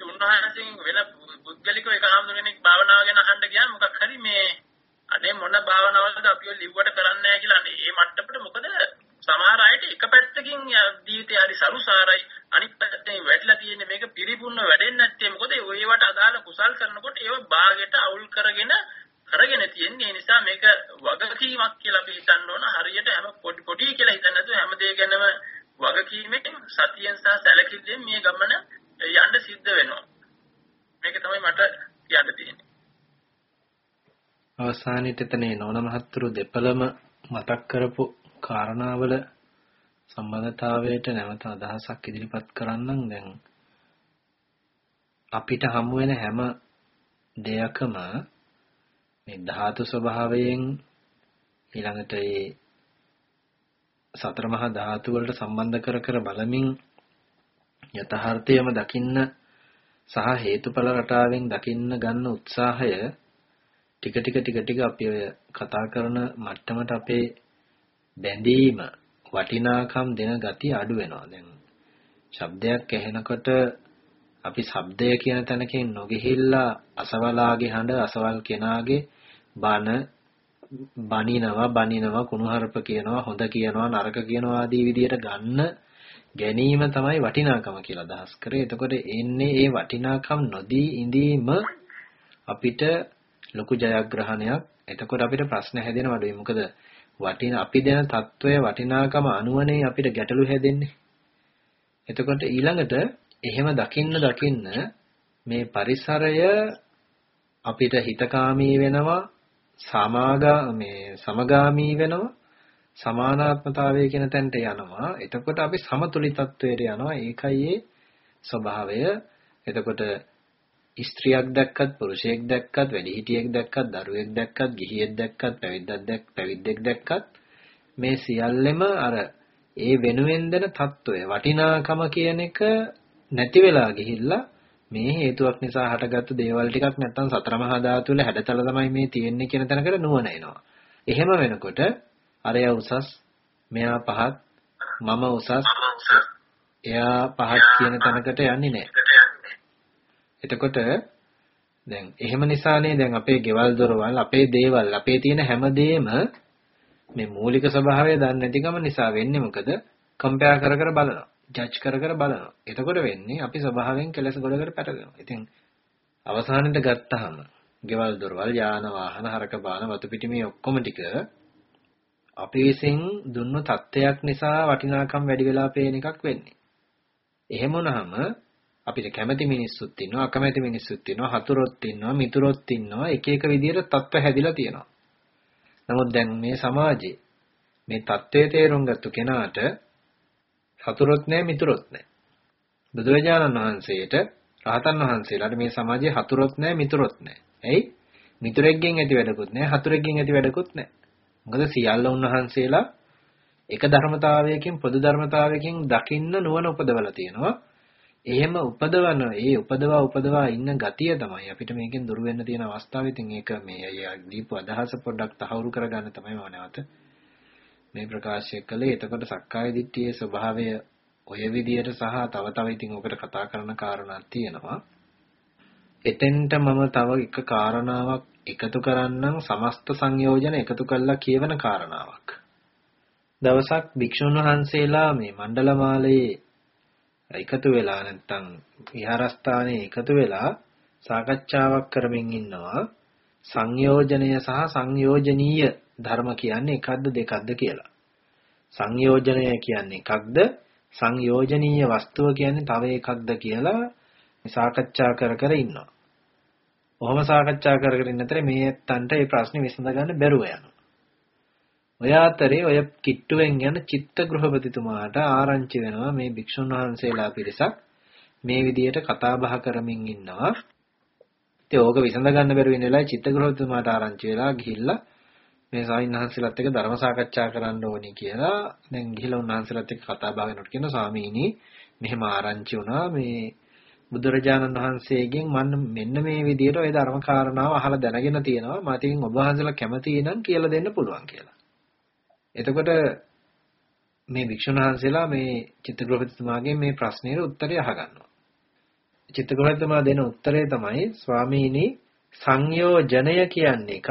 ඒ උන්වහන්සේ වෙන පුද්ගලිකව එක හාමුදුරු කෙනෙක් භාවනාව ගැන අහන්න ගියාම මොකක් හරි මේ අනේ මොන භාවනාවක්ද අපිව ලිව්වට කරන්නේ නැහැ කියලා. අනේ මේ මට්ටමට මොකද? සමහර අයට එක පැත්තකින් ජීවිතය හරි සරුසාරයි. අනිත් පැත්තෙන් වැටලා තියෙන්නේ මේක පිරිපුන්න වැඩෙන්නේ නැත්තේ. මොකද ඒවට අදාළ කුසල් කරනකොට ඒව භාගයට අවුල් කරගෙන කරගෙන තියෙන්නේ. ඒ නිසා මේක වගකීමක් කියලා අපි හිතන්න ඕන. හරියට හැම පොඩි පොඩි කියලා හිතන්න නැතුව හැම දෙයක් ගැනම වගකීමෙන් සතියෙන් සහ සැලකිල්ලෙන් මේ ගමන යන්න සිද්ධ වෙනවා. මේක තමයි මට කියන්න තියෙන්නේ. අවසානයේට එතනේ නෝන මහත්තුරු දෙපළම මතක් කරපු කාරණාවල සම්බන්ධතාවයට නැවත අදහසක් ඉදිරිපත් කරන්නම් දැන් අපිට හමු වෙන හැම දෙයකම මේ ධාතු ස්වභාවයෙන් ඊළඟට ඒ සතර මහා ධාතු වලට සම්බන්ධ කර කර බලමින් යථාර්ථයම දකින්න සහ හේතුඵල රටාවෙන් දකින්න ගන්න උත්සාහය ටික ටික ටික ටික අපි ඔය කතා කරන මට්ටමට අපේ බැඳීම වටිනාකම් දෙන ගතිය අඩු වෙනවා. දැන් ශබ්දයක් ඇහෙනකොට අපි ශබ්දය කියන තැනකින් නොගිහිල්ලා අසවලාගේ හඬ අසවල් කෙනාගේ බන බනිනවා බනිනවා කුණුහරුප කියනවා හොඳ කියනවා නරක කියනවා ආදී විදියට ගන්න ගැනීම තමයි වටිනාකම කියලා අදහස් කරේ. එතකොට එන්නේ ඒ වටිනාකම් නොදී ඉඳීම අපිට ලොකු ජයග්‍රහණයක්. එතකොට අපිට ප්‍රශ්න හැදෙනවලු. මොකද වටින අපි දෙන తত্ত্বය වටිනාකම අනුවනේ අපිට ගැටලු හැදෙන්නේ. එතකොට ඊළඟට එහෙම දකින්න දකින්න මේ පරිසරය අපිට හිතකාමී වෙනවා සමාගා මේ සමගාමී වෙනවා සමානාත්මතාවය කියන තැනට යනවා. එතකොට අපි සමතුලිතත්වයට යනවා. ඒකයි ස්වභාවය. එතකොට ස්ත්‍රියක් දැක්කත් පුරුෂයෙක් දැක්කත් වැඩිහිටියෙක් දැක්කත් දරුවෙක් දැක්කත් ගිහියෙක් දැක්කත් පැවිද්දක් දැක් පැවිද්දෙක් දැක්කත් මේ සියල්ලෙම අර ඒ වෙනුවෙන් දෙන తত্ত্বය වටිනාකම කියන එක නැති වෙලා ගිහිල්ලා මේ හේතුවක් නිසා හටගත්තු දේවල් ටිකක් නැත්තම් සතර මහා ධාතු වල හැඩතල තමයි මේ තියෙන්නේ කියන තැනකට නුවණ එනවා. එහෙම වෙනකොට අරය උසස් මෙයා පහත් මම උසස් එයා පහත් කියන තැනකට යන්නේ නැහැ. එතකොට දැන් එහෙම නිසානේ දැන් අපේ ගෙවල් දොරවල් අපේ දේවල් අපේ තියෙන හැමදේම මේ මූලික ස්වභාවය දන්නේ නැතිකම නිසා වෙන්නේ මොකද? කම්පෙයාර් කර කර බලනවා. ජජ් කර කර බලනවා. එතකොට වෙන්නේ අපි ස්වභාවයෙන් කෙලස් ගොඩකට පැටලෙනවා. ඉතින් අවසානෙට ගත්තාම ගෙවල් දොරවල් යාන වාහන හරක බාන වතු පිටි මේ ඔක්කොම ටික අපි විසින් දුන්නු தත්ත්වයක් නිසා වටිනාකම් වැඩි වෙලා පේන එකක් වෙන්නේ. එහෙම වුණාම අපිට කැමති මිනිස්සුත් ඉන්නවා අකමැති මිනිස්සුත් ඉන්නවා හතුරොත් ඉන්නවා මිතුරොත් ඉන්නවා එක එක විදිහට තත්ත්ව හැදිලා තියෙනවා. නමුත් දැන් මේ සමාජේ මේ தත්ත්වයේ තේරුම් ගත්ත කෙනාට හතුරොත් නැහැ මිතුරොත් නැහැ. බුදුරජාණන් වහන්සේට රහතන් වහන්සේලාට මේ සමාජයේ හතුරොත් නැහැ මිතුරොත් නැහැ. ඇයි? මිතුරෙක්ගෙන් ඇති වැඩකුත් නැහැ හතුරෙක්ගෙන් ඇති වැඩකුත් නැහැ. මොකද සියල්ල උන්වහන්සේලා එක ධර්මතාවයකින් පොදු ධර්මතාවයකින් දකින්න නුවණ උපදවලා තියෙනවා. එහෙම උපදවන ඒ උපදවා උපදවා ඉන්න ගතිය තමයි අපිට මේකෙන් දුර වෙන්න තියෙන අවස්ථාව. ඉතින් ඒක මේ දීපු අදහස පොඩ්ඩක් තහවුරු කරගන්න තමයි මම නැවත මේ ප්‍රකාශය කළේ. එතකොට සක්කාය දිට්ඨියේ ස්වභාවය ඔය විදියට සහ තව තව ඉතින් ඔකට කතා කරන කාරණාවක් තියෙනවා. එතෙන්ට මම තව එක කාරණාවක් එකතු කරන්නම් සමස්ත සංයෝජන එකතු කරලා කියවන කාරණාවක්. දවසක් භික්ෂුන් වහන්සේලා මේ මණ්ඩලමාලයේ එකතු වෙලා නැත්තම් විහාරස්ථානයේ එකතු වෙලා සාකච්ඡාවක් කරමින් ඉන්නවා සංයෝජනය සහ සංයෝජනීය ධර්ම කියන්නේ එකක්ද දෙකක්ද කියලා. සංයෝජනය කියන්නේ එකක්ද සංයෝජනීය වස්තුව කියන්නේ තව එකක්ද කියලා සාකච්ඡා කර කර ඉන්නවා. ඔහොම සාකච්ඡා කර කර ඉන්න අතරේ මේ ඇත්තන්ට මේ ප්‍රශ්නේ විසඳ ගන්න බැරුව යනවා. ඔය අතරේ ඔය කිට්ටුවෙන් යන චිත්ත ගෘහපතිතුමාට ආරංචි වෙනවා මේ භික්ෂුන් වහන්සේලා පිරිසක් මේ විදියට කතා බහ කරමින් ඉන්නවා. ඉතින් ඕක විසඳ ගන්න බැරුව ඉන්න වෙලාවේ චිත්ත ගෘහපතිතුමාට ආරංචි වෙලා ගිහිල්ලා මේ ස්වාමීන් වහන්සේලාත් එක්ක ධර්ම සාකච්ඡා කරන්න ඕනි කියලා දැන් ගිහිල්ලා උන්වහන්සේලාත් එක්ක කතා බහ කරනකොට කියන ස්වාමීනි මෙහෙම ආරංචි වුණා මේ බුදුරජාණන් වහන්සේගෙන් මම මෙන්න මේ විදියට ওই ධර්ම කාරණාව අහලා දැනගෙන තියෙනවා මම ඉතින් ඔබ වහන්සේලා කැමති නම් කියලා දෙන්න පුළුවන් කියලා. එතකොට මේ වික්ෂුන් වහන්සේලා මේ චිත්තග්‍රහපතිතුමාගෙන් මේ ප්‍රශ්නෙට උත්තරය අහගන්නවා. චිත්තග්‍රහපතිතුමා දෙන උත්තරය තමයි ස්වාමීනි සංයෝජනය කියන්නේ එකක්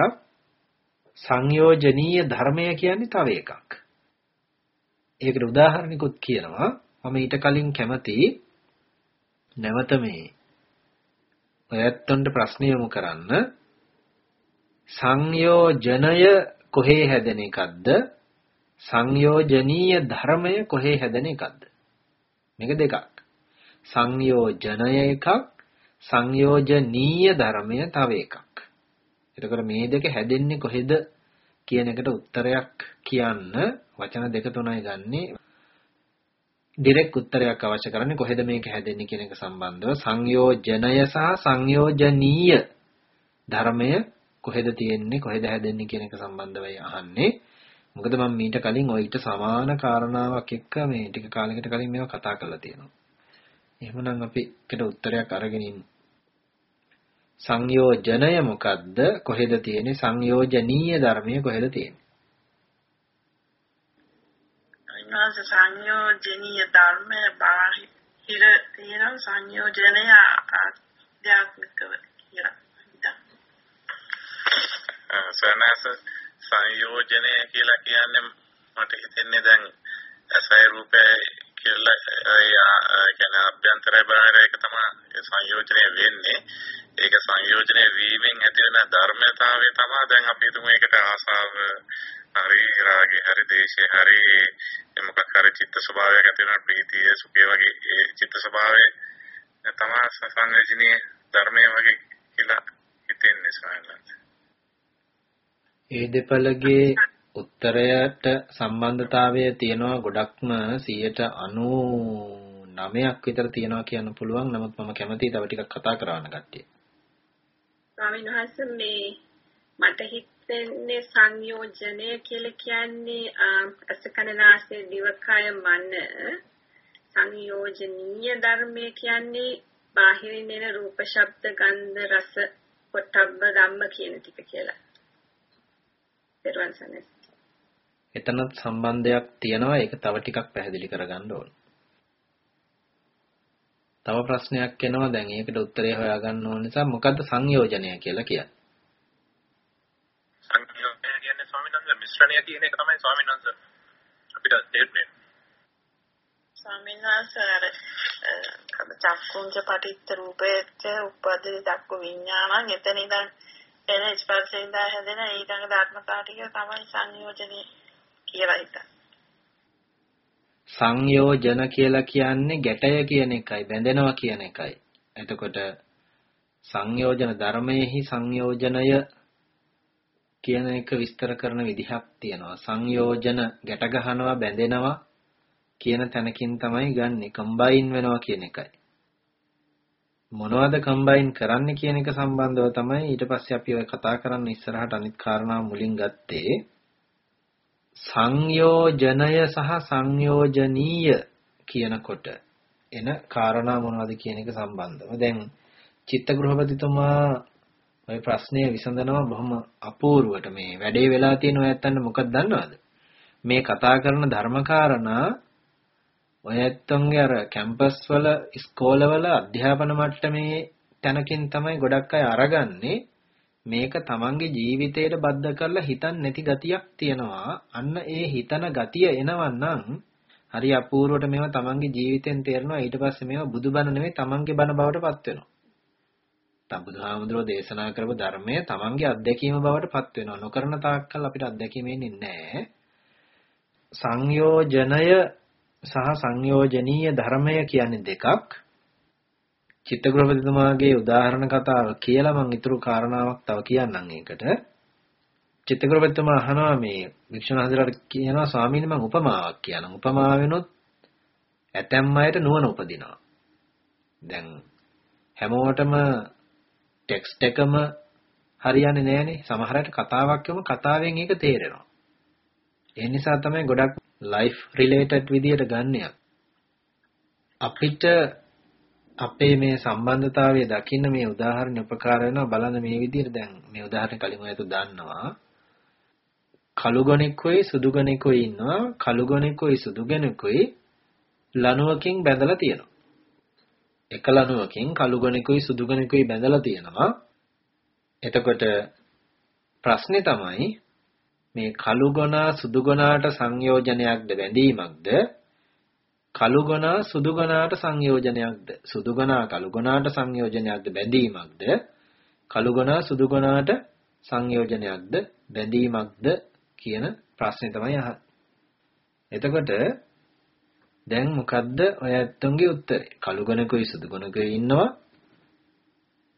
සංයෝජනීය ධර්මය කියන්නේ තව එකක්. ඒකට උදාහරණිකුත් කියනවා. මම ඊට කලින් කැමති නැවත මේ ඔයත්ොන්ට ප්‍රශ්න යොමු කරන්න. සංයෝජනය කොහේ හැදෙන එකක්ද? සංයෝජනීය ධර්මය කොහේ හැදෙන එකක්ද? මේක දෙකක්. සංයෝජනය එකක් සංයෝජනීය ධර්මය තව එකක්. එතකොට මේ දෙක හැදෙන්නේ කොහෙද කියන එකට උත්තරයක් කියන්න වචන දෙක තුනයි ගන්නෙ. ඩිරෙක්ට් උත්තරයක් අවශ්‍ය කරන්නේ කොහෙද මේක හැදෙන්නේ කියන එක සම්බන්ධව සංයෝජනය සහ සංයෝජනීය ධර්මය කොහෙද තියෙන්නේ කොහෙද හැදෙන්නේ කියන එක සම්බන්ධවයි අහන්නේ. මොකද මම මීට කලින් ඔය ඊට සමාන කාරණාවක් එක්ක මේ ටික කාලයකට කලින් මේවා කතා කරලා තියෙනවා. එහෙමනම් අපි එකට උත්තරයක් අරගෙන ඉමු. සංයෝජනය මොකද්ද? කොහෙද තියෙන්නේ? සංයෝජනීය ධර්මය කොහෙද තියෙන්නේ? අනිවාර්ය සංයෝජනීය ධර්මය බාහිර තියෙන සංයෝජනය ආධ්‍යාත්මිකව කියලා. සනස සංයෝජනය කියලා කියන්නේ මට හිතෙන්නේ දැන් ඇසයි රූපය කියලා කියන අභ්‍යන්තරය බාහිර එක තමයි සංයෝජනය වෙන්නේ. ඒක සංයෝජනය වීමෙන් ඇති වෙන ධර්මතාවය තමයි දැන් අපි හිතමු ඒකට ආසාව හරි රාගය හරි දේශය හරි මොකක් හරි චිත්ත ස්වභාවයක් ඇති වෙන ප්‍රීතිය සුඛය වගේ ඒ චිත්ත ස්වභාවය තමයි සංයෝජනීය ධර්මය වගේ කියලා හිතෙන්නේ සායනත්. ඒ දෙපළගේ උත්තරයට සම්බන්ධතාවය තියෙනවා ගොඩක්ම 99ක් විතර තියෙනවා කියන්න පුළුවන්. නමුත් මම කැමතියි තව ටිකක් කතා කරන්න කට්ටිය. ස්වාමීන් වහන්සේ මේ මට හිතෙන්නේ සංයෝජනය කියලා කියන්නේ අසකනාසේ දිවකය මන සංයෝජනීය ධර්මය කියන්නේ බාහිරින් එන රූප ශබ්ද ගන්ධ රස පොට්ටබ්බ ධම්ම කියන ටික කියලා. පෙරවන් සනස්. එතනත් සම්බන්ධයක් තියෙනවා ඒක තව ටිකක් පැහැදිලි කරගන්න ඕන. තව ප්‍රශ්නයක් එනවා දැන් ඒකට උත්තරය හොයාගන්න ඕන නිසා මොකද්ද සංයෝජනය කියලා කියන්නේ? සංයෝජනය කියන්නේ ස්වාමීන් වහන්සේ මිශ්‍රණය කියන එක තමයි ස්වාමීන් වහන්සේ අපිට තේරෙන්නේ. ස්වාමීන් වහන්සේ අර චක්කුංජ පටිච්ච රූපේච්ච උපදී දක්ක විඥානං එතන ඉඳන් එන ස්පර්ශයෙන් හැදෙන ඊළඟ ධර්මතාව ටික තමයි සංයෝජනේ කියලා හිතන්නේ. සංයෝජන කියලා කියන්නේ ගැටය කියන එකයි බැඳෙනවා කියන එකයි. එතකොට සංයෝජන ධර්මයේහි සංයෝජනය කියන එක විස්තර කරන විදිහක් තියෙනවා. සංයෝජන ගැට ගහනවා බැඳෙනවා කියන තැනකින් තමයි ගන්නෙ. කම්බයින් වෙනවා කියන එකයි. මොනවද කම්බයින් කරන්න කියන එක සම්බන්ධව තමයි ඊට පස්සේ අපි ඔය කතා කරන්න ඉස්සරහට අනිත් කාරණා මුලින් ගත්තේ. සංයෝජනය සහ සංයෝජනීය කියනකොට එන කාරණා මොනවද කියන එක සම්බන්ධව. දැන් චිත්තගෘහපතිතුමා ওই ප්‍රශ්නය විසඳනවා බොහොම අපූර්වට මේ වැඩේ වෙලා තියෙන ඔය ඇත්තන්ට මොකක්ද දන්නවද? මේ කතා කරන ධර්මකාරණා ඔය ඇත්තන්ගේ අර කැම්පස් වල ඉස්කෝලවල අධ්‍යාපන මට්ටමේ තැනකින් තමයි ගොඩක් අය අරගන්නේ මේක තමන්ගේ ජීවිතයට බද්ධ කරලා හිතන් නැති ගතියක් තියෙනවා. අන්න ඒ හිතන ගතිය එනවන්නම් හරි අපූර්වට මේවා තමන්ගේ ජීවිතෙන් තේරෙනවා. ඊට පස්සේ මේවා බුදුබණ නෙවෙයි තමන්ගේ බණ බවට පත් වෙනවා. තම බුදුහාමුදුරෝ දේශනා කරපු ධර්මය තමන්ගේ අත්දැකීම බවට පත් වෙනවා. නොකරන තාක්කල් අපිට අත්දැකීම එන්නේ නැහැ. සංයෝජනය සහ සංයෝජනීය ධර්මය කියන්නේ දෙකක්. චිත්තග්‍රහපතිතුමාගේ උදාහරණ කතාව කියලා මම ඊතුරු කාරණාවක් තව කියන්නම් ඒකට. චිත්තග්‍රහපතිතුමා අහනවා මේ වික්ෂුණ හඳුරට කියනවා ස්වාමීනි මම උපමාවක් කියනවා. උපමාවෙනොත් ඇතැම් අයට නුවණ උපදිනවා. දැන් හැමෝටම ටෙක්ස්ට් එකම හරියන්නේ නැහනේ. සමහර අයට කතාවක් කියවම කතාවෙන් ඒක තේරෙනවා. ඒ නිසා තමයි ගොඩක් ලයිෆ් රිලේටඩ් විදියට ගන්නෙ. අපිට අපේ මේ සම්බන්ධතාවය දකින්න මේ උදාහරණ උපකාර වෙනවා. බලන්න මේ විදිහට දැන් මේ උදාහරණ කලින් ඔයතු දන්නවා. කළු ගණෙකුයි සුදු ගණෙකුයි ඉන්නවා. කළු ගණෙකුයි සුදු ගණෙකුයි ලණුවකින් බැඳලා තියෙනවා. එක ලණුවකින් කළු ගණෙකුයි සුදු ගණෙකුයි බැඳලා තියෙනවා. එතකොට ප්‍රශ්නේ තමයි මේ කළු ගොනා සුදු ගොනාට සංයෝජනයක්ද බැඳීමක්ද? කළු ගොනා සුදු ගොනාට සංයෝජනයක්ද සුදු ගොනා කළු ගොනාට සංයෝජනයක්ද බැඳීමක්ද කළු ගොනා සුදු ගොනාට සංයෝජනයක්ද බැඳීමක්ද කියන ප්‍රශ්නේ තමයි අහන්නේ. එතකොට දැන් මොකද්ද ඔය ඇත්තන්ගේ උත්තරේ? කළු ගොනකුයි සුදු ගොනකුයි ඉන්නවා.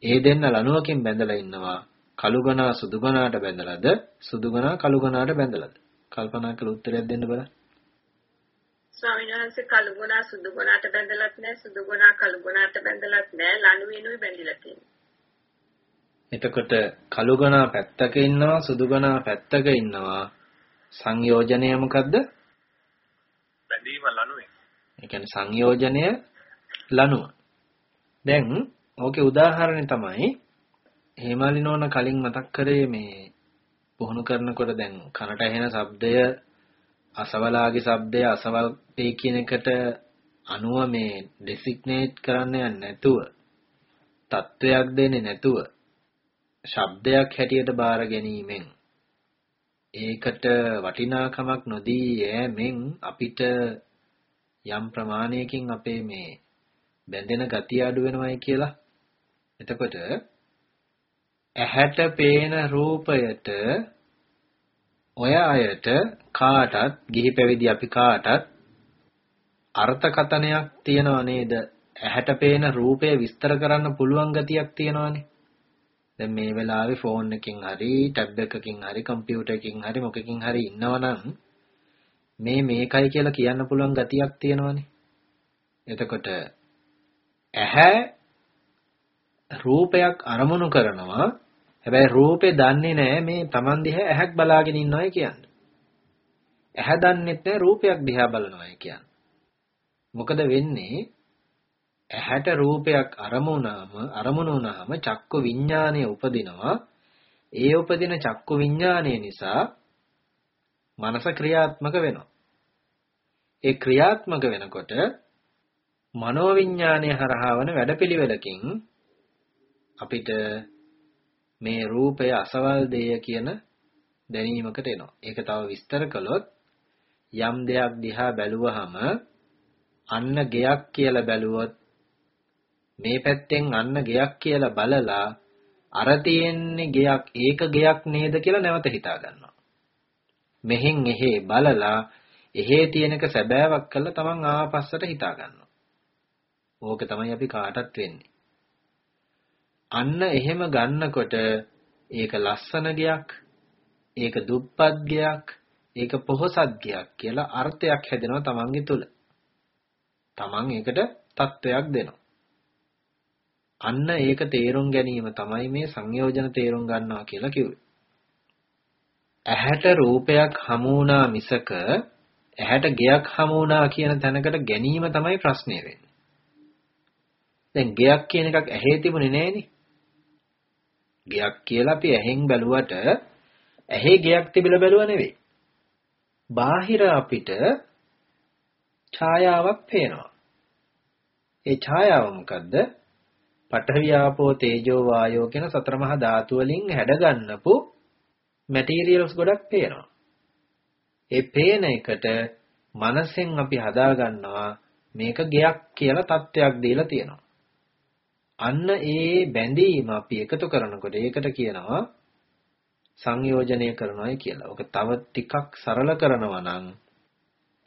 ඒ දෙන්න ලණුවකින් බැඳලා ඉන්නවා. කළුගනා සුදුගනාට බැඳලාද සුදුගනා කළුගනාට බැඳලාද කල්පනා කළ උත්තරයක් දෙන්න බලන්න ස්වාමීන් වහන්සේ කළුගුණා සුදුගුණාට බැඳලත් නැහැ සුදුගුණා කළුගුණාට බැඳලත් නැහැ ලනු වෙනුයි බැඳිලා තියෙන්නේ. එතකොට කළුගනා පැත්තක ඉන්නවා සුදුගනා පැත්තක ඉන්නවා සංයෝජනය මොකද්ද? බැඳීම ලනුවේ. ඒ කියන්නේ සංයෝජනය ලනුව. දැන් ඕකේ උදාහරණය තමයි හේමාලිනෝන කලින් මතක් කරේ මේ පුහුණු කරනකොට දැන් කනට ඇහෙන ශබ්දය අසවලාගේ ශබ්දය අසවල් ඒ කියන එකට අනුව මේ ඩෙසිග්නේට් කරන්න යන්නේ නැතුව තත්වයක් දෙන්නේ නැතුව ශබ්දයක් හැටියට බාර ගැනීමෙන්. ඒකට වටිනාකමක් නොදී යෑමෙන් අපිට යම් ප්‍රමාණයකින් අපේ මේ බැඳෙන ගතිය අඩු වෙනවයි කියලා. එතකොට ඇහැට පේන රූපයට ඔය අයට කාටත් ගිහි පැවිදි අපි කාටත් අර්ථකතනයක් තියනව නේද? ඇහැට පේන රූපය විස්තර කරන්න පුළුවන් ගතියක් තියනවනේ. දැන් මේ වෙලාවේ ෆෝන් එකකින් හරි, ටැබ් එකකින් හරි, කම්පියුටර් එකකින් හරි මොකකින් හරි ඉන්නවනම් මේ මේකයි කියලා කියන්න පුළුවන් ගතියක් තියෙනවනේ. එතකොට ඇහැ රූපයක් අරමුණු කරනවා හැබැයි රූපේ දන්නේ නැහැ මේ Taman දිහා ඇහක් බලාගෙන ඉන්නවයි කියන්නේ. ඇහැ දන්නෙත් නැහැ රූපයක් දිහා බලනවයි කියන්නේ. මොකද වෙන්නේ ඇහැට රූපයක් අරමුණාම අරමුණු වුණාම චක්කු විඥානය උපදිනවා. ඒ උපදින චක්කු විඥානය නිසා මනස ක්‍රියාත්මක වෙනවා. ඒ ක්‍රියාත්මක වෙනකොට මනෝවිඤ්ඤාණය හරහා වන වැඩපිළිවෙලකින් අපිට මේ රූපය අසවල් දෙය කියන දැනීමකට එනවා. ඒක තව විස්තර කළොත් යම් දෙයක් දිහා බැලුවහම අන්න ගෙයක් කියලා බැලුවොත් මේ පැත්තෙන් අන්න ගෙයක් කියලා බලලා අර තියෙන්නේ ගෙයක් ඒක ගෙයක් නේද කියලා නැවත හිතා ගන්නවා. මෙහෙන් එහෙ බලලා එහෙ තියෙනක සැබෑවක් කළා තමන් ආපස්සට හිතා ගන්නවා. ඕක තමයි අපි කාටත් වෙන්නේ. අන්න එහෙම ගන්නකොට ඒක ලස්සන ගයක්, ඒක දුප්පත් ගයක්, ඒක පොහොසත් ගයක් කියලා අර්ථයක් හැදෙනවා තමන්ගේ තුල. තමන් ඒකට තත්වයක් දෙනවා. අන්න ඒක තේරුම් ගැනීම තමයි මේ සංයෝජන තේරුම් ගන්නවා කියලා කිව්වේ. ඇහැට රූපයක් හමු වුණා මිසක ඇහැට ගෙයක් හමු වුණා කියන තැනකට ගැනීම තමයි ප්‍රශ්නේ වෙන්නේ. දැන් ගෙයක් කියන එකක් ඇහි තිබුණේ නෑනේ. ගයක් කියලා අපි ඇහෙන් බැලුවට ඇහි ගයක් තිබිලා බැලුව නෙවෙයි. බාහිර අපිට ඡායාවක් පේනවා. ඒ ඡායාව මොකද්ද? පඨවි ආපෝ තේජෝ වායෝ කියන සතර මහා ධාතු වලින් හැඩගන්නපු මැටීරියල්ස් ගොඩක් පේනවා. ඒ පේන එකට මනසෙන් අපි හදා ගන්නවා මේක ගයක් කියලා තත්වයක් දීලා තියෙනවා. අන්න ඒ බැඳීම අපි එකතු කරනකොට ඒකට කියනවා සංයෝජනය කරනවායි කියලා. ඔක තව ටිකක් සරල කරනවා නම්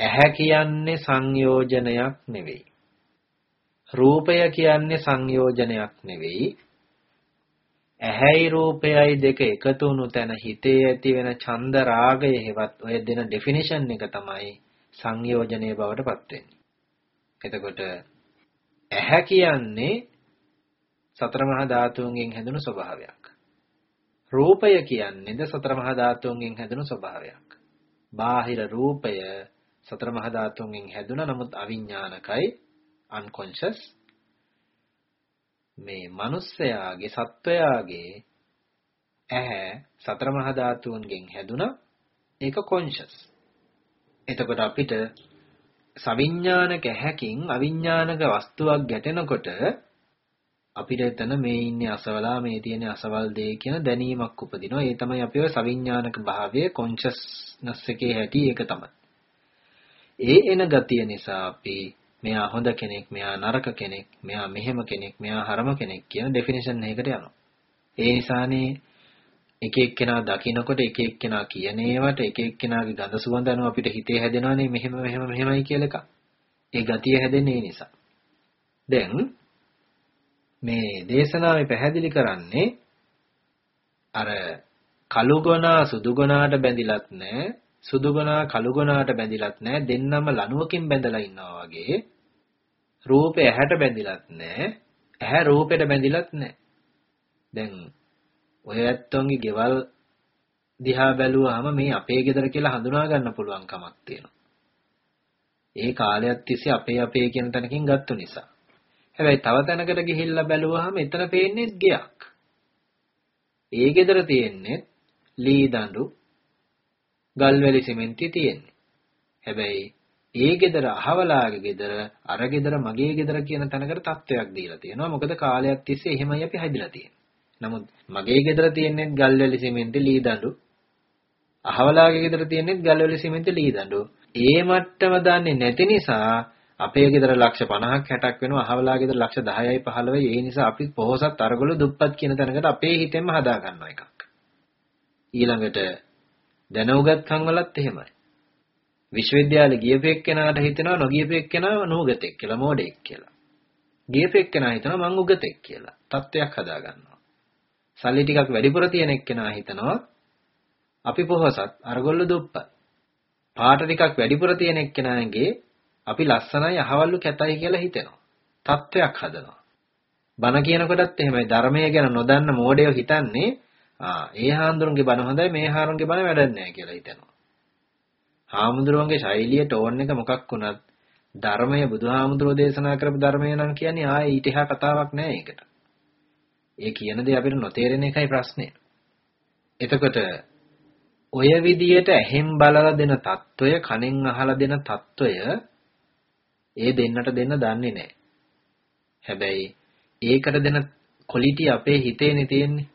ඇහැ කියන්නේ සංයෝජනයක් නෙවෙයි. රූපය කියන්නේ සංයෝජනයක් නෙවෙයි. ඇහැයි රූපයයි දෙක එකතු වුණු තැන හිතේ ඇති වෙන චන්ද රාගය හේවත් ඔය දෙන ඩෙෆිනිෂන් එක තමයි සංයෝජනයේ බවට පත් වෙන්නේ. එතකොට ඇහැ කියන්නේ සතර මහා ධාතුන්ගෙන් හැදුණු ස්වභාවයක්. රූපය කියන්නේද සතර මහා ධාතුන්ගෙන් හැදුණු ස්වභාවයක්. බාහිර රූපය සතර මහා ධාතුන්ගෙන් හැදුණා නමුත් අවිඥානිකයි unconscious මේ මිනිස්යාගේ සත්වයාගේ ඇහැ සතර මහා ධාතුන්ගෙන් හැදුණා ඒක conscious එතකොට අපිට සවිඥානික ඇහැකින් අවිඥානික වස්තුවක් ගැටෙනකොට අපිට එතන මේ ඉන්නේ අසවලා මේ තියෙන අසවල් දේ කියන දැනීමක් උපදිනවා. ඒ තමයි අපි ඔය සවිඥානික භාවයේ කොන්ෂස්නස් එකේ හැටි ඒක තමයි. ඒ එන ගතිය නිසා අපි මෙයා හොඳ කෙනෙක්, මෙයා නරක කෙනෙක්, මෙයා මෙහෙම කෙනෙක්, මෙයා හරම කෙනෙක් කියන ඩෙෆිනිෂන් එකකට යනවා. ඒ නිසානේ එක එක්කෙනා දකින්නකොට එක එක්කෙනා කියන ඒවට එක එක්කෙනාගේ ගඳ සුවඳ අනුව අපිට හිතේ හැදෙනවානේ මෙහෙම මෙහෙම මෙහෙමයි කියලා එකක්. ඒ ගතිය හැදෙන්නේ ඒ නිසා. දැන් මේ දේශනාවේ පැහැදිලි කරන්නේ අර කළු ගොනා සුදු ගොනාට බැඳිලත් නැහැ සුදු ගොනා කළු ගොනාට බැඳිලත් නැහැ දෙන්නම ලණුවකින් බැඳලා ඉන්නවා වගේ රූපේ ඇහැට බැඳිලත් නැහැ ඇහැ රූපෙට බැඳිලත් නැහැ දැන් ඔය ඇත්තොන්ගේ ගෙවල් දිහා බැලුවාම මේ අපේ ගෙදර කියලා හඳුනා ගන්න පුළුවන් කමක් තියෙනවා. ඒ කාලයක් තිස්සේ අපේ අපේ කියන තැනකින් ගත්තු නිසා. හැබැයි තව තැනකට ගිහිල්ලා බැලුවාම එතන පේන්නේ ගෙයක් ඒ ගෙදර තියෙන්නේ ලී දඬු ගල්වැලි සිමෙන්ති තියෙන්නේ. හැබැයි ඒ ගෙදර අහවලාගේ ගෙදර අර ගෙදර මගේ ගෙදර කියන තැනකට තත්වයක් දීලා තියෙනවා. මොකද කාලයක් තිස්සේ එහෙමයි අපි හැදිලා තියෙන්නේ. නමුත් මගේ ගෙදර තියෙන්නේ ගල්වැලි සිමෙන්ති ලී දඬු. අහවලාගේ ගෙදර තියෙන්නේ ගල්වැලි සිමෙන්ති ලී දඬු. ඒ මට්ටම දන්නේ නැති නිසා අපේ ගෙදර ලක්ෂ 50ක් 60ක් වෙනවා අහවලා ගෙදර ලක්ෂ 10යි 15යි ඒ නිසා අපි පොහොසත් අරගොල්ලෝ දුප්පත් කියන තැනකට අපේ හිතෙන්ම හදා ගන්නවා එකක්. ඊළඟට දැනුගත්කම් වලත් එහෙමයි. විශ්වවිද්‍යාලේ ගියපු එක්කෙනාට හිතෙනවා නොගියපු එක්කෙනා නුගතෙක් කියලා මෝඩෙක් කියලා. ගියපු එක්කෙනා හිතනවා මං උගතෙක් කියලා. තත්වයක් හදා ගන්නවා. සල්ලි ටිකක් වැඩිපුර තියෙන එක්කෙනා හිතනවා අපි පොහොසත් අරගොල්ලෝ දුප්පත්. පාට ටිකක් වැඩිපුර තියෙන එක්කෙනාගේ අපි ලස්සනයි අහවල්ලු කැතයි කියලා හිතෙනවා. තත්වයක් හදනවා. බන කියනකොටත් එහෙමයි ධර්මය ගැන නොදන්න මෝඩයෝ හිතන්නේ ඒ හාමුදුරන්ගේ බන හොඳයි මේ හාමුදුරන්ගේ බන වැඩන්නේ කියලා හිතෙනවා. හාමුදුරුවන්ගේ ශෛලිය ටෝන් එක මොකක් වුණත් ධර්මය බුදුහාමුදුරුවෝ දේශනා කරපු ධර්මය නම් කියන්නේ ආයේ ඊට එහා කතාවක් නෑ ඒකට. ඒ කියන දේ අපිට නොතේරෙන එකයි ප්‍රශ්නේ. එතකොට ඔය විදියට ඇහෙන් බලලා දෙන తত্ত্বය කනෙන් අහලා දෙන తত্ত্বය ඒ දෙන්නට දෙන්න දන්නේ නැහැ. හැබැයි ඒකට දෙන ක්වොලිටි අපේ හිතේනේ තියෙන්නේ.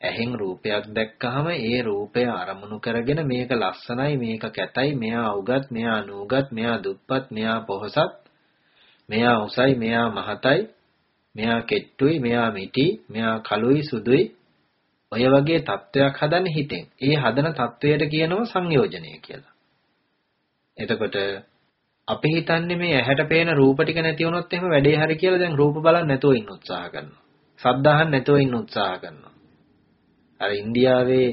ඇහෙන් රූපයක් දැක්කහම ඒ රූපය අරමුණු කරගෙන මේක ලස්සනයි මේක කැතයි මෙයා උගත් මෙයා නූගත් මෙයා දුප්පත් මෙයා පොහසත් මෙයා උසයි මෙයා මහතයි මෙයා කෙට්ටුයි මෙයා මිටි මෙයා කළුයි සුදුයි ඔය වගේ තත්වයක් හදන්න හිතෙන්. ඒ හදන තත්වයට කියනවා සංයෝජනය කියලා. එතකොට අපි හිතන්නේ මේ ඇහැට පේන රූප ටික නැති වුණොත් එහෙම වැඩේ හරි කියලා දැන් රූප බලන්න නැතුව ඉන්න උත්සාහ කරනවා. සද්ද අහන්න නැතුව ඉන්න උත්සාහ කරනවා. අර ඉන්දියාවේ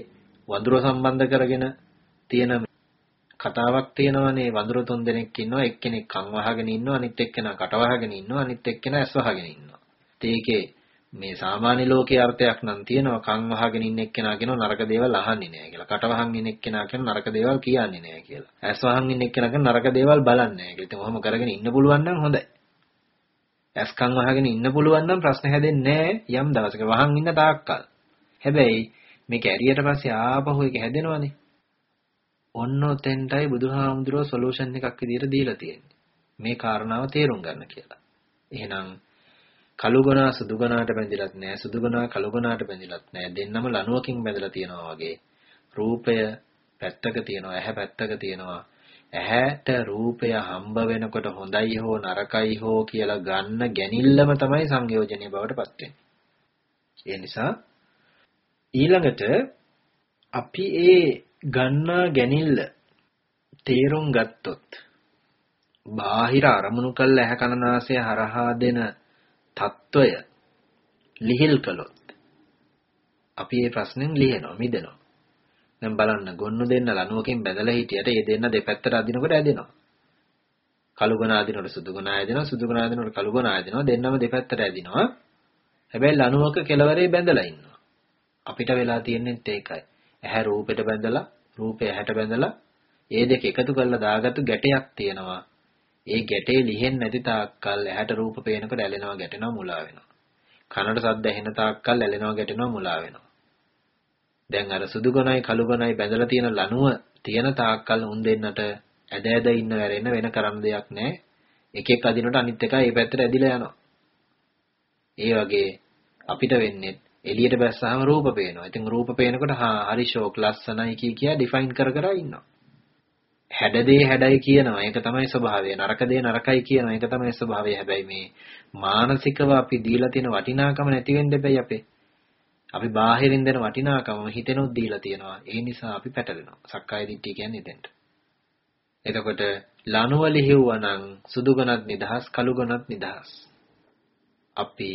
වඳුර සම්බන්ධ කරගෙන තියෙන කතාවක් තියෙනවනේ වඳුර තුන් දෙනෙක් ඉන්නවා එක්කෙනෙක් කන් වහගෙන ඉන්නවා අනිත් එක්කෙනා කට වහගෙන ඉන්නවා අනිත් එක්කෙනා ඇස් වහගෙන ඉන්නවා. ඒකේ මේ සාමාන්‍ය ලෝකයේ අර්ථයක් නම් තියෙනවා කන් වහගෙන ඉන්න එක්කෙනා කියනවා නරක දේවල් අහන්නේ නැහැ කියලා. කට වහන් ඉන්න එක්කෙනා කියනවා නරක දේවල් කියන්නේ නැහැ කියලා. ඇස් වහන් ඉන්න එක්කෙනා කියනවා නරක දේවල් බලන්නේ නැහැ කියලා. ඉතින් ඔහොම කරගෙන ඉන්න පුළුවන් නම් හොඳයි. ඇස් කන් වහගෙන ඉන්න පුළුවන් නම් ප්‍රශ්න හැදෙන්නේ නැහැ යම් දවසක වහන් ඉන්න තාක්කල්. හැබැයි මේක ඇරියට පස්සේ ආපහු ඒක හැදෙනවනේ. ඔන්න ඔතෙන්ටයි බුදුහාමුදුරුවෝ සොලියුෂන් එකක් විදියට දීලා තියෙන්නේ. මේ කාරණාව තේරුම් ගන්න කියලා. එහෙනම් කළුගුණා සුදුගුණාට බැඳිලත් නැහැ සුදුගුණා කළුගුණාට බැඳිලත් නැහැ දෙන්නම ලණුවකින් බැඳලා තියෙනවා වගේ. රූපය පැත්තක තියෙනවා ඇහැ පැත්තක තියෙනවා. ඇහැට රූපය හම්බ වෙනකොට හොඳයි හෝ නරකයි හෝ කියලා ගන්න ගැනිල්ලම තමයි සංයෝජනීය බවට පත් වෙන්නේ. ඒ නිසා ඊළඟට අපි ඒ ගන්නා ගැනිල්ල තේරුම් ගත්තොත් බාහිර අරමුණු කළ ඇහැ කනනාසය හරහා දෙන తত্ত্বය ලිහිල් කළොත් අපි මේ ප්‍රශ්نين ලියනවා මිදෙනවා. දැන් බලන්න ගොන්නු දෙන්න ලණුවකින් බැඳලා හිටියට ඒ දෙන්න දෙපැත්තට අදිනකොට ඇදෙනවා. කළු ගුණ අදිනකොට සුදු ගුණ ඇදෙනවා සුදු ගුණ අදිනකොට කළු ගුණ ඇදෙනවා දෙන්නම දෙපැත්තට ඇදිනවා. හැබැයි ලණුවක කෙලවරේ බැඳලා ඉන්නවා. අපිට වෙලා තියෙන්නේ ඒකයි. ඇහැ රූපෙට බැඳලා රූපය ඇහැට බැඳලා ඒ දෙක එකතු කරලා දාගත්තු ගැටයක් තියෙනවා. ඒ ගැටේ ලිහෙන්නේ නැති තාක්කල් ඇහැට රූප පේනකොට ඇලෙනවා ගැටෙනවා මුලා වෙනවා. කනට ශබ්ද ඇහෙන තාක්කල් ඇලෙනවා ගැටෙනවා මුලා වෙනවා. දැන් අර සුදු ගොනයි කළු ගොනයි බැඳලා තියෙන ලණුව තියෙන තාක්කල් උන් දෙන්නට ඇද ඇද ඉන්න වැරෙන්න වෙන කරන්න දෙයක් නැහැ. එකෙක් අදිනකොට අනිත් එක ඒ පැත්තට ඇදිලා යනවා. ඒ වගේ අපිට වෙන්නේ එළියට බැස්සාම රූප පේනවා. ඉතින් රූප පේනකොට හා හරි ෂෝක් ලස්සනයි කිය කියා ඩිෆයින් කර කර ඉන්නවා. හැඩදේ හැඩයි කියනවා. ඒක තමයි ස්වභාවය. නරක දේ නරකයි කියනවා. ඒක තමයි ස්වභාවය. හැබැයි මේ මානසිකව අපි දීලා තියෙන වටිනාකම නැති වෙන්න එපයි අපේ. අපි බාහිරින් දෙන වටිනාකම හිතෙනොත් දීලා තියෙනවා. ඒ නිසා අපි පැටලෙනවා. සක්කාය දිට්ඨිය කියන්නේ එතෙන්ට. එතකොට ලනුව ලිහිව්වනම් සුදු ගණත් නිදහස් කළු ගණත් නිදහස්. අපි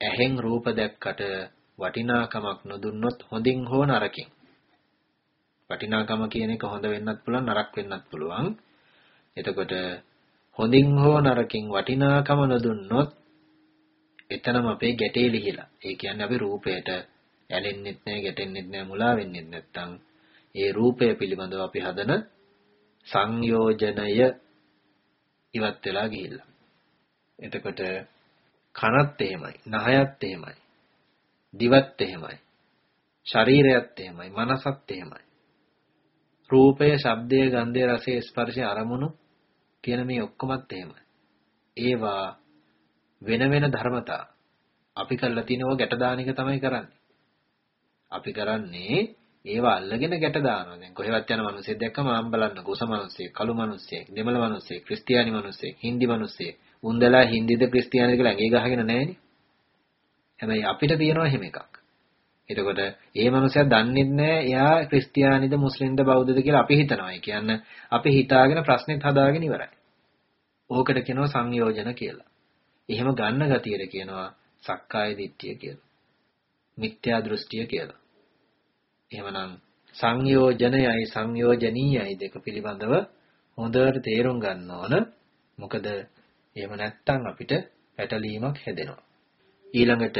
ඇහෙන් රූප දැක්කට වටිනාකමක් නොදුන්නොත් හොඳින් හෝ නරකින් වටිනාකම කියන එක හොඳ වෙන්නත් පුළුවන් නරක වෙන්නත් පුළුවන්. එතකොට හොඳින් හෝ නරකින් වටිනාකම නොදුන්නොත් එතනම අපේ ගැටේ ලිහිලා. ඒ කියන්නේ අපි රූපයට ඇලෙන්නෙත් නැහැ ගැටෙන්නෙත් නැහැ මුලා වෙන්නෙත් නැත්තම් ඒ රූපය පිළිබඳව අපි හදන සංයෝජනය ඉවත් වෙලා ගිහිල්ලා. එතකොට කනත් එහෙමයි නහයත් එහෙමයි දිවත් එහෙමයි ශරීරයත් එහෙමයි මනසත් එහෙමයි. රූපය ශබ්දය ගන්ධය රසය ස්පර්ශය අරමුණු කියන මේ ඔක්කොමත් එහෙමයි ඒවා වෙන වෙන ධර්මතා අපි කරලා තිනව ගැට දාන එක තමයි කරන්නේ අපි කරන්නේ ඒවා අල්ලගෙන ගැට දානවා. දැන් කොහෙවත් යන මිනිස්සෙක් දැක්කම ආම් බලන්න කුස මිනිස්සෙක්, කළු මිනිස්සෙක්, දෙමළ මිනිස්සෙක්, ක්‍රිස්තියානි මිනිස්සෙක්, හින්දි මිනිස්සෙක්. උන්දලා හින්දිද ක්‍රිස්තියානිද කියලා ඇඟේ ගහගෙන නැහෙනේ. හැබැයි අපිට තියෙනවා එහෙම එකක්. එතකොට ඒ මනුස්සයා දන්නේ නැහැ එයා ක්‍රිස්තියානිද මුස්ලිම්ද බෞද්ධද කියලා අපි හිතනවා. ඒ කියන්නේ අපි හිතාගෙන ප්‍රශ්නෙත් හදාගෙන ඉවරයි. ඕකට කියනවා සංයෝජන කියලා. එහෙම ගන්න ගතියට කියනවා සක්කාය දිට්ඨිය කියලා. මිත්‍යා දෘෂ්ටිය කියලා. එහෙමනම් සංයෝජනයයි සංයෝජනීයයි දෙක පිළිබඳව හොඳට තේරුම් ගන්න ඕන. මොකද එහෙම නැත්නම් අපිට පැටලීමක් හැදෙනවා. ඊළඟට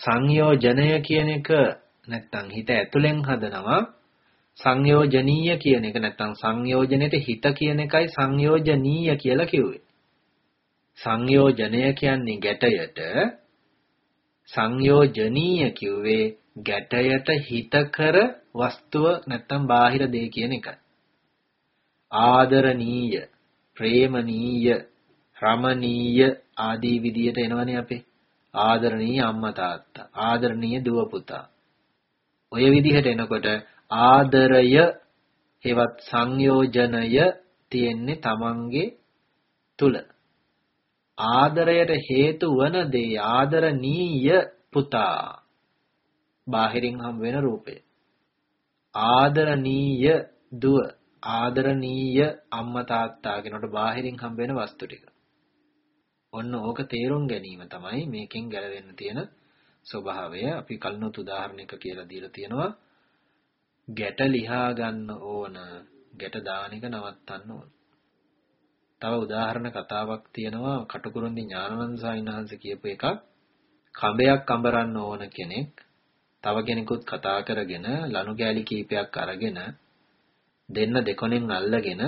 සංයෝජනය කියන එක නැත්නම් හිත ඇතුලෙන් හදනවා සංයෝජනීය කියන එක නැත්නම් සංයෝජනෙට හිත කියන එකයි සංයෝජනීය කියලා කිව්වේ. සංයෝජනය කියන්නේ ගැටයට සංයෝජනීය කිව්වේ ගැටයට හිත කර වස්තුව නැත්තම් බාහිර දේ කියන එකයි. ආදරණීය, ප්‍රේමණීය, රමණීය ආදී විදියට එනවනේ අපේ. ආදරණීය අම්මා තාත්තා, ආදරණීය දුව පුතා. ඔය විදිහට එනකොට ආදරය හෙවත් සංයෝජනය තියෙන්නේ තමන්ගේ තුල. ආදරයට හේතු වන දේ ආදරණීය පුතා බාහිරින් හම් වෙන රූපය ආදරණීය දුව ආදරණීය අම්මා තාත්තා කෙනට බාහිරින් හම් වෙන වස්තු ටික ඔන්න ඕක තේරුම් ගැනීම තමයි මේකෙන් ගැලවෙන්න තියෙන ස්වභාවය. අපි කලිනුත් උදාහරණයක කියලා දීලා තියෙනවා. ගැට ලිහා ගන්න ඕන ගැට දාන එක නවත්තන්න ඕන. තව උදාහරණ කතාවක් තියෙනවා. කටුකුරුන්දි ඥානවන්ත සාමිනහන්ස කියපු එකක්. කඹයක් අඹරන්න ඕන කෙනෙක් තව කෙනෙකුත් කතා කරගෙන ලනු කෑලි කීපයක් අරගෙන දෙන්න දෙකොනෙන් අල්ලගෙන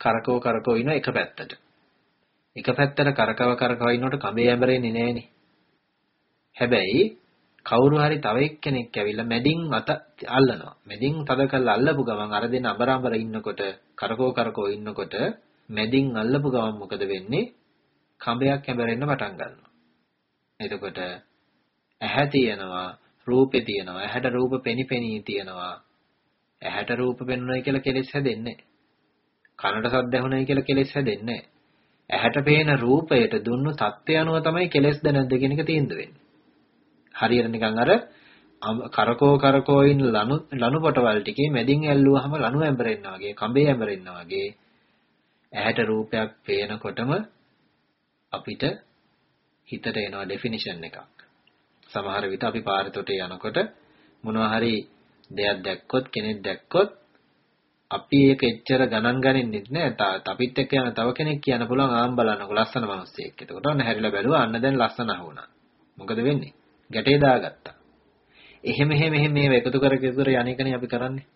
කරකව කරකව ඉන එක පැත්තට. එක පැත්තට කරකව කරකව ඉනකොට කඹේ ඇඹරෙන්නේ නෑනේ හැබැයි කවුරු හරි තව එක්කෙනෙක් ඇවිල්ලා මැදින් අත අල්ලනවා මැදින් තද කරලා අල්ලපු ගමන් අර දෙන්න අඹර අඹර ඉන්නකොට කරකව කරකව ඉන්නකොට මැදින් අල්ලපු ගමන් මොකද වෙන්නේ? කඹයක් හැඹරෙන්න පටන් ගන්නවා. එතකොට ඇහැ තියෙනවා, රූපේ තියෙනවා. ඇහැට රූප පෙනිපෙනී තියෙනවා. ඇහැට රූප පෙනුනයි කියලා කෙලෙස් හැදෙන්නේ කනට සද්ද ඇහුනයි කියලා කෙලෙස් හැදෙන්නේ ඇහැට පේන රූපයට දුන්නු தත්ත්වය අනුව තමයි කෙලෙස්ද නැද්ද කියන එක තීන්දුව වෙන්නේ. හරියට නිකන් අර කරකෝ කරකෝ ඉන්න ලනු ලනු පොටවල් ටිකේ මැදින් ඇල්ලුවාම ලනු ඇඹරෙන්නා වගේ කඹේ ඇඹරෙන්නා වගේ ඇහැට රූපයක් පේනකොටම අපිට හිතට එනවා ඩෙෆිනිෂන් එකක්. සමහර විට අපි පාරතොට යනකොට මොනවා හරි දෙයක් දැක්කොත් කෙනෙක් දැක්කොත් අපි ඒක එච්චර ගණන් ගන්නෙත් නෑ. අපිත් එක්ක යන තව කෙනෙක් කියන්න පුළුවන් ආම් බලන්නකො ලස්සන මිනිස්සෙක්. එතකොට ඔන්න හැරිලා බැලුවා අන්න දැන් ලස්සන වුණා. මොකද වෙන්නේ? ගැටේ දාගත්තා. එහෙම එහෙම එහෙම මේව එකතු කර කෙසුර යන්නේකනේ අපි කරන්නේ.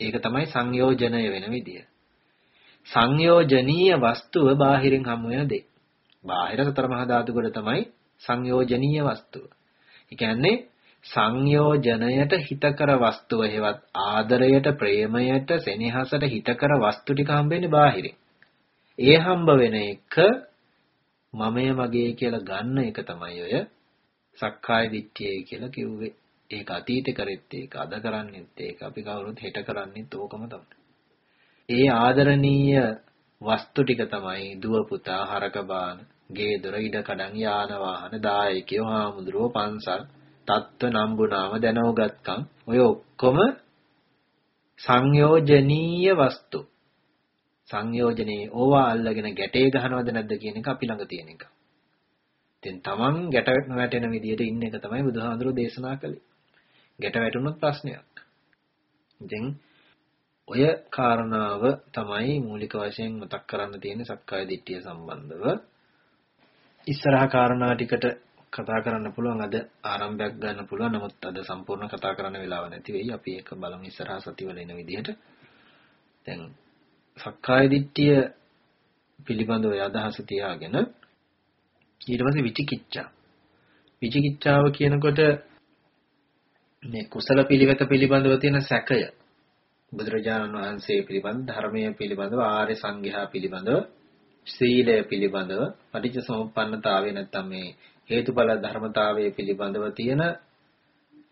ඒක තමයි සංයෝජනය වෙන විදිය. සංයෝජනීය වස්තුව බාහිරින් හමු වෙන දේ. බාහිර සතර මහා ධාතු කොට තමයි සංයෝජනීය වස්තුව. ඒ කියන්නේ සංයෝජනයට හිතකර වස්තුව හේවත් ආදරයට ප්‍රේමයට සෙනෙහසට හිතකර වස්තු ටික හම්බෙන්නේ බාහිරින්. ඒ හම්බ වෙන එක මමය මගේ කියලා ගන්න එක තමයි ඔය සක්කාය දිට්ඨියයි කියලා කිව්වේ. ඒක අතීතේ කරෙත් ඒක අද කරන්නේත් ඒක අපි කවුරුත් හෙට කරන්නේත් ඕකම තමයි. ඒ ආදරණීය වස්තු ටික තමයි දුව පුතා හරක බාන ගේ දොර ඉඩ කඩන් යාන වාහන දායකයෝ හාමුදුරුවෝ පන්සල් තත්ත්ව නම්බුනාම දැනවගත්කම් ඔය ඔක්කොම සංයෝජනීය වස්තු සංයෝජනේ ඕවා අල්ලගෙන ගැටේ ගහනවද නැද්ද කියන එක අපි ළඟ තියෙන එක ඉතින් තමන් ගැට නොවැටෙන විදියට ඉන්න එක තමයි බුදුහාඳුරෝ දේශනා කළේ. ගැට වැටුණොත් ප්‍රශ්නයක්. ඉතින් ඔය කාරණාව තමයි මූලික වශයෙන් මතක් කරන්න තියෙන සක්කාය දිට්ඨිය සම්බන්ධව. ඉස්සරහ කාරණා ටිකට කතා කරන්න පුළුවන් අද ආරම්භයක් ගන්න පුළුවන්. නමුත් අද සම්පූර්ණ කතා කරන්න වෙලාව නැති වෙයි. අපි ඒක බලමු ඉස්සරහ සතිවල එන විදිහට. දැන් සක්කාය දිට්ඨිය පිළිබඳව අදහස තියාගෙන ඊට පස්සේ විචිකිච්ඡා. විචිකිච්ඡාව කියනකොට මේ කුසල පිළිවෙත පිළිබඳව තියෙන සැකය බුදුරජාණන් වහන්සේ පිළිබඳ ධර්මය පිළිබඳව ආර්ය සංඝයා පිළිබඳව සීලය පිළිබඳව පටිච්ච සමුප්පන්නතාවය නැත්තම් මේ හේතුඵල ධර්මතාවය පිළිබඳව තියෙන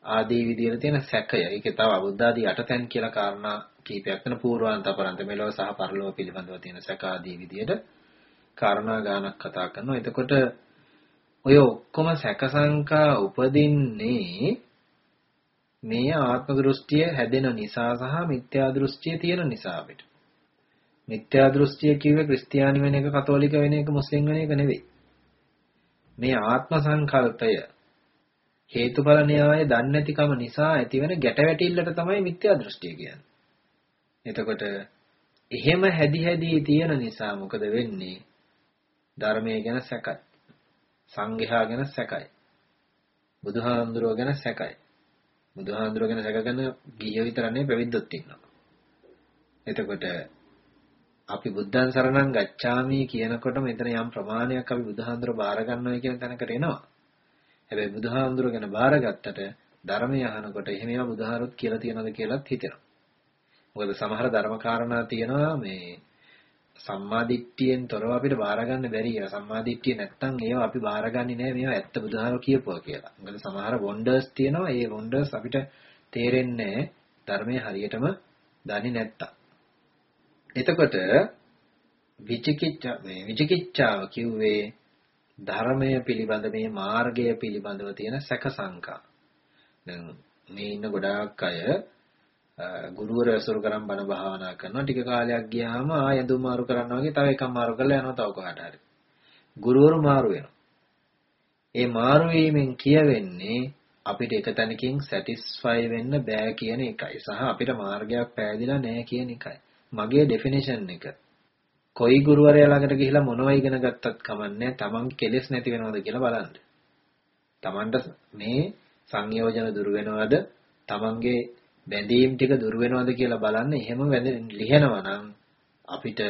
ආදී විදිහට තියෙන සැකය. ඒකේ තව අබුද්ධ ආදී අටතැන් කියලා කාරණා කීපයක් වෙන පූර්වාන්ත පරන්ත මෙලොව සහ පරලොව පිළිබඳව තියෙන සැක ආදී විදිහට කාරණා ගානක් කතා කරනවා. එතකොට ඔය ඔක්කොම සැක සංකා උපදින්නේ මේ ආත්ම දෘෂ්ටිය හැදෙන නිසා සහ මිත්‍යා දෘෂ්ටිය තියෙන නිසා අපිට. මිත්‍යා දෘෂ්ටිය කිව්වේ ක්‍රිස්තියානි වෙන එක කතෝලික වෙන එක මුස්ලිම් වෙන එක නෙවෙයි. මේ ආත්ම සංකල්පය හේතුඵල න්‍යාය දන්නේ නැතිකම නිසා ඇතිවෙන ගැටවැටිල්ලට තමයි මිත්‍යා දෘෂ්ටිය කියන්නේ. එතකොට එහෙම හැදි හැදි තියෙන නිසා මොකද වෙන්නේ? ධර්මයේ ගැන සැකයි. සංඝයා ගැන සැකයි. බුදුහාමුදුරුව ගැන සැකයි. බුදුහාමුදුරුව ගැන සැකගෙන ගිය විතර නෙවෙයි පැවිද්දොත් ඉන්නවා. එතකොට අපි බුද්ධං සරණං ගච්ඡාමි කියනකොට මෙතන යම් ප්‍රමාණයක් අපි බුදුහාඳුර බාර ගන්නවා කියන තැනකට එනවා. හැබැයි බුදුහාඳුර ගැන බාරගත්තට ධර්මය අහනකොට එහෙම ඒවා බුදුහාරුත් කියලා තියනවද කියලාත් හිතෙනවා. මොකද සමහර ධර්ම කාරණා තියෙනවා මේ සම්මාදිට්ඨියෙන් තොරව අපිට බාර ගන්න බැරි ඒවා. සම්මාදිට්ඨිය නැත්තම් ඒවා අපි බාරගන්නේ නැහැ මේවා ඇත්ත බුදුහාරු කියපුවා කියලා. මොකද සමහර වොන්ඩර්ස් තියෙනවා. ඒ වොන්ඩර්ස් අපිට තේරෙන්නේ ධර්මයේ හරියටම දන්නේ නැත්තම්. එතකොට විචිකිච්ඡා මේ විචිකිච්ඡාව කිව්වේ ධර්මය පිළිබඳ මේ මාර්ගය පිළිබඳව තියෙන සැක සංකා. දැන් මේ ඉන්න ගොඩාක් අය ගුරුවර ඇසුරු කරන් බණ භාවනා කරනවා ටික කාලයක් ගියාම ආය ඇඳුම් මාරු කරනවා වගේ තව එකක් මාරු කරලා යනවා තව කොහට හරි. ගුරුවරු මාරු වෙනවා. ඒ මාරු වීමෙන් කියවෙන්නේ අපිට එක තැනකින් සැටිස්ෆයි වෙන්න බෑ කියන එකයි සහ අපිට මාර්ගයක් පෑදිලා නැහැ කියන එකයි. මගේ ඩෙෆිනිෂන් එක. කොයි ගුරුවරයා ළඟට ගිහිලා මොනව ඉගෙන ගත්තත් කමන්නේ තමන්ගේ කෙලෙස් නැති වෙනවද කියලා බලන්න. තමන්ට මේ සංයෝජන දුරු වෙනවද? තමන්ගේ බැඳීම් ටික දුරු වෙනවද කියලා බලන්න එහෙම ලියනවා නම් අපිට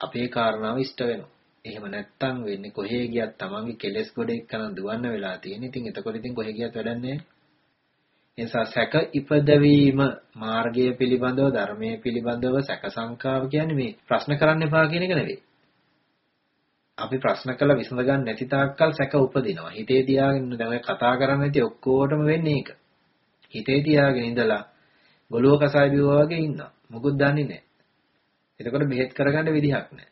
අපේ කාරණාව ඉෂ්ට වෙනවා. එහෙම නැත්තම් වෙන්නේ කොහේ ගියත් තමන්ගේ කෙලෙස් ගොඩ එක්කන දුවන්න වෙලා තියෙන. ඉතින් එතකොට ඉතින් කොහේ ගියත් වැඩක් නැහැ. නිසා සැක ඉපදවීම මාර්ගය පිළිබඳව ධර්මයේ පිළිබඳව සැක සංකාව කියන්නේ මේ ප්‍රශ්න කරන්න එපා කියන එක නෙවෙයි. අපි ප්‍රශ්න කළ විසඳ ගන්න නැති තාක්කල් සැක උපදිනවා. හිතේ තියාගෙන දැන් කතා කරන්නේ නැති ඔක්කොටම වෙන්නේ ඒක. හිතේ තියාගෙන ඉඳලා ගොළුව කසාය බිව්වා වගේ ඉන්නවා. මොකුත් දන්නේ නැහැ. එතකොට බෙහෙත් කරගන්න විදිහක් නැහැ.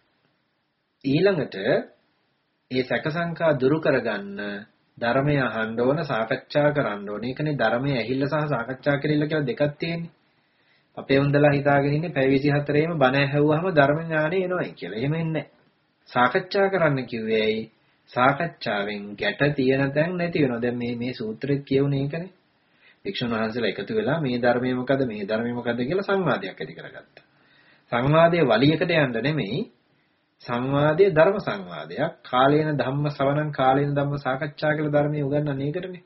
ඊළඟට ඒ සැක සංකා දුරු කරගන්න ධර්මය අහන්න ඕන සාකච්ඡා කරන්න ඕන. ඒකනේ ධර්මය ඇහිල්ල සහ සාකච්ඡා කිරිල්ල කියලා දෙකක් තියෙන්නේ. අපේ උන්දලා හිතාගෙන ඉන්නේ පැය 24ේම බණ ඇහුවාම ධර්ම ඥානෙ එනවයි කියලා. එහෙම ඉන්නේ සාකච්ඡා කරන්න කිව්වේ ඇයි? සාකච්ඡාවෙන් ගැට තියෙන තැන් නැති වෙනවා. දැන් මේ මේ සූත්‍රෙත් කියවුනේ ඒකනේ. වික්ෂුන් වහන්සේලා එකතු වෙලා මේ ධර්මය මොකද මේ ධර්මය මොකද කියලා සංවාදයක් ඇති කරගත්තා. සංවාදයේ වලියකට යන්න නෙමෙයි සංවාදයේ ධර්ම සංවාදයක් කාලේන ධම්ම ශ්‍රවණං කාලේන ධම්ම සාකච්ඡා කියලා ධර්මයේ උගන්වන්නේ ඒකටනේ.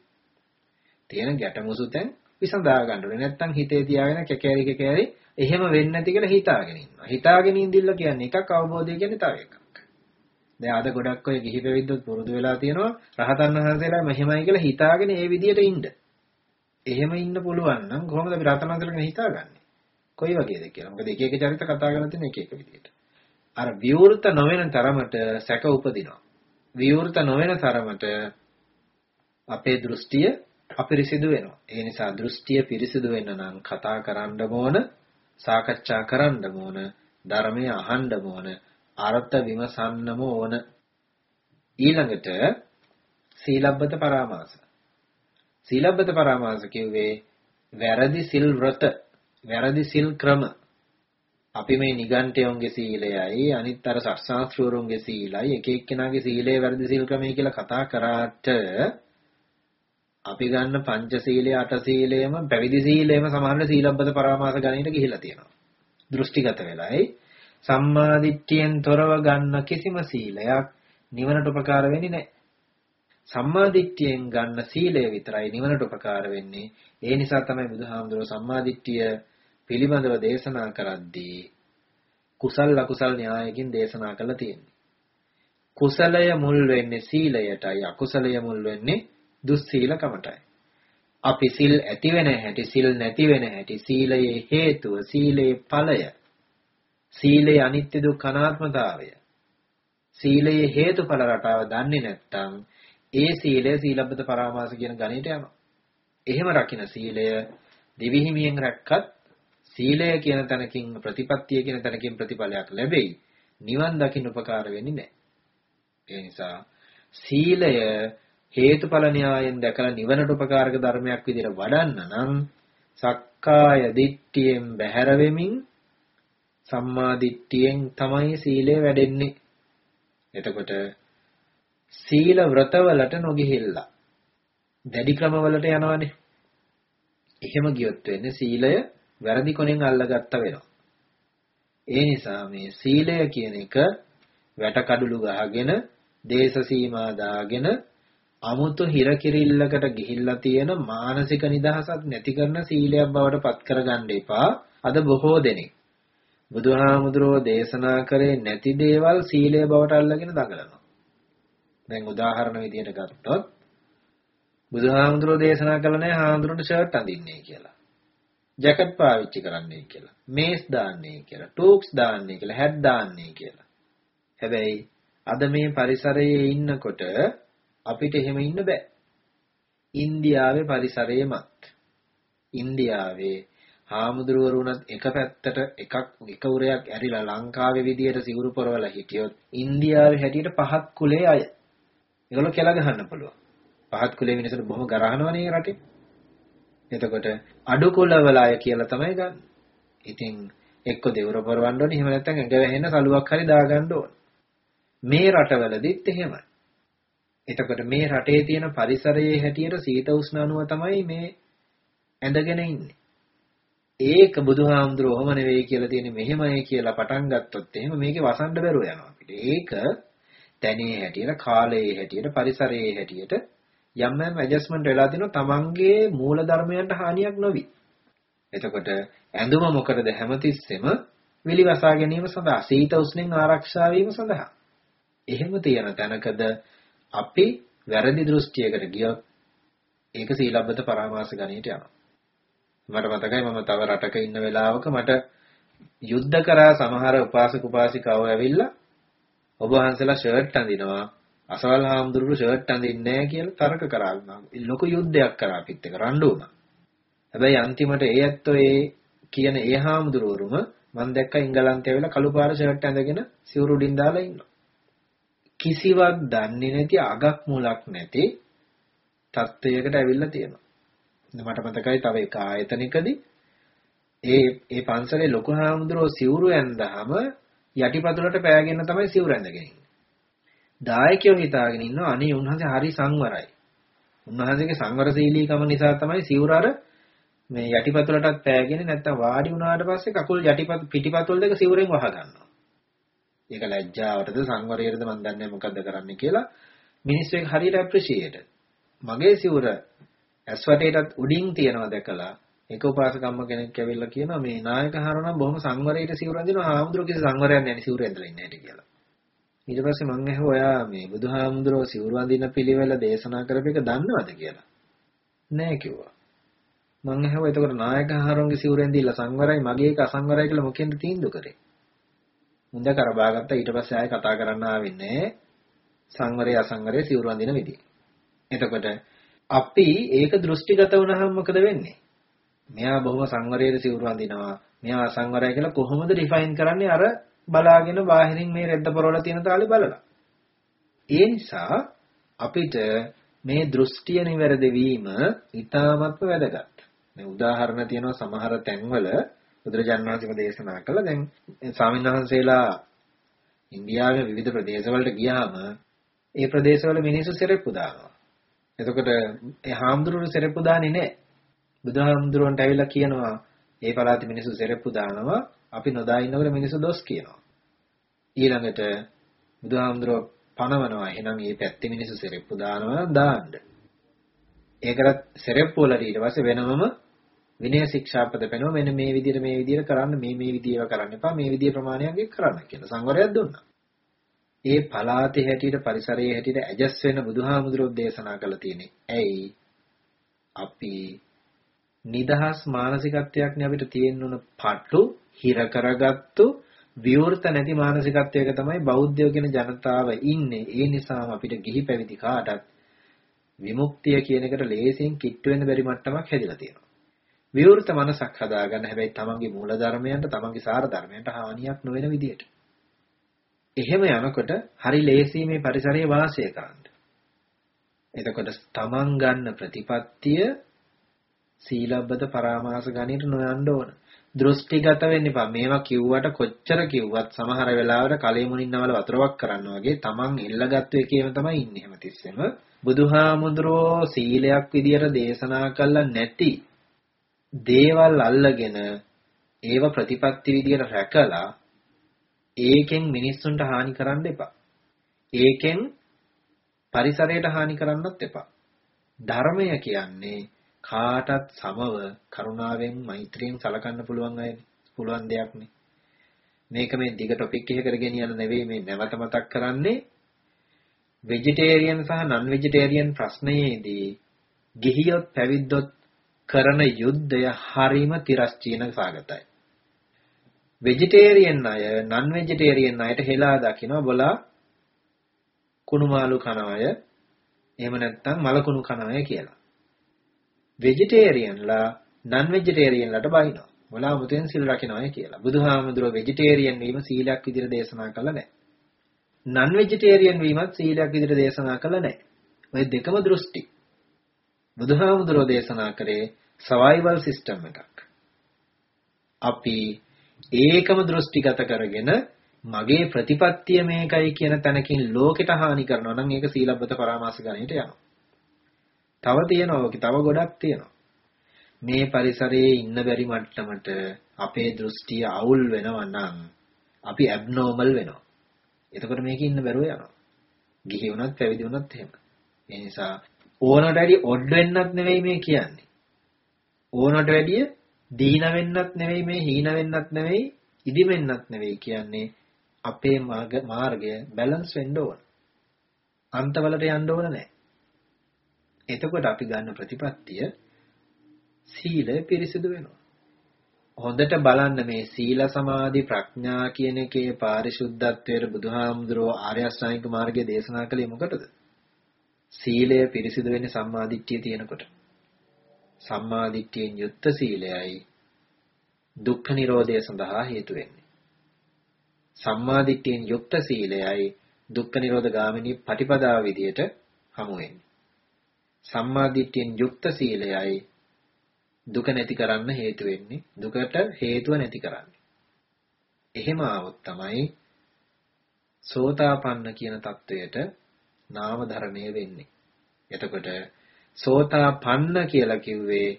තියෙන ගැටමුසු තැන් විසඳා ගන්න ඕනේ. නැත්තම් හිතේ තියාගෙන කැකෑරි කැකෑරි එහෙම වෙන්නේ නැති කියලා හිතාගෙන ඉන්නවා. හිතාගෙන ඉඳිල්ල කියන්නේ එකක් අවබෝධය කියන්නේ තව එකක්. දැන් අද ගොඩක් අය ගිහි පැවිද්දොත් පුරුදු වෙලා තියෙනවා රහතන් වහන්සේලා මෙහෙමයි කියලා හිතාගෙන ඒ විදියට ඉන්න. එහෙම ඉන්න පුළුවන් නම් කොහොමද අපි රහතන් වහන්සේලා ගැන හිතාගන්නේ? කොයි වගේද කියලා. මොකද එක එක චරිත කතා කරලා තියෙන එක එක විදියට. අර විවෘත නොවන තරමට සැක උපදිනවා. විවෘත නොවන තරමට අපේ දෘෂ්ටිය අපිරිසිදු වෙනවා. ඒ නිසා දෘෂ්ටිය පිරිසිදු වෙන්න නම් කතා කරන්න ඕන, සාකච්ඡා කරන්න ඕන, ධර්මය අහන්න ඕන, අර්ථ විමසන්නම ඕන. ඊළඟට සීලබ්බත පරාමාස. සීලබ්බත පරාමාස කිව්වේ වැරදි සිල් ව්‍රත, වැරදි සිල් ක්‍රම අපි මේ නිගණ්ඨයෝන්ගේ සීලයයි අනිත් අර සත්‍යාස්ත්‍රවරුන්ගේ සීලයි එක එක්කෙනාගේ සීලය වැරදි සීල් ක්‍රමය කියලා කතා කරාට අපි ගන්න පංච සීලය අට සීලයම පැවිදි සීලයම සමාන සීලබ්බත පරාමාස ගණයට ගිහිලා තියෙනවා. දෘෂ්ටිගත වෙලායි සම්මාදිට්ඨියෙන් තොරව ගන්න කිසිම සීලයක් නිවනට උපකාර වෙන්නේ නැහැ. සම්මාදිට්ඨියෙන් ගන්න සීලය විතරයි නිවනට උපකාර වෙන්නේ. ඒ නිසා තමයි බුදුහාමුදුරුවෝ සම්මාදිට්ඨිය පිළිබඳව දේශනා කරද්දී කුසල් අකුසල් න්‍යායකින් දේශනා කළා තියෙන්නේ. කුසලය මුල් වෙන්නේ සීලයටයි අකුසලය මුල් වෙන්නේ දුස්සීලකමටයි. අපි සිල් ඇති වෙන හැටි සිල් නැති වෙන හැටි සීලයේ හේතුව සීලේ ඵලය සීලේ අනිත්‍ය දුක්ඛ අනාත්මතාවය සීලයේ හේතුඵල රටාව දන්නේ නැත්නම් ඒ සීලය සීලබ්බත පරාමාස කියන ගණයට යනවා. එහෙම රකින්න සීලය දිවිහිමියෙන් රැක්කත් සීලය කියන තැනකින් ප්‍රතිපත්තිය කියන තැනකින් ප්‍රතිඵලයක් ලැබෙයි. නිවන් දකින්න උපකාර වෙන්නේ නැහැ. ඒ නිසා සීලය හේතුඵල න්‍යායෙන් දැකලා නිවනට උපකාරක ධර්මයක් විදිහට වඩන්න නම් සක්කාය දිට්ඨියෙන් බැහැර වෙමින් සම්මා දිට්ඨියෙන් තමයි සීලය වැඩෙන්නේ. එතකොට සීල ව්‍රතවලට නොගිහිල්ලා දැඩි ක්‍රමවලට යනවනේ. එහෙම ගියොත් වෙන්නේ සීලය වැරදි කොනෙන් අල්ලගත්ත වෙනවා. ඒ නිසා මේ සීලය කියන එක වැට කඩළු ගහගෙන දේශ සීමා දාගෙන අමුතු හිර කිරිල්ලකට ගිහිල්ලා තියෙන මානසික නිදහසක් නැති කරන සීලයක් බවට පත් කරගන්න එපා. අද බොහෝ දෙනෙක් බුදුහාමුදුරෝ දේශනා කරේ නැති දේවල් සීලය බවට අල්ලගෙන දඟලනවා. දැන් උදාහරණ විදියට ගත්තොත් බුදුහාමුදුරෝ දේශනා කළ නැහැ හාමුදුරන්ට ෂර්ට් අඳින්නේ කියලා. ජැකට් පාවිච්චි කරන්නයි කියලා. මේස් දාන්නේ කියලා. ටූක්ස් දාන්නේ කියලා. හැට් දාන්නේ කියලා. හැබැයි අද මේ පරිසරයේ ඉන්නකොට අපිට එහෙම ඉන්න බෑ. ඉන්දියාවේ පරිසරයේමත් ඉන්දියාවේ හාමුදුරුවරුණත් එක පැත්තට එකක් එක උරයක් ඇරිලා ලංකාවේ විදියට සිවුරු පොරවලා හිටියොත් ඉන්දියාවේ හැටියට පහත් කුලේ අය. ඒගොල්ලෝ කෙල ගහන්න පුළුවන්. පහත් කුලේ මිනිස්සුන්ට බොහොම ගරහනවනේ රටේ. එතකොට අඩු කුලවල අය කියලා තමයි ගන්න. ඉතින් එක්ක දෙවර පොරවන්න ඕනේ එහෙම නැත්නම් ඇඟ වැහෙන්න සලුවක් හරි දාගන්න ඕන. මේ රටවලදීත් එහෙමයි. එතකොට මේ රටේ තියෙන පරිසරයේ හැටියට සීත උෂ්ණ අණුව තමයි මේ ඇඳගෙන ඉන්නේ. ඒක බුදුහාමුදුරුවෝ ඔහොම නෙවෙයි කියලා තියෙන්නේ මෙහෙමයි කියලා පටන් ගත්තොත් එහෙම මේකේ වසන්ඩ බැරුව යනවා අපිට. ඒක තැනේ හැටියට, කාලයේ හැටියට, පරිසරයේ හැටියට යම් යම් ඇඩ්ජස්ට්මන්ට් වෙලා තිනවා තමන්ගේ මූල ධර්මයන්ට හානියක් නොවි. එතකොට ඇඳුම මොකටද හැමතිස්සෙම විලිවසා ගැනීම සඳහා සීත උෂ්ණෙන් ආරක්ෂා වීම සඳහා. එහෙම තියෙන තැනකද අපි වැරදි දෘෂ්ටියකට ගියොත් ඒක සීලබ්බත පරාමාස ගණයට යනවා. මට මතකයි මම තව රටක ඉන්න වෙලාවක මට යුද්ධ කරා සමහර උපාසක උපාසිකාවෝ ඇවිල්ලා ඔබ වහන්සේලා ෂර්ට් අඳිනවා අසවල් හාමුදුරුවෝ ෂර්ට් අඳින්නේ නැහැ කියලා තර්ක කරා. ලොකු යුද්ධයක් කරා අපිත් එක රණ්ඩු වුණා. හැබැයි අන්තිමට ඒ ඇත්තෝ ඒ කියන ඒ හාමුදුරුවරුම මම දැක්ක ඉංගලන්තේ ඇවිල්ලා කළු පාර ෂර්ට් ඇඳගෙන සිවුරු උඩින් දාලා ඉන්නවා. කිසිවක් දන්නේ නැති අගක් මුලක් නැති තත්ත්වයකට ඇවිල්ලා තියෙනවා. මට මතකයි තව එක ආයතනයකදී ඒ ඒ පන්සලේ ලොකු හාමුදුරුවෝ සිවුරු ඇඳහම යටිපතුලට පෑගෙන තමයි සිවුර ඇඳගෙන ඉන්නේ. දායකයෝ හිතාගෙන ඉන්නවා අනේ උන්වහන්සේ හරි සංවරයි. උන්වහන්සේගේ සංවරශීලීකම නිසා තමයි සිවුර අර මේ යටිපතුලටත් පෑගෙන නැත්තම් වාඩි වුණාට පස්සේ කකුල් යටිපත් පිටිපතුල් දෙක සිවුරෙන් වහ ගන්නවා. ඒක ලැජ්ජාවටද සංවරයටද මන් දන්නේ මොකද්ද කරන්නේ කියලා මිනිස්සු ඒක හරියට ඇප්‍රීෂিয়েට්. මගේ සිවුර ඇස් වටේටත් උඩින් තියනවා දැකලා එක උපාසකම්ම කෙනෙක් ඇවිල්ලා කියනවා මේ නායක හරණ බොහොම සංවරයට සිවුර අඳිනවා ආමුදුර කිසි සංවරයක් නැහැ නේ සිවුර ඇඳලා ඉන්නේ නැටි කියලා. ඊට පස්සේ මං ඇහුවා ඔයා මේ බුදුහාමුදුරුවෝ සිවුරු අඳින පිළිවෙල දේශනා කරපු එක දන්නවද කියලා. නෑ කිව්වා. මං ඇහුවා එතකොට නායක හරණගේ සිවුර ඇඳිලා සංවරයි මගේ එක අසංවරයි කියලා මොකෙන්ද තීන්දුව කරේ? මුන්ද කරබාගත්තා ඊට පස්සේ ආයෙ කතා කරන්න ආවෙන්නේ සංවරය අසංවරය සිවුරු අඳින විදිය. එතකොට අපි ඒක දෘෂ්ටිගත වුණාම මොකද වෙන්නේ? මෙයා බොහොම සංවරයේ සිවුරු අඳිනවා. මෙයා අසංවරයි කියලා කොහොමද ඩිෆයින් කරන්නේ අර බලාගෙන බාහිරින් මේ රෙද්ද පොරවල තියෙන තාලේ බලලා. ඒ නිසා අපිට මේ දෘෂ්ටිය නිවැරදි වීම ඉතාමත්ම වැදගත්. මේ උදාහරණ තියෙනවා සමහර තැන්වල බුදුරජාණන් වහන්සේම දේශනා කළා. දැන් ස්වාමීන් වහන්සේලා ඉන්දියාවේ විවිධ ප්‍රදේශවලට ගියාම ඒ ප්‍රදේශවල මිනිස්සු සෙරෙප්පු දානවා. එතකොට ඒ හාමුදුරුවෝ සෙරෙප්පු දාන්නේ නැහැ. බුදුහාමුදුරුවන්ට ඇවිල්ලා කියනවා ඒ පළාතේ මිනිස්සු සෙරෙප්පු දානවා. අපි නොදා ඉන්නකොට මිනිස්සු දොස් කියනවා. ඊළඟට බුදුහාමුදුරුවෝ පනවනවා. එහෙනම් මේ පැත්තේ මිනිස්සු සෙරෙප්පු දානවා දාන්න. ඒකට සෙරෙප්පු වලට ඊට පස්සේ වෙනමම විනය ශික්ෂාපද පෙනවා මෙන්න මේ විදිහට මේ විදිහට කරන්න මේ මේ විදිහව කරන්න එපා මේ විදිහ ප්‍රමාණයක් කරන්න කියලා සංවරයක් දුන්නා. ඒ පලාතේ හැටියට පරිසරයේ හැටියට ඇජස් වෙන බුදුහාමුදුරුවෝ දේශනා කළා තියෙන්නේ. ඇයි? අපි නිදහස් මානසිකත්වයක් නේ අපිට තියෙන්න උන පටු හිර කරගත්තු විවෘත නැති මානසිකත්වයක තමයි බෞද්ධයෝ කියන ජනතාව ඉන්නේ. ඒ නිසාම අපිට ගිහි පැවිදි කාටත් විමුක්තිය කියන එකට ලේසියෙන් කිට්ටු වෙන්න බැරි මට්ටමක් හැදිලා තියෙනවා. විවෘත මනසක් හදාගන්න හැබැයි තමන්ගේ මූල ධර්මයන්ට තමන්ගේ සාර ධර්මයන්ට හානියක් නොවන විදියට. එහෙම යනකොට හරි ලේසි මේ පරිසරයේ වාසය කරන්න. එතකොට තමන් ගන්න ප්‍රතිපත්තිය සීලබ්බත පරාමාස ගණිත නොයන්න ඕන. දෘෂ්ටිගත වෙන්න එපා. මේවා කිව්වට කොච්චර කිව්වත් සමහර වෙලාවට කලෙ මුණින් නවල වතුරක් කරනවා වගේ තමන් එල්ලගත්තු එකේම තමයි ඉන්නේ හැමතිස්සෙම. බුදුහාමුදුරෝ සීලයක් විදියට දේශනා කළා නැති දේවල් අල්ලගෙන ඒව ප්‍රතිපත්ති විදියට රැකලා ඒකෙන් මිනිස්සුන්ට හානි කරන්න එපා. ඒකෙන් පරිසරයට හානි කරන්නත් එපා. ධර්මය කියන්නේ කාටත් සමව කරුණාවෙන් මෛත්‍රියෙන් සලකන්න පුළුවන් අය පුළුවන් දෙයක් නේ. මේක මේ දිග ටොපික් එකකට ගෙනියන්න නෙවෙයි මේ නැවත මතක් කරන්නේ වෙජිටේරියන් සහ නන් වෙජිටේරියන් ප්‍රශ්නයේදී ගිහියොත් පැවිද්දොත් කරන යුද්ධය හරීම තිරස්චීන සාගතයි. වෙජිටේරියන් අය නන් වෙජිටේරියන් අයට හෙලා දකින්න බලා කුණු මාළු කන අය එහෙම නැත්නම් මලකුණු කන අය කියලා. වෙජිටේරියන්ලා නන් වෙජිටේරියන්ලට බයිනවා. මොලා මුතෙන් සිල් රකින්නයි කියලා. බුදුහාමුදුරුව වෙජිටේරියන් වීම සීලයක් විදිහට දේශනා කළා නැහැ. නන් වෙජිටේරියන් වීමත් සීලයක් විදිහට දේශනා කළා නැහැ. ඔය දෙකම දෘෂ්ටි. බුදුහාමුදුරුව දේශනා කරේ සර්වයිවල් සිස්ටම් එකක්. අපි ඒකම දෘෂ්ටිගත කරගෙන මගේ ප්‍රතිපත්තිය මේකයි කියන තැනකින් ලෝකෙට හානි කරනවා නම් ඒක සීලබ්බත පරාමාස ගණයට යනවා. තව තියෙනවා ඔක තව ගොඩක් තියෙනවා. මේ පරිසරයේ ඉන්න බැරි මට්ටමට අපේ දෘෂ්ටිය අවුල් වෙනවා නම් අපි ඇබ්නෝමල් වෙනවා. එතකොට මේක ඉන්න බැරුව යනවා. ගිහි වුණත් පැවිදි වුණත් එහෙම. ඒ නිසා ඕනට වැඩි ඔඩ් වෙන්නත් නෙවෙයි මේ කියන්නේ. ඕනට වැඩිය දීන වෙන්නත් නෙවෙයි මේ හීන වෙන්නත් නෙවෙයි ඉදිමෙන්නත් නෙවෙයි කියන්නේ අපේ මාර්ගය බැලන්ස් වෙන්න ඕන. අන්තවලට යන්න ඕන නැහැ. එතකොට අපි ගන්න ප්‍රතිපත්තිය සීලය පිරිසිදු වෙනවා. හොඳට බලන්න මේ සීල සමාධි ප්‍රඥා කියන එකේ පාරිශුද්ධත්වයට බුදුහාමුදුරුවෝ ආර්ය අෂ්ටාංගික මාර්ගය දේශනා කළේ මොකටද? සීලය පිරිසිදු වෙන්නේ සම්මාදිට්ඨිය තියෙනකොට. සම්මාදිට්ඨියෙන් යුක්ත සීලයයි දුක්ඛ නිරෝධය සඳහා හේතු වෙන්නේ. සම්මාදිට්ඨියෙන් යුක්ත සීලයයි දුක්ඛ නිරෝධ ගාමිනී පටිපදාව විදියට හමු වෙන්නේ. සම්මාදිට්ඨියෙන් යුක්ත සීලයයි දුක නැති කරන්න හේතු වෙන්නේ. දුකට හේතුව නැති කරන්නේ. එහෙම આવොත් තමයි සෝතාපන්න කියන தത്വයට නාම ධර්මය වෙන්නේ. එතකොට සෝතාපන්න කියලා කිව්වේ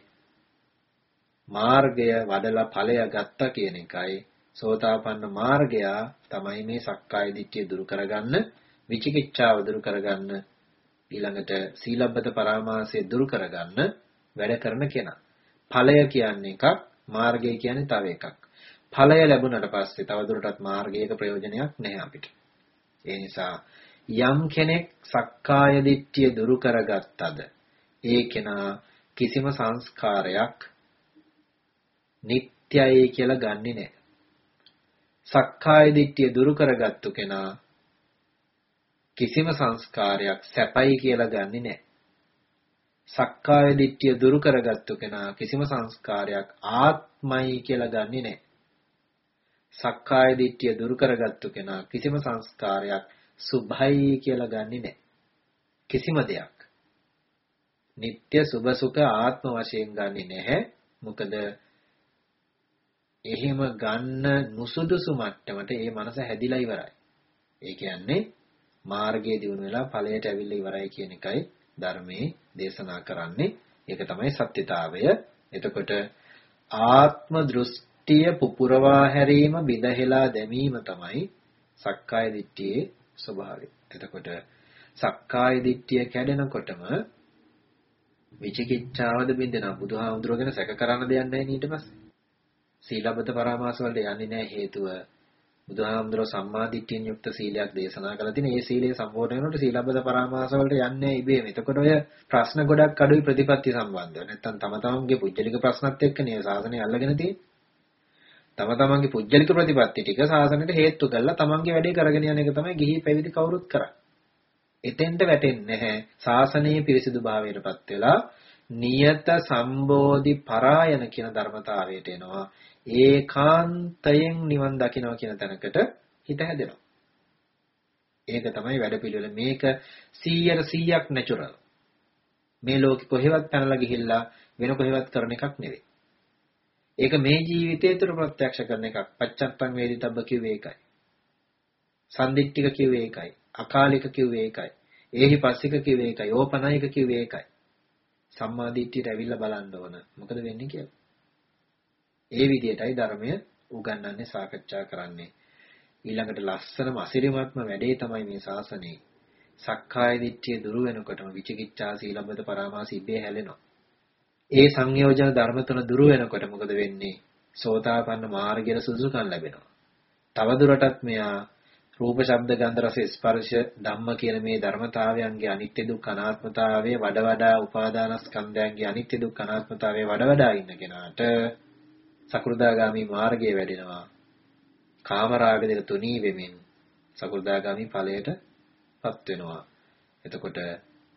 මාර්ගය වඩලා ඵලය ගත්තා කියන එකයි. සෝතාපන්න මාර්ගය තමයි මේ සක්කාය දිට්ඨිය දුරු කරගන්න විචිකිච්ඡාව දුරු කරගන්න ඊළඟට සීලබ්බත පරාමාසය දුරු කරගන්න වැඩ කරන කෙනා. ඵලය කියන්නේ එකක්, මාර්ගය කියන්නේ තව එකක්. ඵලය ලැබුණට පස්සේ තවදුරටත් මාර්ගයක ප්‍රයෝජනයක් නැහැ අපිට. ඒ නිසා යම් කෙනෙක් සක්කාය දිට්ඨිය දුරු කරගත්තද ඒ කෙනා කිසිම සංස්කාරයක් නිට්ටයයි කියලා ගන්නෙ නැහැ. සක්කාය දිට්ඨිය දුරු කරගත්තු කෙනා කිසිම සංස්කාරයක් සැපයි කියලා ගන්නෙ නැහැ. සක්කාය දිට්ඨිය දුරු කරගත්තු කෙනා කිසිම සංස්කාරයක් ආත්මයි කියලා ගන්නෙ නැහැ. සක්කාය දිට්ඨිය දුරු කරගත්තු කෙනා කිසිම සංස්කාරයක් සුභයි කියලා ගන්නෙ නැහැ. කිසිම දෙයක්. නিত্য සුභ සුඛ ආත්ම වශයෙන් ගන්නෙ නැහැ. මොකද එහෙම ගන්න නුසුදුසු මට්ටමට ඒ මනස හැදිලා ඉවරයි. ඒ කියන්නේ මාර්ගයේ දිනු වෙලා ඵලයට ඇවිල්ලා ඉවරයි කියන එකයි ධර්මයේ දේශනා කරන්නේ. ඒක තමයි සත්‍යතාවය. එතකොට ආත්ම දෘෂ්ටිය පුපුරවා හැරීම බිඳහෙලා දැමීම තමයි සක්කාය දිට්ඨියේ ස්වභාවය. එතකොට සක්කාය දිට්ඨිය කැඩෙනකොටම විචිකිච්ඡාවද බින්දෙනවා. බුදුහාමුදුරුවෝ ගැන සැක කරන්න දෙයක් නැහැ ඊට පස්සේ. සීලබ්බත පරාමාස වලට යන්නේ නැහැ හේතුව බුදුහාමුදුරුවෝ සම්මාදිට්ඨියෙන් යුක්ත සීලයක් දේශනා කළා තියෙන. ඒ සීලය සම්පූර්ණ වෙනකොට සීලබ්බත පරාමාස වලට යන්නේ නැහැ ඉබේම. එතකොට ඔය ප්‍රශ්න ගොඩක් අඩුයි ප්‍රතිපත්ති සම්බන්ධව. නැත්තම් තම තමන්ගේ පුජ්‍යලික ප්‍රශ්නත් එක්ක නේ සාසනය අල්ලගෙන තියෙන්නේ. තම තමන්ගේ පුජ්‍යලික ප්‍රතිපත්ති ටික සාසනයට හේතු කරලා තමන්ගේ වැඩේ කරගෙන යන එක තමයි ගිහි පැවිදි කවුරුත් කරන්නේ. එතෙන්ට වැටෙන්නේ නැහැ. ශාසනයේ පිරිසිදු භාවයටපත් වෙලා නියත සම්බෝධි පරායන කියන ධර්මතාවයට එනවා. ඒකාන්තයෙන් නිවන් දකිනවා කියන තැනකට හිත හැදෙනවා. ඒක තමයි වැඩපිළිවෙල. මේක 100ට 100ක් නැචරල්. මේ ලෝකෙ කොහෙවත් පැනලා ගිහිල්ලා වෙන කොහෙවත් කරන එකක් නෙවෙයි. ඒක මේ ජීවිතය තුළ ප්‍රත්‍යක්ෂ කරන එකක්. පච්චත්තං වේදිතබ්බ කිව්වේ ඒකයි. සම්දිට්ඨික කිව්වේ ඒකයි. අකාලික කිව්වේ ඒකයි. ඒහි පස්සික කිව්වේ ඒකයි. ඕපනායික කිව්වේ ඒකයි. සම්මාදිට්ඨියට ඇවිල්ලා බලන්න ඕන. මොකද වෙන්නේ කියලා. ඒ විදිහටයි ධර්මය උගන්වන්නේ සාකච්ඡා කරන්නේ. ඊළඟට ලස්සනම අසිරිමත්ම වැඩේ තමයි මේ ශාසනයේ. සක්කාය දිට්ඨිය දුරු වෙනකොටම විචිකිච්ඡා සීලබ්බත පරාමාස ඉබේ හැලෙනවා. ඒ සංයෝජන ධර්ම තුන දුරු වෙනකොට මොකද වෙන්නේ? සෝතාපන්න මාර්ගයට සුදුසුකම් ලැබෙනවා. තවදුරටත් මෙයා රූප ශබ්ද ගන්ධ රස ස්පර්ශ ධම්ම කියන මේ ධර්මතාවයන්ගේ අනිත්‍ය දුක්ඛ අනාත්මතාවය වඩ වඩා උපාදානස්කන්ධයන්ගේ අනිත්‍ය දුක්ඛ අනාත්මතාවය වඩ වඩා ඉන්න කෙනාට සකෘදාගාමි මාර්ගයේ වැඩෙනවා කාමරාග දෙක තුනී වෙමින් සකෘදාගාමි ඵලයටපත් වෙනවා එතකොට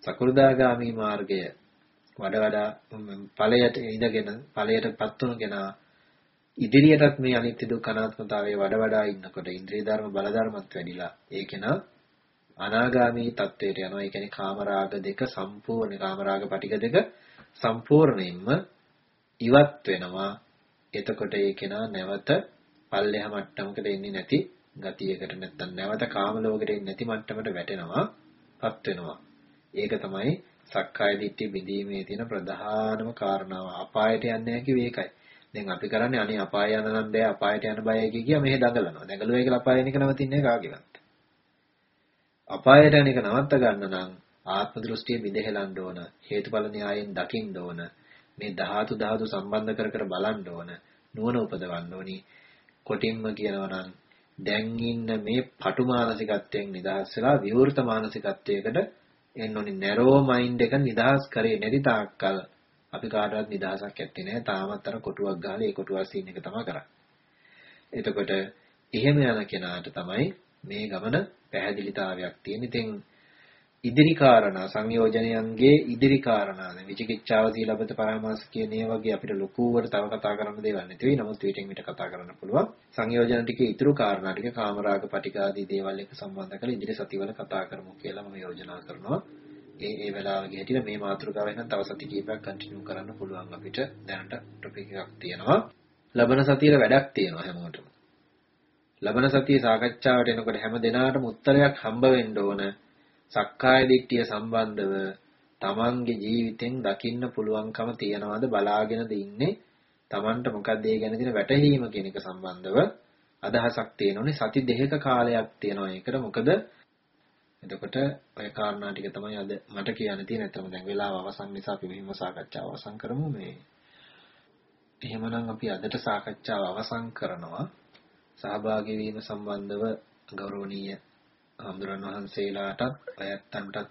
සකෘදාගාමි මාර්ගය වඩ වඩා ඵලයට ඉඳගෙන ඵලයටපත් වුණු කෙනා ඉදිරියටත් මේ අනිත්‍ය දුක්ඛ අනාත්මතාවය වඩ වඩා ඉන්නකොට ඉන්ද්‍රිය ධර්ම බල ධර්මත් වැඩිලා ඒකේන අනාගාමී තත්වයට යනවා. ඒ කියන්නේ කාමරාග දෙක සම්පූර්ණ කාමරාග පටික දෙක සම්පූර්ණයෙන්ම ඉවත් වෙනවා. එතකොට ඒකේන නැවත පල්ලෙහා මට්ටමකට එන්නේ නැති ගතියකට නැත්තම් නැවත කාම ලෝකෙට එන්නේ නැති මට්ටමට වැටෙනවා. පත් වෙනවා. ඒක තමයි සක්කාය දිට්ඨිය බිඳීමේ තියෙන ප්‍රධානම කාරණාව. අපායට යන්නේ නැහැ කිව්වේ ඒකයි. දැන් අපි කරන්නේ අනේ අපාය යන නම් බෑ අපායට යන බයයි කිය කිය මෙහෙ දඟලනවා. දඟලුවයි කියලා අපාය යන එක නවතින්නේ කාගේවත්. අපායට යන එක නවත්ත ගන්න නම් ආත්ම දෘෂ්ටිය බිඳහෙලන්න ඕන. හේතුඵල න්‍යායෙන් දකින්න ඕන. මේ ධාතු ධාතු සම්බන්ධ කර කර බලන්න ඕන. නුවණ උපදවන්න ඕනි. කොටින්ම කියනවා නම් දැන් ඉන්න මේ පටු මානසිකත්වයෙන් නිදහස් වෙලා විවෘත මානසිකත්වයකට එන්න ඕනි. නැරෝ මයින්ඩ් එක නිදහස් කරේ නැති තාක්කල් අපි කාටවත් නිදහසක් ඇත්තේ නැහැ. තාමත් අර කොටුවක් ගහලා ඒ කොටුවල් සීන් එක තමයි කරන්නේ. එතකොට එහෙම යන කෙනාට තමයි මේ ගමන පැහැදිලිතාවයක් තියෙන. ඉතින් ඉදිරි කාරණා සංයෝජනයන්ගේ ඉදිරි කාරණා දැන් විචිකිච්ඡාව සීලබත පරාමාස කියන ඒ වගේ අපිට ලොකුවට තව කතා කරන්න දේවල් නැති වෙයි. නමුත් විටින් විට කතා කරන්න පුළුවන්. සංයෝජන ටිකේ ඉතුරු කාරණා ටික කාමරාග පටිඝාදී දේවල් එක්ක සම්බන්ධ කරලා ඉදිරි සතිවල කතා කරමු කියලා මම යෝජනා කරනවා. ඒ ඒ වෙලාවගේ හැටියට මේ මාතෘකාව එහෙනම් තව සති කිහිපයක් කන්ටිනියු කරන්න පුළුවන් අපිට දැනට ටොපික් එකක් තියෙනවා ලබන සතියේ වැඩක් තියෙනවා හැමෝටම ලබන සතියේ සාකච්ඡාවට එනකොට හැම දිනාටම උත්තරයක් හම්බ වෙන්න ඕන සක්කාය දිට්ඨිය සම්බන්ධව තමන්ගේ ජීවිතෙන් දකින්න පුළුවන්කම තියනවාද බලාගෙනද ඉන්නේ තමන්ට මොකක්ද ඒ ගැන තියෙන වැටහීම කියන එක සම්බන්ධව අදහසක් තියෙනෝනේ සති දෙකක කාලයක් තියෙනවා ඒකට මොකද එතකොට ඔය කාරණා ටික තමයි අද මට කියන්න තියෙන. අතම දැන් වෙලාව අවසන් නිසා අපි මෙහිම සාකච්ඡාව අවසන් කරමු මේ. එහෙමනම් අපි අදට සාකච්ඡාව අවසන් කරනවා. සහභාගී වීම සම්බන්ධව ගෞරවනීය හඳුරන් වහන්සේලාටත් අයත්තන්ටත්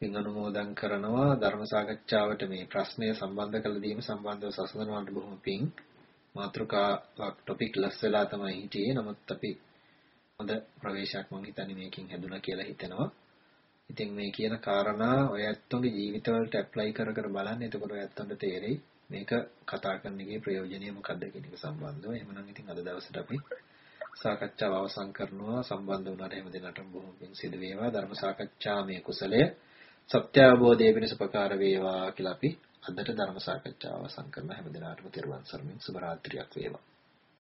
පින් අනුමෝදන් කරනවා ධර්ම සාකච්ඡාවට මේ ප්‍රශ්නය සම්බන්ධ කළ දීම සම්බන්ධව සසඳනවට බොහොම පිං මාතෘකාවක් ටොපික් ලස් වෙලා තමයි හිටියේ නමුත් අපි හොඳ ප්‍රවේශයක් මම හිතන්නේ මේකෙන් හැදුනා කියලා හිතෙනවා. ඉතින් මේ කියන කාරණා ඔය ඇත්තොන්ගේ ජීවිතවලට ඇප්ලයි කර කර බලන්න. එතකොට ඔය ඇත්තොන්ට තේරෙයි මේක කතා කරන එකේ ප්‍රයෝජනීය මොකක්ද කියන එක සම්බන්ධව. එහෙමනම් ඉතින් අද දවසට අපි සාකච්ඡාව අවසන් කරනවා. සම්බන්ධ වුණාට හැම දිනටම බොහොම පිං සිදු වේවා. ධර්ම සාකච්ඡාමය කුසලය සත්‍ය අවබෝධය වෙනස ප්‍රකාර වේවා කියලා අපි අදට ධර්ම සාකච්ඡාව අවසන් කරන හැම දිනකටම තෙරුවන් සරණින් සුබ රාත්‍රියක් වේවා.